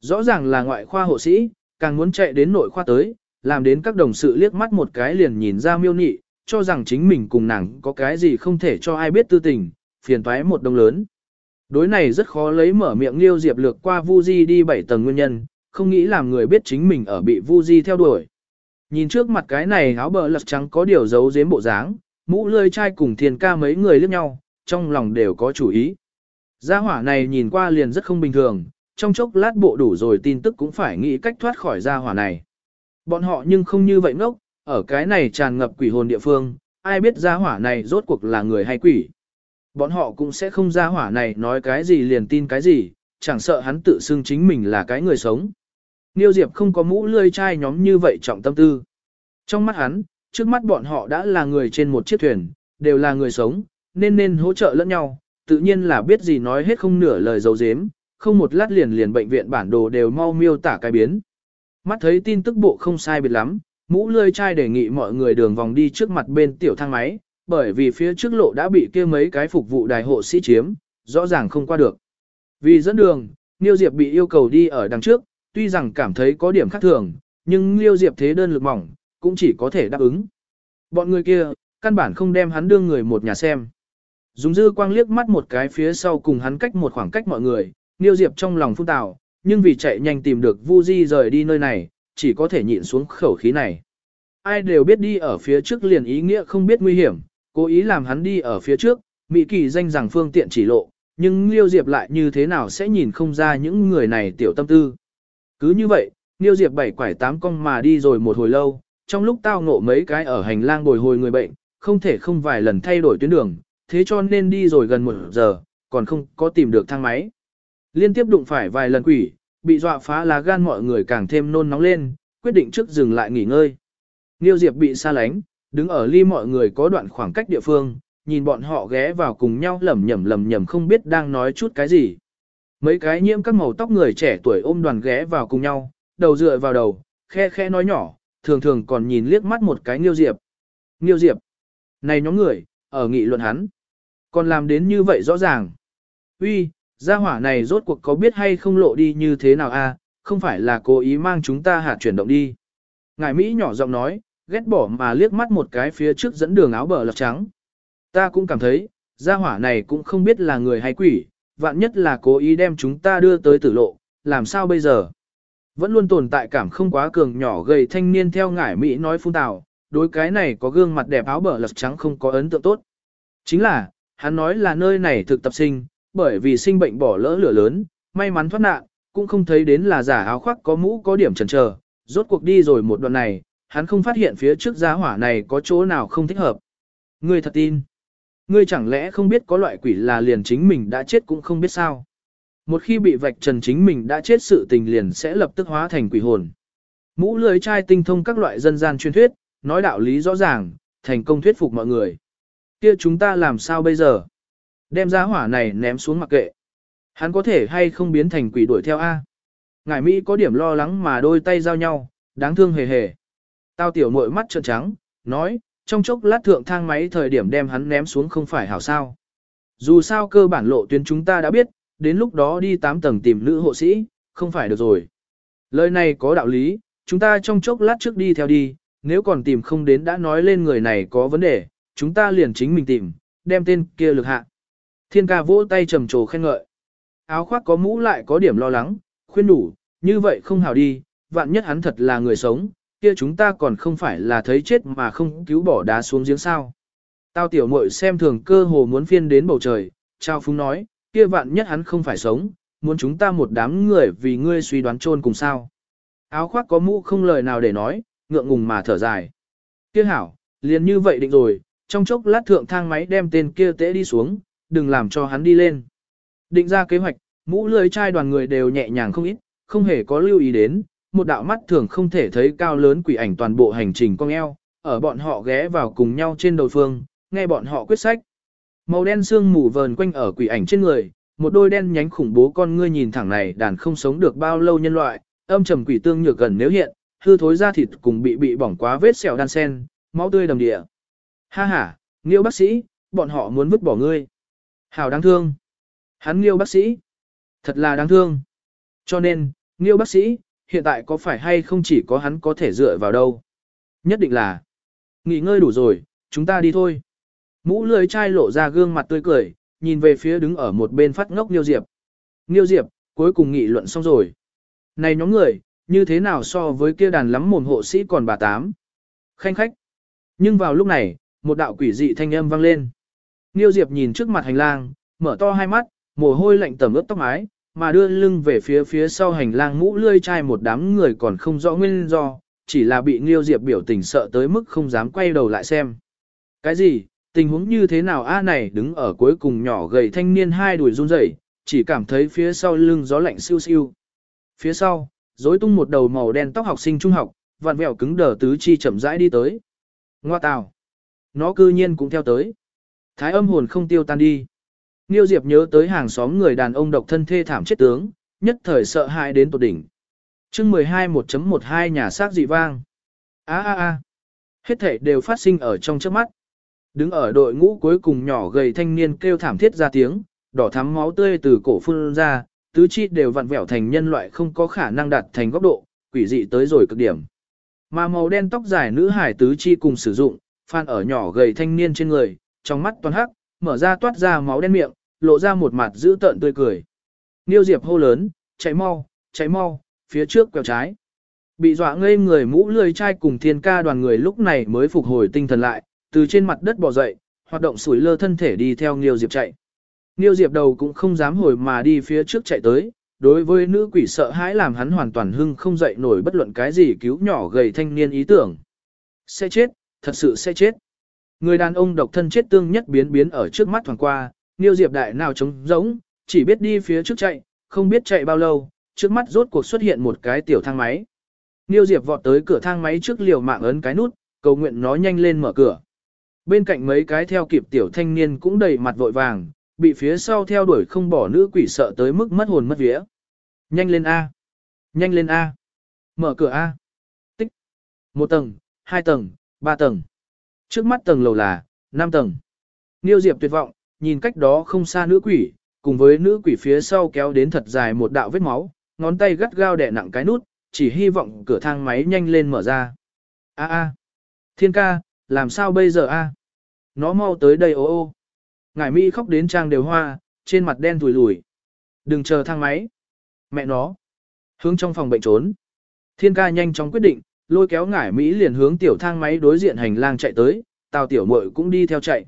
Rõ ràng là ngoại khoa hộ sĩ, càng muốn chạy đến nội khoa tới, làm đến các đồng sự liếc mắt một cái liền nhìn ra miêu nị, cho rằng chính mình cùng nàng có cái gì không thể cho ai biết tư tình, phiền toái một đồng lớn. Đối này rất khó lấy mở miệng Liêu Diệp lược qua Vu Di đi bảy tầng nguyên nhân, không nghĩ làm người biết chính mình ở bị Vu Di theo đuổi. Nhìn trước mặt cái này áo bờ lật trắng có điều giấu giếm bộ dáng, mũ lơi chai cùng thiền ca mấy người liếc nhau, trong lòng đều có chủ ý. Gia hỏa này nhìn qua liền rất không bình thường, trong chốc lát bộ đủ rồi tin tức cũng phải nghĩ cách thoát khỏi gia hỏa này. Bọn họ nhưng không như vậy ngốc, ở cái này tràn ngập quỷ hồn địa phương, ai biết gia hỏa này rốt cuộc là người hay quỷ. Bọn họ cũng sẽ không ra hỏa này nói cái gì liền tin cái gì, chẳng sợ hắn tự xưng chính mình là cái người sống. Niêu Diệp không có mũ lươi chai nhóm như vậy trọng tâm tư. Trong mắt hắn, trước mắt bọn họ đã là người trên một chiếc thuyền, đều là người sống, nên nên hỗ trợ lẫn nhau, tự nhiên là biết gì nói hết không nửa lời dấu dếm, không một lát liền liền bệnh viện bản đồ đều mau miêu tả cái biến. Mắt thấy tin tức bộ không sai biệt lắm, mũ lươi chai đề nghị mọi người đường vòng đi trước mặt bên tiểu thang máy, bởi vì phía trước lộ đã bị kia mấy cái phục vụ đài hộ sĩ chiếm, rõ ràng không qua được. Vì dẫn đường, Niêu Diệp bị yêu cầu đi ở đằng trước, tuy rằng cảm thấy có điểm khác thường, nhưng Niêu Diệp thế đơn lực mỏng, cũng chỉ có thể đáp ứng. Bọn người kia, căn bản không đem hắn đương người một nhà xem. Dùng dư quang liếc mắt một cái phía sau cùng hắn cách một khoảng cách mọi người, Niêu Diệp trong lòng phun tào, nhưng vì chạy nhanh tìm được Vu Di rời đi nơi này, chỉ có thể nhịn xuống khẩu khí này. Ai đều biết đi ở phía trước liền ý nghĩa không biết nguy hiểm, cố ý làm hắn đi ở phía trước, Mỹ Kỳ danh rằng phương tiện chỉ lộ, nhưng Liêu Diệp lại như thế nào sẽ nhìn không ra những người này tiểu tâm tư. Cứ như vậy, Liêu Diệp bảy quải tám cong mà đi rồi một hồi lâu, trong lúc tao ngộ mấy cái ở hành lang bồi hồi người bệnh, không thể không vài lần thay đổi tuyến đường, thế cho nên đi rồi gần một giờ, còn không có tìm được thang máy. Liên tiếp đụng phải vài lần quỷ, bị dọa phá lá gan mọi người càng thêm nôn nóng lên, quyết định trước dừng lại nghỉ ngơi. Niêu Diệp bị xa lánh, đứng ở ly mọi người có đoạn khoảng cách địa phương, nhìn bọn họ ghé vào cùng nhau lẩm nhẩm lẩm nhẩm không biết đang nói chút cái gì. Mấy cái nhiễm các màu tóc người trẻ tuổi ôm đoàn ghé vào cùng nhau, đầu dựa vào đầu, khe khe nói nhỏ, thường thường còn nhìn liếc mắt một cái Niêu Diệp. Niêu Diệp, này nhóm người, ở nghị luận hắn, còn làm đến như vậy rõ ràng. Uy, gia hỏa này rốt cuộc có biết hay không lộ đi như thế nào a? không phải là cố ý mang chúng ta hạt chuyển động đi. Ngài Mỹ nhỏ giọng nói, ghét bỏ mà liếc mắt một cái phía trước dẫn đường áo bờ lọc trắng. Ta cũng cảm thấy, gia hỏa này cũng không biết là người hay quỷ, vạn nhất là cố ý đem chúng ta đưa tới tử lộ, làm sao bây giờ? Vẫn luôn tồn tại cảm không quá cường nhỏ gầy thanh niên theo ngải Mỹ nói phun tào, đối cái này có gương mặt đẹp áo bờ lật trắng không có ấn tượng tốt. Chính là, hắn nói là nơi này thực tập sinh, bởi vì sinh bệnh bỏ lỡ lửa lớn, may mắn thoát nạn, cũng không thấy đến là giả áo khoác có mũ có điểm chần chờ, rốt cuộc đi rồi một đoạn này, hắn không phát hiện phía trước giá hỏa này có chỗ nào không thích hợp. Ngươi thật tin. Ngươi chẳng lẽ không biết có loại quỷ là liền chính mình đã chết cũng không biết sao. Một khi bị vạch trần chính mình đã chết sự tình liền sẽ lập tức hóa thành quỷ hồn. Mũ lưới trai tinh thông các loại dân gian truyền thuyết, nói đạo lý rõ ràng, thành công thuyết phục mọi người. Kia chúng ta làm sao bây giờ? Đem giá hỏa này ném xuống mặc kệ. Hắn có thể hay không biến thành quỷ đuổi theo A. Ngải Mỹ có điểm lo lắng mà đôi tay giao nhau, đáng thương hề hề. Tao tiểu muội mắt trợn trắng, nói, trong chốc lát thượng thang máy thời điểm đem hắn ném xuống không phải hảo sao. Dù sao cơ bản lộ tuyến chúng ta đã biết, đến lúc đó đi 8 tầng tìm nữ hộ sĩ, không phải được rồi. Lời này có đạo lý, chúng ta trong chốc lát trước đi theo đi, nếu còn tìm không đến đã nói lên người này có vấn đề, chúng ta liền chính mình tìm, đem tên kia lực hạ. Thiên ca vỗ tay trầm trồ khen ngợi. Áo khoác có mũ lại có điểm lo lắng, khuyên đủ, như vậy không hảo đi, vạn nhất hắn thật là người sống, kia chúng ta còn không phải là thấy chết mà không cứu bỏ đá xuống giếng sao. Tao tiểu muội xem thường cơ hồ muốn phiên đến bầu trời, trao phúng nói, kia vạn nhất hắn không phải sống, muốn chúng ta một đám người vì ngươi suy đoán chôn cùng sao. Áo khoác có mũ không lời nào để nói, ngượng ngùng mà thở dài. Kia hảo, liền như vậy định rồi, trong chốc lát thượng thang máy đem tên kia tễ đi xuống, đừng làm cho hắn đi lên. Định ra kế hoạch, mũ lưới trai đoàn người đều nhẹ nhàng không ít, không hề có lưu ý đến, một đạo mắt thường không thể thấy cao lớn quỷ ảnh toàn bộ hành trình cong eo, ở bọn họ ghé vào cùng nhau trên đầu phương, nghe bọn họ quyết sách. Màu đen xương mù vờn quanh ở quỷ ảnh trên người, một đôi đen nhánh khủng bố con ngươi nhìn thẳng này đàn không sống được bao lâu nhân loại, âm trầm quỷ tương nhược gần nếu hiện, hư thối da thịt cùng bị bị bỏng quá vết sẹo đan sen, máu tươi đầm địa. Ha ha, Nghiêu bác sĩ, bọn họ muốn vứt bỏ ngươi. Hảo đáng thương. Hắn Nghiêu bác sĩ. Thật là đáng thương. Cho nên, Nghiêu bác sĩ, hiện tại có phải hay không chỉ có hắn có thể dựa vào đâu? Nhất định là. Nghỉ ngơi đủ rồi, chúng ta đi thôi. Mũ lưới chai lộ ra gương mặt tươi cười, nhìn về phía đứng ở một bên phát ngốc Niêu Diệp. Niêu Diệp, cuối cùng nghị luận xong rồi. Này nhóm người, như thế nào so với kia đàn lắm mồm hộ sĩ còn bà tám? Khanh khách. Nhưng vào lúc này, một đạo quỷ dị thanh âm vang lên. Niêu Diệp nhìn trước mặt hành lang, mở to hai mắt, mồ hôi lạnh tẩm ướt tóc mái, mà đưa lưng về phía phía sau hành lang mũ lươi chai một đám người còn không rõ nguyên do, chỉ là bị Nghiêu Diệp biểu tình sợ tới mức không dám quay đầu lại xem. Cái gì, tình huống như thế nào a này đứng ở cuối cùng nhỏ gầy thanh niên hai đùi run rẩy, chỉ cảm thấy phía sau lưng gió lạnh siêu siêu. Phía sau, rối tung một đầu màu đen tóc học sinh trung học, vặn vẹo cứng đờ tứ chi chậm rãi đi tới. Ngoa tào. Nó cư nhiên cũng theo tới. Thái âm hồn không tiêu tan đi. Niêu Diệp nhớ tới hàng xóm người đàn ông độc thân thê thảm chết tướng, nhất thời sợ hãi đến tột đỉnh. chương 12 1.12 nhà xác dị vang. a a a Hết thể đều phát sinh ở trong trước mắt. Đứng ở đội ngũ cuối cùng nhỏ gầy thanh niên kêu thảm thiết ra tiếng, đỏ thắm máu tươi từ cổ phun ra, tứ chi đều vặn vẹo thành nhân loại không có khả năng đạt thành góc độ, quỷ dị tới rồi cực điểm. Mà màu đen tóc dài nữ hải tứ chi cùng sử dụng, phan ở nhỏ gầy thanh niên trên người, trong mắt toàn hắc, mở ra toát ra máu đen miệng, lộ ra một mặt giữ tợn tươi cười. Niêu Diệp hô lớn, chạy mau, chạy mau, phía trước quẹo trái. Bị dọa ngây người mũ lười trai cùng thiên ca đoàn người lúc này mới phục hồi tinh thần lại, từ trên mặt đất bò dậy, hoạt động sủi lơ thân thể đi theo Niêu Diệp chạy. Niêu Diệp đầu cũng không dám hồi mà đi phía trước chạy tới, đối với nữ quỷ sợ hãi làm hắn hoàn toàn hưng không dậy nổi bất luận cái gì cứu nhỏ gầy thanh niên ý tưởng. Sẽ chết, thật sự sẽ chết. Người đàn ông độc thân chết tương nhất biến biến ở trước mắt thoảng qua, Niêu Diệp đại nào trống rỗng, chỉ biết đi phía trước chạy, không biết chạy bao lâu, trước mắt rốt cuộc xuất hiện một cái tiểu thang máy. Niêu Diệp vọt tới cửa thang máy trước liều mạng ấn cái nút, cầu nguyện nó nhanh lên mở cửa. Bên cạnh mấy cái theo kịp tiểu thanh niên cũng đầy mặt vội vàng, bị phía sau theo đuổi không bỏ nữ quỷ sợ tới mức mất hồn mất vía. Nhanh lên A. Nhanh lên A. Mở cửa A. Tích. Một tầng, hai tầng, ba tầng. Trước mắt tầng lầu là, năm tầng. Niêu Diệp tuyệt vọng, nhìn cách đó không xa nữ quỷ, cùng với nữ quỷ phía sau kéo đến thật dài một đạo vết máu, ngón tay gắt gao đè nặng cái nút, chỉ hy vọng cửa thang máy nhanh lên mở ra. A a. Thiên ca, làm sao bây giờ a? Nó mau tới đây ô ô. Ngải Mỹ khóc đến trang đều hoa, trên mặt đen thùi lùi. Đừng chờ thang máy. Mẹ nó. Hướng trong phòng bệnh trốn. Thiên ca nhanh chóng quyết định, lôi kéo ngải Mỹ liền hướng tiểu thang máy đối diện hành lang chạy tới, tào tiểu muội cũng đi theo chạy.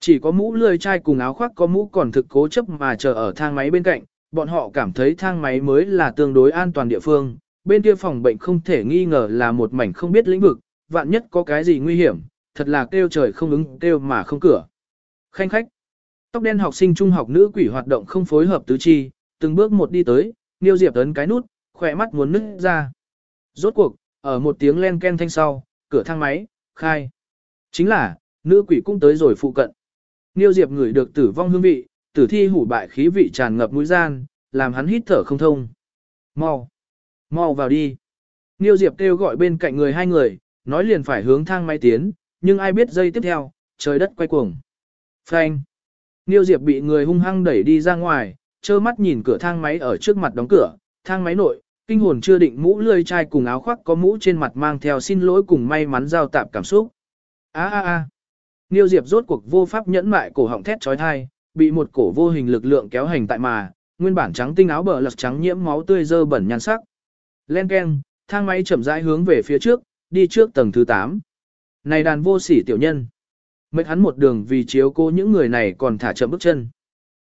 Chỉ có mũ lười chai cùng áo khoác có mũ còn thực cố chấp mà chờ ở thang máy bên cạnh, bọn họ cảm thấy thang máy mới là tương đối an toàn địa phương, bên kia phòng bệnh không thể nghi ngờ là một mảnh không biết lĩnh vực, vạn nhất có cái gì nguy hiểm, thật là kêu trời không ứng kêu mà không cửa. Khanh khách, tóc đen học sinh trung học nữ quỷ hoạt động không phối hợp tứ chi, từng bước một đi tới, Niêu Diệp ấn cái nút, khỏe mắt muốn nứt ra. Rốt cuộc, ở một tiếng len ken thanh sau, cửa thang máy, khai. Chính là, nữ quỷ cũng tới rồi phụ cận. Niêu Diệp ngửi được tử vong hương vị, tử thi hủ bại khí vị tràn ngập mũi gian, làm hắn hít thở không thông. Mau, mau vào đi. Niêu Diệp kêu gọi bên cạnh người hai người, nói liền phải hướng thang máy tiến, nhưng ai biết giây tiếp theo, trời đất quay cuồng. Phanh. Niêu Diệp bị người hung hăng đẩy đi ra ngoài, trơ mắt nhìn cửa thang máy ở trước mặt đóng cửa, thang máy nội, kinh hồn chưa định mũ lươi chai cùng áo khoác có mũ trên mặt mang theo xin lỗi cùng may mắn giao tạp cảm xúc. A a a. Niêu Diệp rốt cuộc vô pháp nhẫn mại cổ họng thét chói tai, bị một cổ vô hình lực lượng kéo hành tại mà, nguyên bản trắng tinh áo bờ lật trắng nhiễm máu tươi dơ bẩn nhan sắc. Len keng, thang máy chậm rãi hướng về phía trước, đi trước tầng thứ 8. Này đàn vô sỉ tiểu nhân. Mệt hắn một đường vì chiếu cố những người này còn thả chậm bước chân.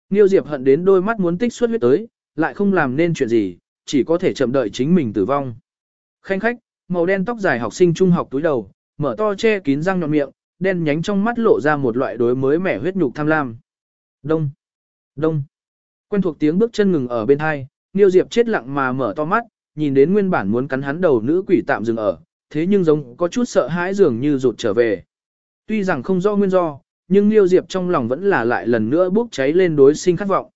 Niêu Diệp hận đến đôi mắt muốn tích xuất huyết tới, lại không làm nên chuyện gì, chỉ có thể chậm đợi chính mình tử vong. Khanh khách, màu đen tóc dài học sinh trung học túi đầu, mở to che kín răng nhọn miệng, đen nhánh trong mắt lộ ra một loại đối mới mẻ huyết nhục tham lam. Đông, đông. Quen thuộc tiếng bước chân ngừng ở bên hai, Niêu Diệp chết lặng mà mở to mắt, nhìn đến nguyên bản muốn cắn hắn đầu nữ quỷ tạm dừng ở, thế nhưng giống có chút sợ hãi dường như rụt trở về. Tuy rằng không rõ nguyên do, nhưng Niêu Diệp trong lòng vẫn là lại lần nữa bốc cháy lên đối sinh khát vọng.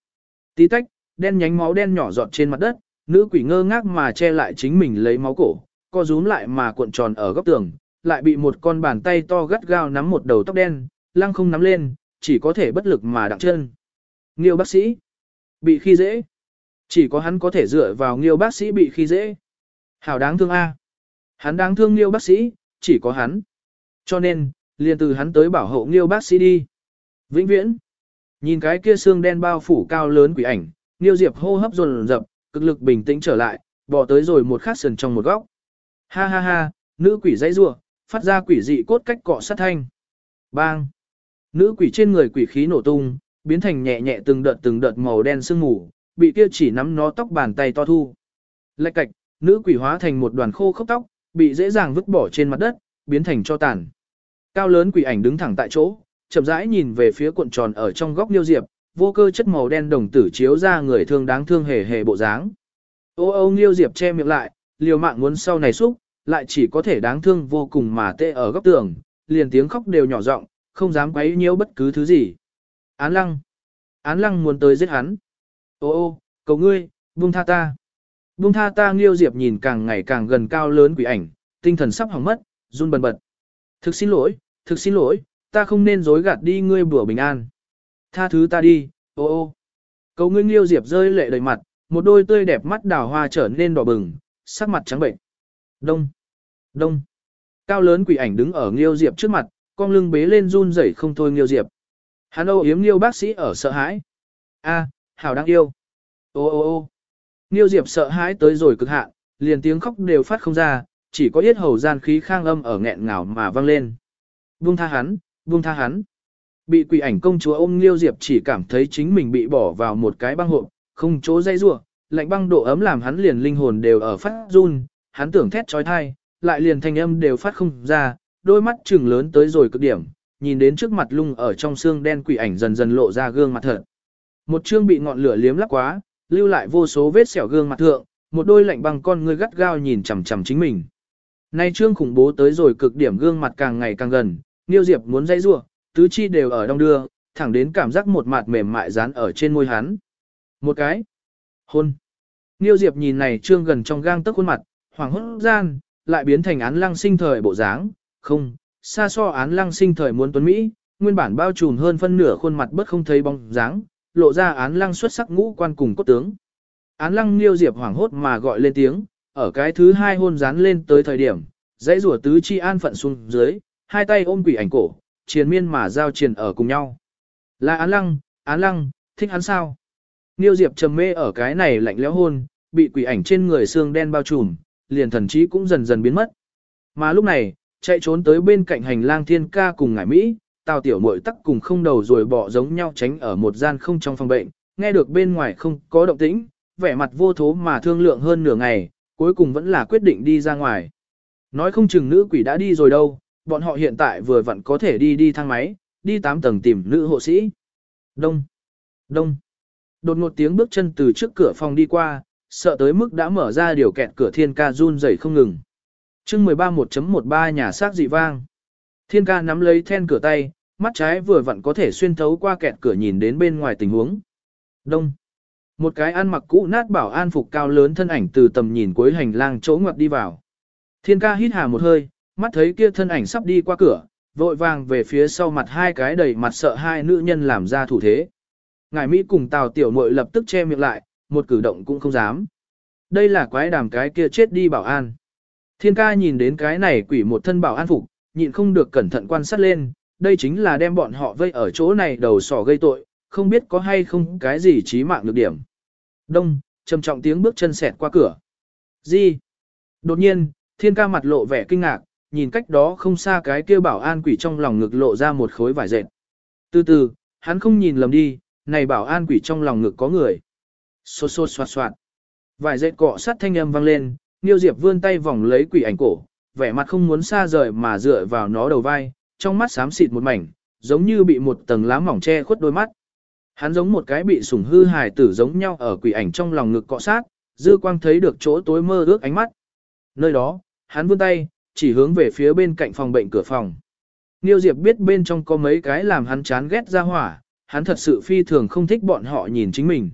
Tí tách, đen nhánh máu đen nhỏ giọt trên mặt đất, nữ quỷ ngơ ngác mà che lại chính mình lấy máu cổ, co rúm lại mà cuộn tròn ở góc tường, lại bị một con bàn tay to gắt gao nắm một đầu tóc đen, lăng không nắm lên, chỉ có thể bất lực mà đặng chân. Nghiêu bác sĩ, bị khi dễ. Chỉ có hắn có thể dựa vào nghiêu bác sĩ bị khi dễ. Hảo đáng thương A. Hắn đáng thương nghiêu bác sĩ, chỉ có hắn. Cho nên, liền từ hắn tới bảo hộ nghiêu bác sĩ đi. Vĩnh viễn. Nhìn cái kia xương đen bao phủ cao lớn quỷ ảnh, nghiêu diệp hô hấp dồn dập, cực lực bình tĩnh trở lại, bỏ tới rồi một khát sườn trong một góc. Ha ha ha, nữ quỷ dãy rủa, phát ra quỷ dị cốt cách cọ sát thanh. Bang! Nữ quỷ trên người quỷ khí nổ tung, biến thành nhẹ nhẹ từng đợt từng đợt màu đen sương mù, bị kia chỉ nắm nó tóc bàn tay to thu. Lạch cạch, nữ quỷ hóa thành một đoàn khô khốc tóc, bị dễ dàng vứt bỏ trên mặt đất, biến thành cho tàn. Cao lớn quỷ ảnh đứng thẳng tại chỗ, chậm rãi nhìn về phía cuộn tròn ở trong góc Liêu Diệp, vô cơ chất màu đen đồng tử chiếu ra người thương đáng thương hề hề bộ dáng. Ô ô Liêu Diệp che miệng lại, liều mạng muốn sau này xúc, lại chỉ có thể đáng thương vô cùng mà tê ở góc tường, liền tiếng khóc đều nhỏ giọng, không dám quấy nhiễu bất cứ thứ gì. Án lăng, án lăng muốn tới giết hắn. Ô ô, cầu ngươi, buông tha ta. Buông tha ta Nghiêu Diệp nhìn càng ngày càng gần cao lớn quỷ ảnh, tinh thần sắp hỏng mất, run bần bật. Thực xin lỗi, thực xin lỗi, ta không nên dối gạt đi ngươi bữa bình an. Tha thứ ta đi, ô ô. Cầu ngươi Nghiêu Diệp rơi lệ đầy mặt, một đôi tươi đẹp mắt đào hoa trở nên đỏ bừng, sắc mặt trắng bệnh. Đông, đông. Cao lớn quỷ ảnh đứng ở Nghiêu Diệp trước mặt, con lưng bế lên run rẩy không thôi Nghiêu Diệp. Hắn âu yếm Nghiêu bác sĩ ở sợ hãi. A, hảo đáng yêu. Ô ô ô. Nghiêu Diệp sợ hãi tới rồi cực hạn, liền tiếng khóc đều phát không ra, chỉ có yết hầu gian khí khang âm ở nghẹn ngào mà vang lên. Buông tha hắn, buông tha hắn. Bị quỷ ảnh công chúa ôm Nghiêu Diệp chỉ cảm thấy chính mình bị bỏ vào một cái băng hộp, không chỗ dây rua, lạnh băng độ ấm làm hắn liền linh hồn đều ở phát run, hắn tưởng thét chói tai, lại liền thanh âm đều phát không ra, đôi mắt trừng lớn tới rồi cực điểm, nhìn đến trước mặt lung ở trong xương đen quỷ ảnh dần dần lộ ra gương mặt thật. Một chương bị ngọn lửa liếm lắc quá, lưu lại vô số vết sẹo gương mặt thượng, một đôi lạnh băng con người gắt gao nhìn chằm chằm chính mình. Nay trương khủng bố tới rồi cực điểm gương mặt càng ngày càng gần, Niêu Diệp muốn dãy rủa, tứ chi đều ở đông đưa, thẳng đến cảm giác một mặt mềm mại dán ở trên môi hắn. Một cái. Hôn. Niêu Diệp nhìn này trương gần trong gang tấc khuôn mặt, hoàng hốt gian, lại biến thành án lăng sinh thời bộ dáng, không, xa so án lăng sinh thời muốn tuấn Mỹ, nguyên bản bao trùm hơn phân nửa khuôn mặt bất không thấy bóng dáng, lộ ra án lăng xuất sắc ngũ quan cùng cốt tướng. Án lăng liêu diệp hoảng hốt mà gọi lên tiếng, ở cái thứ hai hôn dán lên tới thời điểm, dãy rùa tứ chi an phận xuống dưới, hai tay ôm quỷ ảnh cổ, triền miên mà giao triền ở cùng nhau. Là án lăng, án lăng, thích hắn sao? Niêu diệp trầm mê ở cái này lạnh lẽo hôn, bị quỷ ảnh trên người xương đen bao trùm, liền thần trí cũng dần dần biến mất. Mà lúc này, chạy trốn tới bên cạnh hành lang thiên ca cùng ngải Mỹ, tào tiểu muội tắc cùng không đầu rồi bỏ giống nhau tránh ở một gian không trong phòng bệnh, nghe được bên ngoài không có động tĩnh, vẻ mặt vô thố mà thương lượng hơn nửa ngày, cuối cùng vẫn là quyết định đi ra ngoài. Nói không chừng nữ quỷ đã đi rồi đâu, bọn họ hiện tại vừa vặn có thể đi đi thang máy, đi 8 tầng tìm nữ hộ sĩ. Đông, đông. Đột ngột tiếng bước chân từ trước cửa phòng đi qua, sợ tới mức đã mở ra điều kẹt cửa thiên ca run rẩy không ngừng. chương 13 1.13 nhà xác dị vang. Thiên ca nắm lấy then cửa tay, mắt trái vừa vặn có thể xuyên thấu qua kẹt cửa nhìn đến bên ngoài tình huống. Đông. Một cái ăn mặc cũ nát bảo an phục cao lớn thân ảnh từ tầm nhìn cuối hành lang chỗ ngoặt đi vào. Thiên ca hít hà một hơi, mắt thấy kia thân ảnh sắp đi qua cửa, vội vàng về phía sau mặt hai cái đầy mặt sợ hai nữ nhân làm ra thủ thế. Ngài Mỹ cùng Tào Tiểu Mội lập tức che miệng lại, một cử động cũng không dám. Đây là quái đàm cái kia chết đi bảo an. Thiên ca nhìn đến cái này quỷ một thân bảo an phục, nhịn không được cẩn thận quan sát lên, đây chính là đem bọn họ vây ở chỗ này đầu sỏ gây tội, không biết có hay không cái gì chí mạng được điểm. Đông, trầm trọng tiếng bước chân xẹt qua cửa. Gì? Đột nhiên, thiên ca mặt lộ vẻ kinh ngạc, nhìn cách đó không xa cái kia bảo an quỷ trong lòng ngực lộ ra một khối vải dệt. Từ từ, hắn không nhìn lầm đi, này bảo an quỷ trong lòng ngực có người. Xô xô xoạt xoạt. Vải dệt cọ sát thanh âm vang lên, Niêu Diệp vươn tay vòng lấy quỷ ảnh cổ, vẻ mặt không muốn xa rời mà dựa vào nó đầu vai, trong mắt xám xịt một mảnh, giống như bị một tầng lá mỏng che khuất đôi mắt. Hắn giống một cái bị sủng hư hài tử giống nhau ở quỷ ảnh trong lòng ngực cọ sát, dư quang thấy được chỗ tối mơ ước ánh mắt. Nơi đó, hắn vươn tay, chỉ hướng về phía bên cạnh phòng bệnh cửa phòng. Niêu Diệp biết bên trong có mấy cái làm hắn chán ghét ra hỏa, hắn thật sự phi thường không thích bọn họ nhìn chính mình.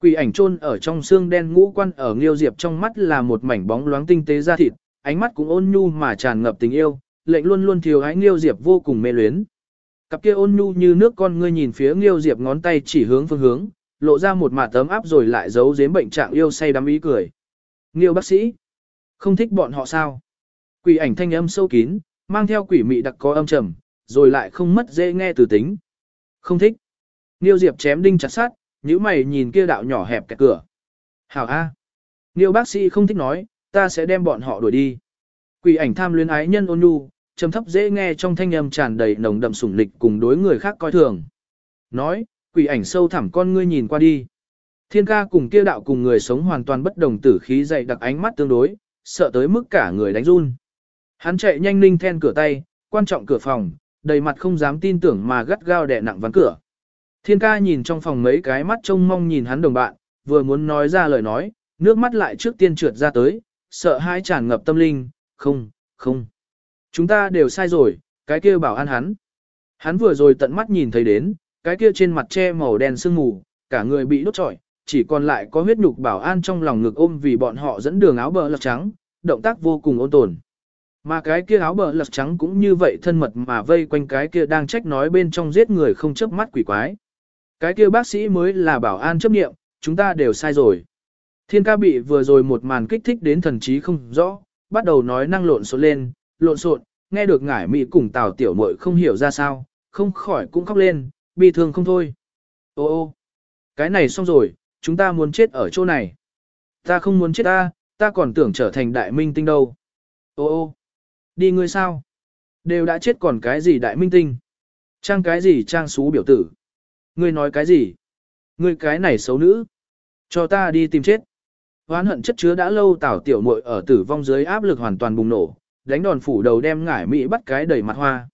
Quỷ ảnh chôn ở trong xương đen ngũ quan ở nghiêu Diệp trong mắt là một mảnh bóng loáng tinh tế da thịt, ánh mắt cũng ôn nhu mà tràn ngập tình yêu, lệnh luôn luôn thiếu ái nghiêu Diệp vô cùng mê luyến. Cặp kia ôn nhu như nước con ngươi nhìn phía Nghiêu Diệp ngón tay chỉ hướng phương hướng, lộ ra một mạt tấm áp rồi lại giấu giếm bệnh trạng yêu say đắm ý cười. Nghiêu bác sĩ, không thích bọn họ sao? Quỷ ảnh thanh âm sâu kín, mang theo quỷ mị đặc có âm trầm, rồi lại không mất dễ nghe từ tính. Không thích. Nghiêu Diệp chém đinh chặt sát, nhíu mày nhìn kia đạo nhỏ hẹp kẹt cửa. Hảo A. Nhiều bác sĩ không thích nói, ta sẽ đem bọn họ đuổi đi. Quỷ ảnh tham luyến ái nhân ôn nhu, trầm thấp dễ nghe trong thanh âm tràn đầy nồng đậm sủng lịch cùng đối người khác coi thường. Nói, quỷ ảnh sâu thẳm con ngươi nhìn qua đi. Thiên ca cùng kia đạo cùng người sống hoàn toàn bất đồng tử khí dày đặc ánh mắt tương đối, sợ tới mức cả người đánh run. Hắn chạy nhanh ninh then cửa tay, quan trọng cửa phòng, đầy mặt không dám tin tưởng mà gắt gao đè nặng ván cửa. Thiên ca nhìn trong phòng mấy cái mắt trông mong nhìn hắn đồng bạn, vừa muốn nói ra lời nói, nước mắt lại trước tiên trượt ra tới, sợ hai tràn ngập tâm linh, không, không. Chúng ta đều sai rồi, cái kia bảo an hắn. Hắn vừa rồi tận mắt nhìn thấy đến, cái kia trên mặt che màu đen sương mù, cả người bị đốt trọi, chỉ còn lại có huyết nhục bảo an trong lòng ngực ôm vì bọn họ dẫn đường áo bờ lật trắng, động tác vô cùng ôn tồn. Mà cái kia áo bờ lật trắng cũng như vậy thân mật mà vây quanh cái kia đang trách nói bên trong giết người không chớp mắt quỷ quái. Cái kia bác sĩ mới là bảo an chấp nghiệm, chúng ta đều sai rồi. Thiên ca bị vừa rồi một màn kích thích đến thần trí không rõ, bắt đầu nói năng lộn xộn lên, lộn xộn, nghe được ngải mị cùng tào tiểu muội không hiểu ra sao, không khỏi cũng khóc lên, bi thương không thôi. Ô ô, cái này xong rồi, chúng ta muốn chết ở chỗ này. Ta không muốn chết ta, ta còn tưởng trở thành đại minh tinh đâu. Ô ô, đi ngươi sao? Đều đã chết còn cái gì đại minh tinh? Trang cái gì trang xú biểu tử? Ngươi nói cái gì? Ngươi cái này xấu nữ. Cho ta đi tìm chết. Hoán hận chất chứa đã lâu tảo tiểu muội ở tử vong dưới áp lực hoàn toàn bùng nổ, đánh đòn phủ đầu đem ngải Mỹ bắt cái đầy mặt hoa.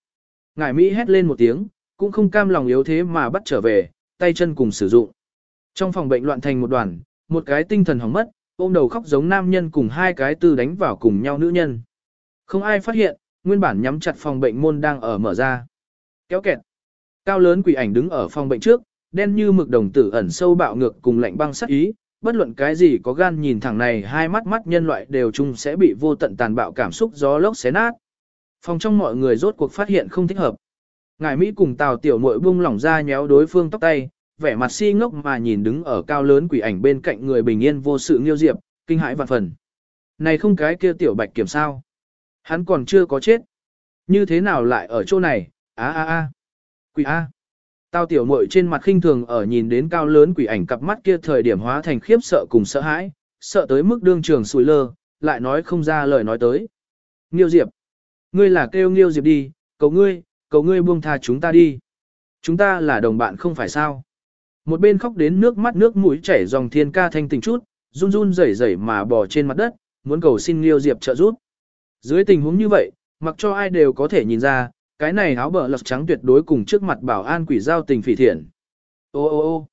Ngải Mỹ hét lên một tiếng, cũng không cam lòng yếu thế mà bắt trở về, tay chân cùng sử dụng. Trong phòng bệnh loạn thành một đoàn, một cái tinh thần hỏng mất, ôm đầu khóc giống nam nhân cùng hai cái tư đánh vào cùng nhau nữ nhân. Không ai phát hiện, nguyên bản nhắm chặt phòng bệnh môn đang ở mở ra. Kéo kẹt. Cao lớn quỷ ảnh đứng ở phòng bệnh trước, đen như mực đồng tử ẩn sâu bạo ngược cùng lạnh băng sắc ý, bất luận cái gì có gan nhìn thẳng này hai mắt mắt nhân loại đều chung sẽ bị vô tận tàn bạo cảm xúc gió lốc xé nát. Phòng trong mọi người rốt cuộc phát hiện không thích hợp. Ngài Mỹ cùng Tào Tiểu Muội buông lỏng ra nhéo đối phương tóc tay, vẻ mặt si ngốc mà nhìn đứng ở cao lớn quỷ ảnh bên cạnh người bình yên vô sự nghiêu diệp, kinh hãi vạn phần. Này không cái kia tiểu bạch kiểm sao? Hắn còn chưa có chết. Như thế nào lại ở chỗ này? Á á á. Quỷ a. Tao tiểu muội trên mặt khinh thường ở nhìn đến cao lớn quỷ ảnh cặp mắt kia thời điểm hóa thành khiếp sợ cùng sợ hãi, sợ tới mức đương trường sùi lơ, lại nói không ra lời nói tới. Nghiêu Diệp. Ngươi là kêu Nghiêu Diệp đi, cầu ngươi, cầu ngươi buông tha chúng ta đi. Chúng ta là đồng bạn không phải sao. Một bên khóc đến nước mắt nước mũi chảy dòng thiên ca thanh tình chút, run run rẩy rẩy mà bò trên mặt đất, muốn cầu xin Nghiêu Diệp trợ giúp. Dưới tình huống như vậy, mặc cho ai đều có thể nhìn ra, cái này áo bờ lật trắng tuyệt đối cùng trước mặt bảo an quỷ giao tình phỉ thiện. Ô ô ô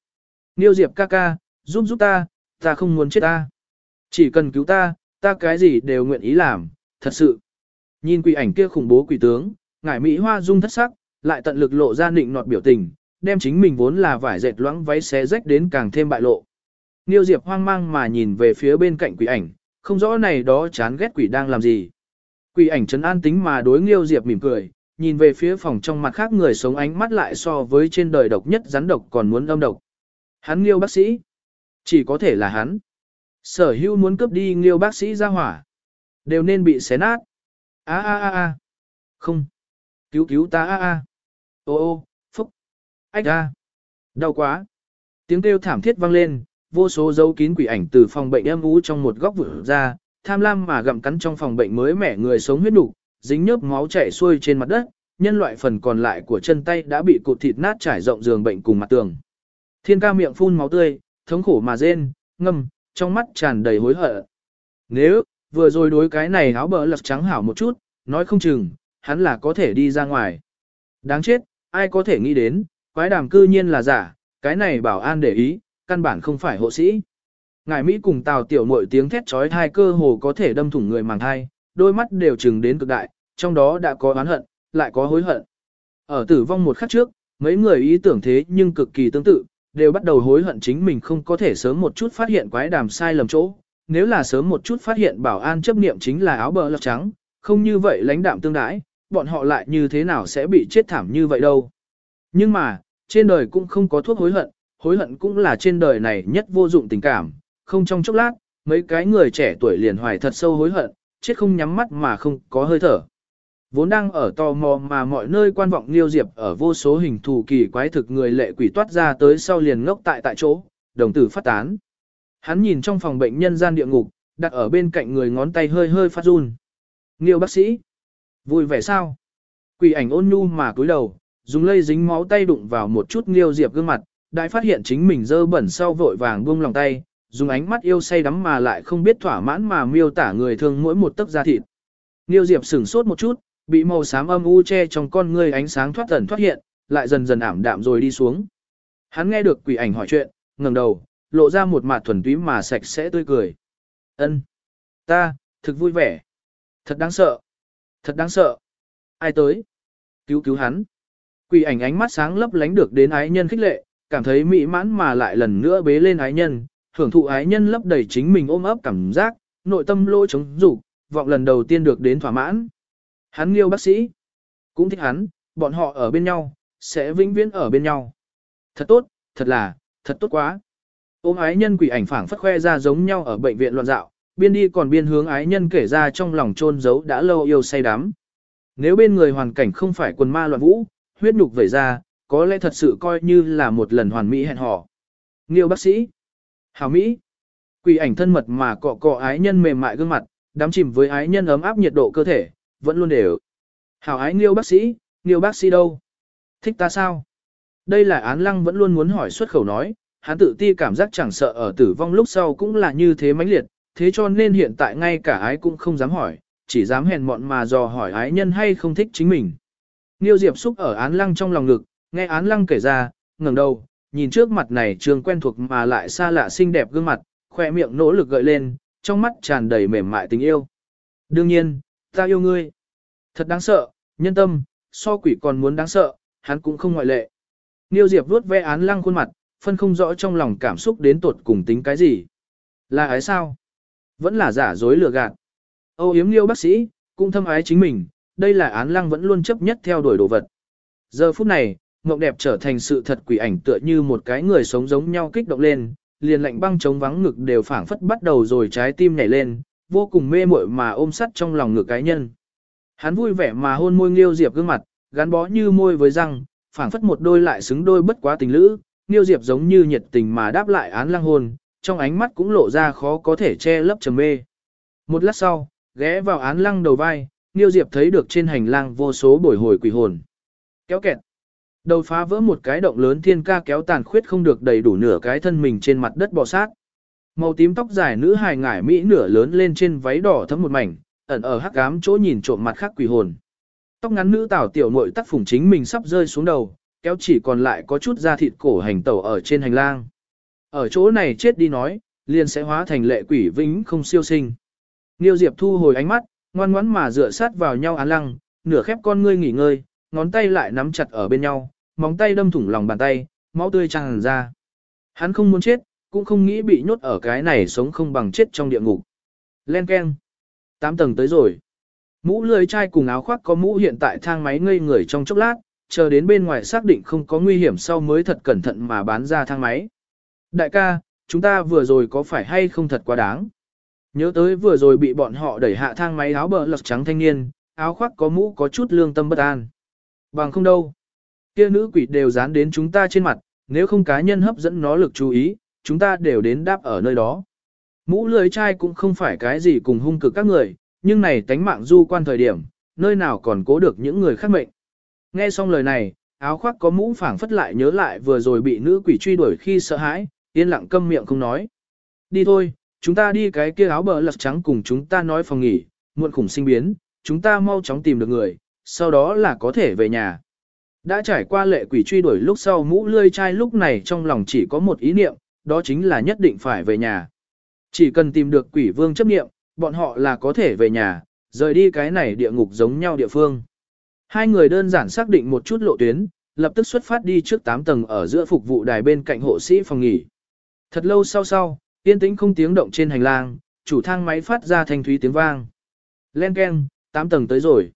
Niêu Diệp ca ca, giúp giúp ta, ta không muốn chết ta. Chỉ cần cứu ta, ta cái gì đều nguyện ý làm, thật sự. Nhìn quỷ ảnh kia khủng bố quỷ tướng, ngải Mỹ hoa dung thất sắc, lại tận lực lộ ra nịnh nọt biểu tình, đem chính mình vốn là vải dệt loãng váy xé rách đến càng thêm bại lộ. Niêu Diệp hoang mang mà nhìn về phía bên cạnh quỷ ảnh, không rõ này đó chán ghét quỷ đang làm gì. Quỷ ảnh trấn an tính mà đối Niêu Diệp mỉm cười, nhìn về phía phòng trong mặt khác người sống ánh mắt lại so với trên đời độc nhất rắn độc còn muốn âm độc. Hắn nghiêu bác sĩ. Chỉ có thể là hắn. Sở hữu muốn cướp đi nghiêu bác sĩ ra hỏa. Đều nên bị xé nát. a a a a Không. Cứu cứu ta a a Ô ô, phúc. Ách a. Đau quá. Tiếng kêu thảm thiết vang lên, vô số dấu kín quỷ ảnh từ phòng bệnh em ú trong một góc vừa ra, tham lam mà gặm cắn trong phòng bệnh mới mẻ người sống huyết đủ, dính nhớp máu chảy xuôi trên mặt đất, nhân loại phần còn lại của chân tay đã bị cụt thịt nát trải rộng giường bệnh cùng mặt tường. Thiên ca miệng phun máu tươi, thống khổ mà rên, ngâm, trong mắt tràn đầy hối hận. Nếu, vừa rồi đối cái này áo bờ lật trắng hảo một chút, nói không chừng, hắn là có thể đi ra ngoài. Đáng chết, ai có thể nghĩ đến, quái đàm cư nhiên là giả, cái này bảo an để ý, căn bản không phải hộ sĩ. Ngài Mỹ cùng Tào Tiểu Mội tiếng thét trói thai cơ hồ có thể đâm thủng người màng thai, đôi mắt đều chừng đến cực đại, trong đó đã có oán hận, lại có hối hận. Ở tử vong một khắc trước, mấy người ý tưởng thế nhưng cực kỳ tương tự, đều bắt đầu hối hận chính mình không có thể sớm một chút phát hiện quái đàm sai lầm chỗ. Nếu là sớm một chút phát hiện bảo an chấp niệm chính là áo bờ lọc trắng, không như vậy lãnh đạm tương đãi, bọn họ lại như thế nào sẽ bị chết thảm như vậy đâu. Nhưng mà, trên đời cũng không có thuốc hối hận, hối hận cũng là trên đời này nhất vô dụng tình cảm, không trong chốc lát, mấy cái người trẻ tuổi liền hoài thật sâu hối hận, chết không nhắm mắt mà không có hơi thở. Vốn đang ở tò mò mà mọi nơi quan vọng Liêu Diệp ở vô số hình thù kỳ quái thực người lệ quỷ toát ra tới sau liền ngốc tại tại chỗ, đồng tử phát tán. Hắn nhìn trong phòng bệnh nhân gian địa ngục, đặt ở bên cạnh người ngón tay hơi hơi phát run. Nghiêu bác sĩ, vui vẻ sao? Quỷ ảnh ôn nhu mà cúi đầu, dùng lây dính máu tay đụng vào một chút Nghiêu Diệp gương mặt, đại phát hiện chính mình dơ bẩn sau vội vàng buông lòng tay, dùng ánh mắt yêu say đắm mà lại không biết thỏa mãn mà miêu tả người thương mỗi một tấc da thịt. Niêu Diệp sửng sốt một chút, bị màu xám âm u che trong con ngươi ánh sáng thoát dần thoát hiện, lại dần dần ảm đạm rồi đi xuống. Hắn nghe được quỷ ảnh hỏi chuyện, ngẩng đầu, lộ ra một mặt thuần túy mà sạch sẽ tươi cười. Ân, ta, thực vui vẻ. Thật đáng sợ. Thật đáng sợ. Ai tới? Cứu cứu hắn. Quỷ ảnh ánh mắt sáng lấp lánh được đến ái nhân khích lệ, cảm thấy mỹ mãn mà lại lần nữa bế lên ái nhân, hưởng thụ ái nhân lấp đầy chính mình ôm ấp cảm giác, nội tâm lỗ chống dục vọng lần đầu tiên được đến thỏa mãn. Hắn liêu bác sĩ, cũng thích hắn, bọn họ ở bên nhau, sẽ vĩnh viễn ở bên nhau. Thật tốt, thật là, thật tốt quá. Ôm ái nhân quỷ ảnh phảng phất khoe ra giống nhau ở bệnh viện loạn dạo, biên đi còn biên hướng ái nhân kể ra trong lòng trôn giấu đã lâu yêu say đắm. Nếu bên người hoàn cảnh không phải quần ma loạn vũ, huyết nhục vẩy ra, có lẽ thật sự coi như là một lần hoàn mỹ hẹn hò. Nghiêu bác sĩ, hảo mỹ, quỷ ảnh thân mật mà cọ cọ ái nhân mềm mại gương mặt, đắm chìm với ái nhân ấm áp nhiệt độ cơ thể, vẫn luôn đều. Hảo ái Nghiêu bác sĩ, Nghiêu bác sĩ đâu? Thích ta sao? Đây là án lăng vẫn luôn muốn hỏi xuất khẩu nói, hắn tự ti cảm giác chẳng sợ ở tử vong lúc sau cũng là như thế mãnh liệt, thế cho nên hiện tại ngay cả ái cũng không dám hỏi, chỉ dám hèn mọn mà dò hỏi ái nhân hay không thích chính mình. Nghiêu Diệp xúc ở án lăng trong lòng ngực, nghe án lăng kể ra, ngẩng đầu, nhìn trước mặt này trường quen thuộc mà lại xa lạ xinh đẹp gương mặt, khoe miệng nỗ lực gợi lên, trong mắt tràn đầy mềm mại tình yêu. Đương nhiên, ta yêu ngươi. Thật đáng sợ, nhân tâm, so quỷ còn muốn đáng sợ, hắn cũng không ngoại lệ. Niêu Diệp vuốt ve án lăng khuôn mặt, phân không rõ trong lòng cảm xúc đến tột cùng tính cái gì. Là ái sao? Vẫn là giả dối lừa gạt. Âu yếm liêu bác sĩ, cũng thâm ái chính mình, đây là án lăng vẫn luôn chấp nhất theo đuổi đồ vật. Giờ phút này, mộng đẹp trở thành sự thật quỷ ảnh tựa như một cái người sống giống nhau kích động lên, liền lạnh băng chống vắng ngực đều phảng phất bắt đầu rồi trái tim nhảy lên, vô cùng mê muội mà ôm sắt trong lòng ngực cái nhân. Hắn vui vẻ mà hôn môi Nghiêu Diệp gương mặt, gắn bó như môi với răng, phảng phất một đôi lại xứng đôi bất quá tình lữ, Nghiêu Diệp giống như nhiệt tình mà đáp lại án lăng hôn, trong ánh mắt cũng lộ ra khó có thể che lấp trầm mê. Một lát sau, ghé vào án lăng đầu vai, Nghiêu Diệp thấy được trên hành lang vô số bồi hồi quỷ hồn. Kéo kẹt. Đầu phá vỡ một cái động lớn thiên ca kéo tàn khuyết không được đầy đủ nửa cái thân mình trên mặt đất bò sát. Màu tím tóc dài nữ hài ngải mỹ nửa lớn lên trên váy đỏ thấm một mảnh, ẩn ở hắc ám chỗ nhìn trộm mặt khác quỷ hồn. Tóc ngắn nữ tảo tiểu muội tác phủng chính mình sắp rơi xuống đầu, kéo chỉ còn lại có chút da thịt cổ hành tẩu ở trên hành lang. Ở chỗ này chết đi nói, liền sẽ hóa thành lệ quỷ vĩnh không siêu sinh. Niêu Diệp thu hồi ánh mắt, ngoan ngoãn mà dựa sát vào nhau án lăng, nửa khép con ngươi nghỉ ngơi, ngón tay lại nắm chặt ở bên nhau, móng tay đâm thủng lòng bàn tay, máu tươi tràn ra. Hắn không muốn chết, cũng không nghĩ bị nhốt ở cái này sống không bằng chết trong địa ngục. Len keng. Tám tầng tới rồi. Mũ lưới chai cùng áo khoác có mũ hiện tại thang máy ngây người trong chốc lát, chờ đến bên ngoài xác định không có nguy hiểm sau mới thật cẩn thận mà bán ra thang máy. Đại ca, chúng ta vừa rồi có phải hay không thật quá đáng? Nhớ tới vừa rồi bị bọn họ đẩy hạ thang máy áo bờ lật trắng thanh niên, áo khoác có mũ có chút lương tâm bất an. Bằng không đâu. Kia nữ quỷ đều dán đến chúng ta trên mặt, nếu không cá nhân hấp dẫn nó lực chú ý, chúng ta đều đến đáp ở nơi đó. Mũ lưới trai cũng không phải cái gì cùng hung cực các người, nhưng này tánh mạng du quan thời điểm, nơi nào còn cố được những người khác mệnh. Nghe xong lời này, áo khoác có mũ phảng phất lại nhớ lại vừa rồi bị nữ quỷ truy đuổi khi sợ hãi, yên lặng câm miệng không nói. Đi thôi, chúng ta đi cái kia áo bờ lật trắng cùng chúng ta nói phòng nghỉ, muộn khủng sinh biến, chúng ta mau chóng tìm được người, sau đó là có thể về nhà. Đã trải qua lệ quỷ truy đuổi lúc sau mũ lươi chai lúc này trong lòng chỉ có một ý niệm, đó chính là nhất định phải về nhà. Chỉ cần tìm được quỷ vương chấp niệm, bọn họ là có thể về nhà, rời đi cái này địa ngục giống nhau địa phương. Hai người đơn giản xác định một chút lộ tuyến, lập tức xuất phát đi trước 8 tầng ở giữa phục vụ đài bên cạnh hộ sĩ phòng nghỉ. Thật lâu sau sau, yên tĩnh không tiếng động trên hành lang, chủ thang máy phát ra thanh thúy tiếng vang. Len keng, 8 tầng tới rồi.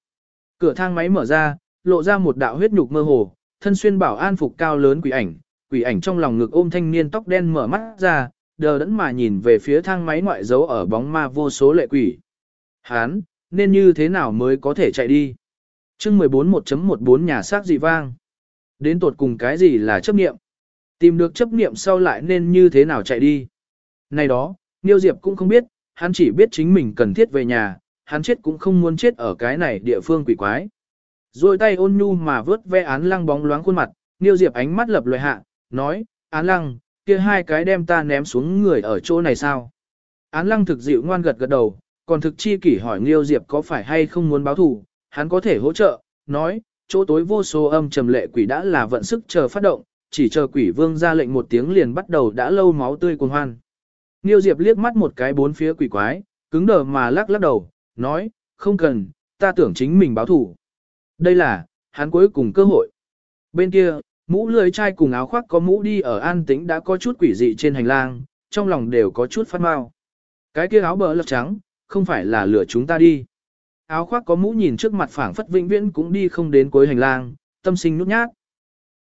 Cửa thang máy mở ra, lộ ra một đạo huyết nhục mơ hồ, thân xuyên bảo an phục cao lớn quỷ ảnh, quỷ ảnh trong lòng ngực ôm thanh niên tóc đen mở mắt ra, đờ đẫn mà nhìn về phía thang máy ngoại dấu ở bóng ma vô số lệ quỷ. Hán, nên như thế nào mới có thể chạy đi? chương 14 1.14 nhà xác dị vang. Đến tột cùng cái gì là chấp niệm? Tìm được chấp niệm sau lại nên như thế nào chạy đi? Này đó, Niêu Diệp cũng không biết, hắn chỉ biết chính mình cần thiết về nhà, hắn chết cũng không muốn chết ở cái này địa phương quỷ quái. Rồi tay ôn nhu mà vớt ve án lăng bóng loáng khuôn mặt, Niêu Diệp ánh mắt lập loài hạ, nói, án lăng, kia hai cái đem ta ném xuống người ở chỗ này sao? Án lăng thực dịu ngoan gật gật đầu, còn thực chi kỷ hỏi Niêu Diệp có phải hay không muốn báo thù, hắn có thể hỗ trợ, nói, chỗ tối vô số âm trầm lệ quỷ đã là vận sức chờ phát động, chỉ chờ quỷ vương ra lệnh một tiếng liền bắt đầu đã lâu máu tươi cuồng hoan. Niêu Diệp liếc mắt một cái bốn phía quỷ quái, cứng đờ mà lắc lắc đầu, nói, không cần, ta tưởng chính mình báo thủ. Đây là, hắn cuối cùng cơ hội. Bên kia, mũ lưới chai cùng áo khoác có mũ đi ở an tĩnh đã có chút quỷ dị trên hành lang, trong lòng đều có chút phát mau. Cái kia áo bờ lật trắng, không phải là lửa chúng ta đi. Áo khoác có mũ nhìn trước mặt phảng phất vĩnh viễn cũng đi không đến cuối hành lang, tâm sinh nhút nhát.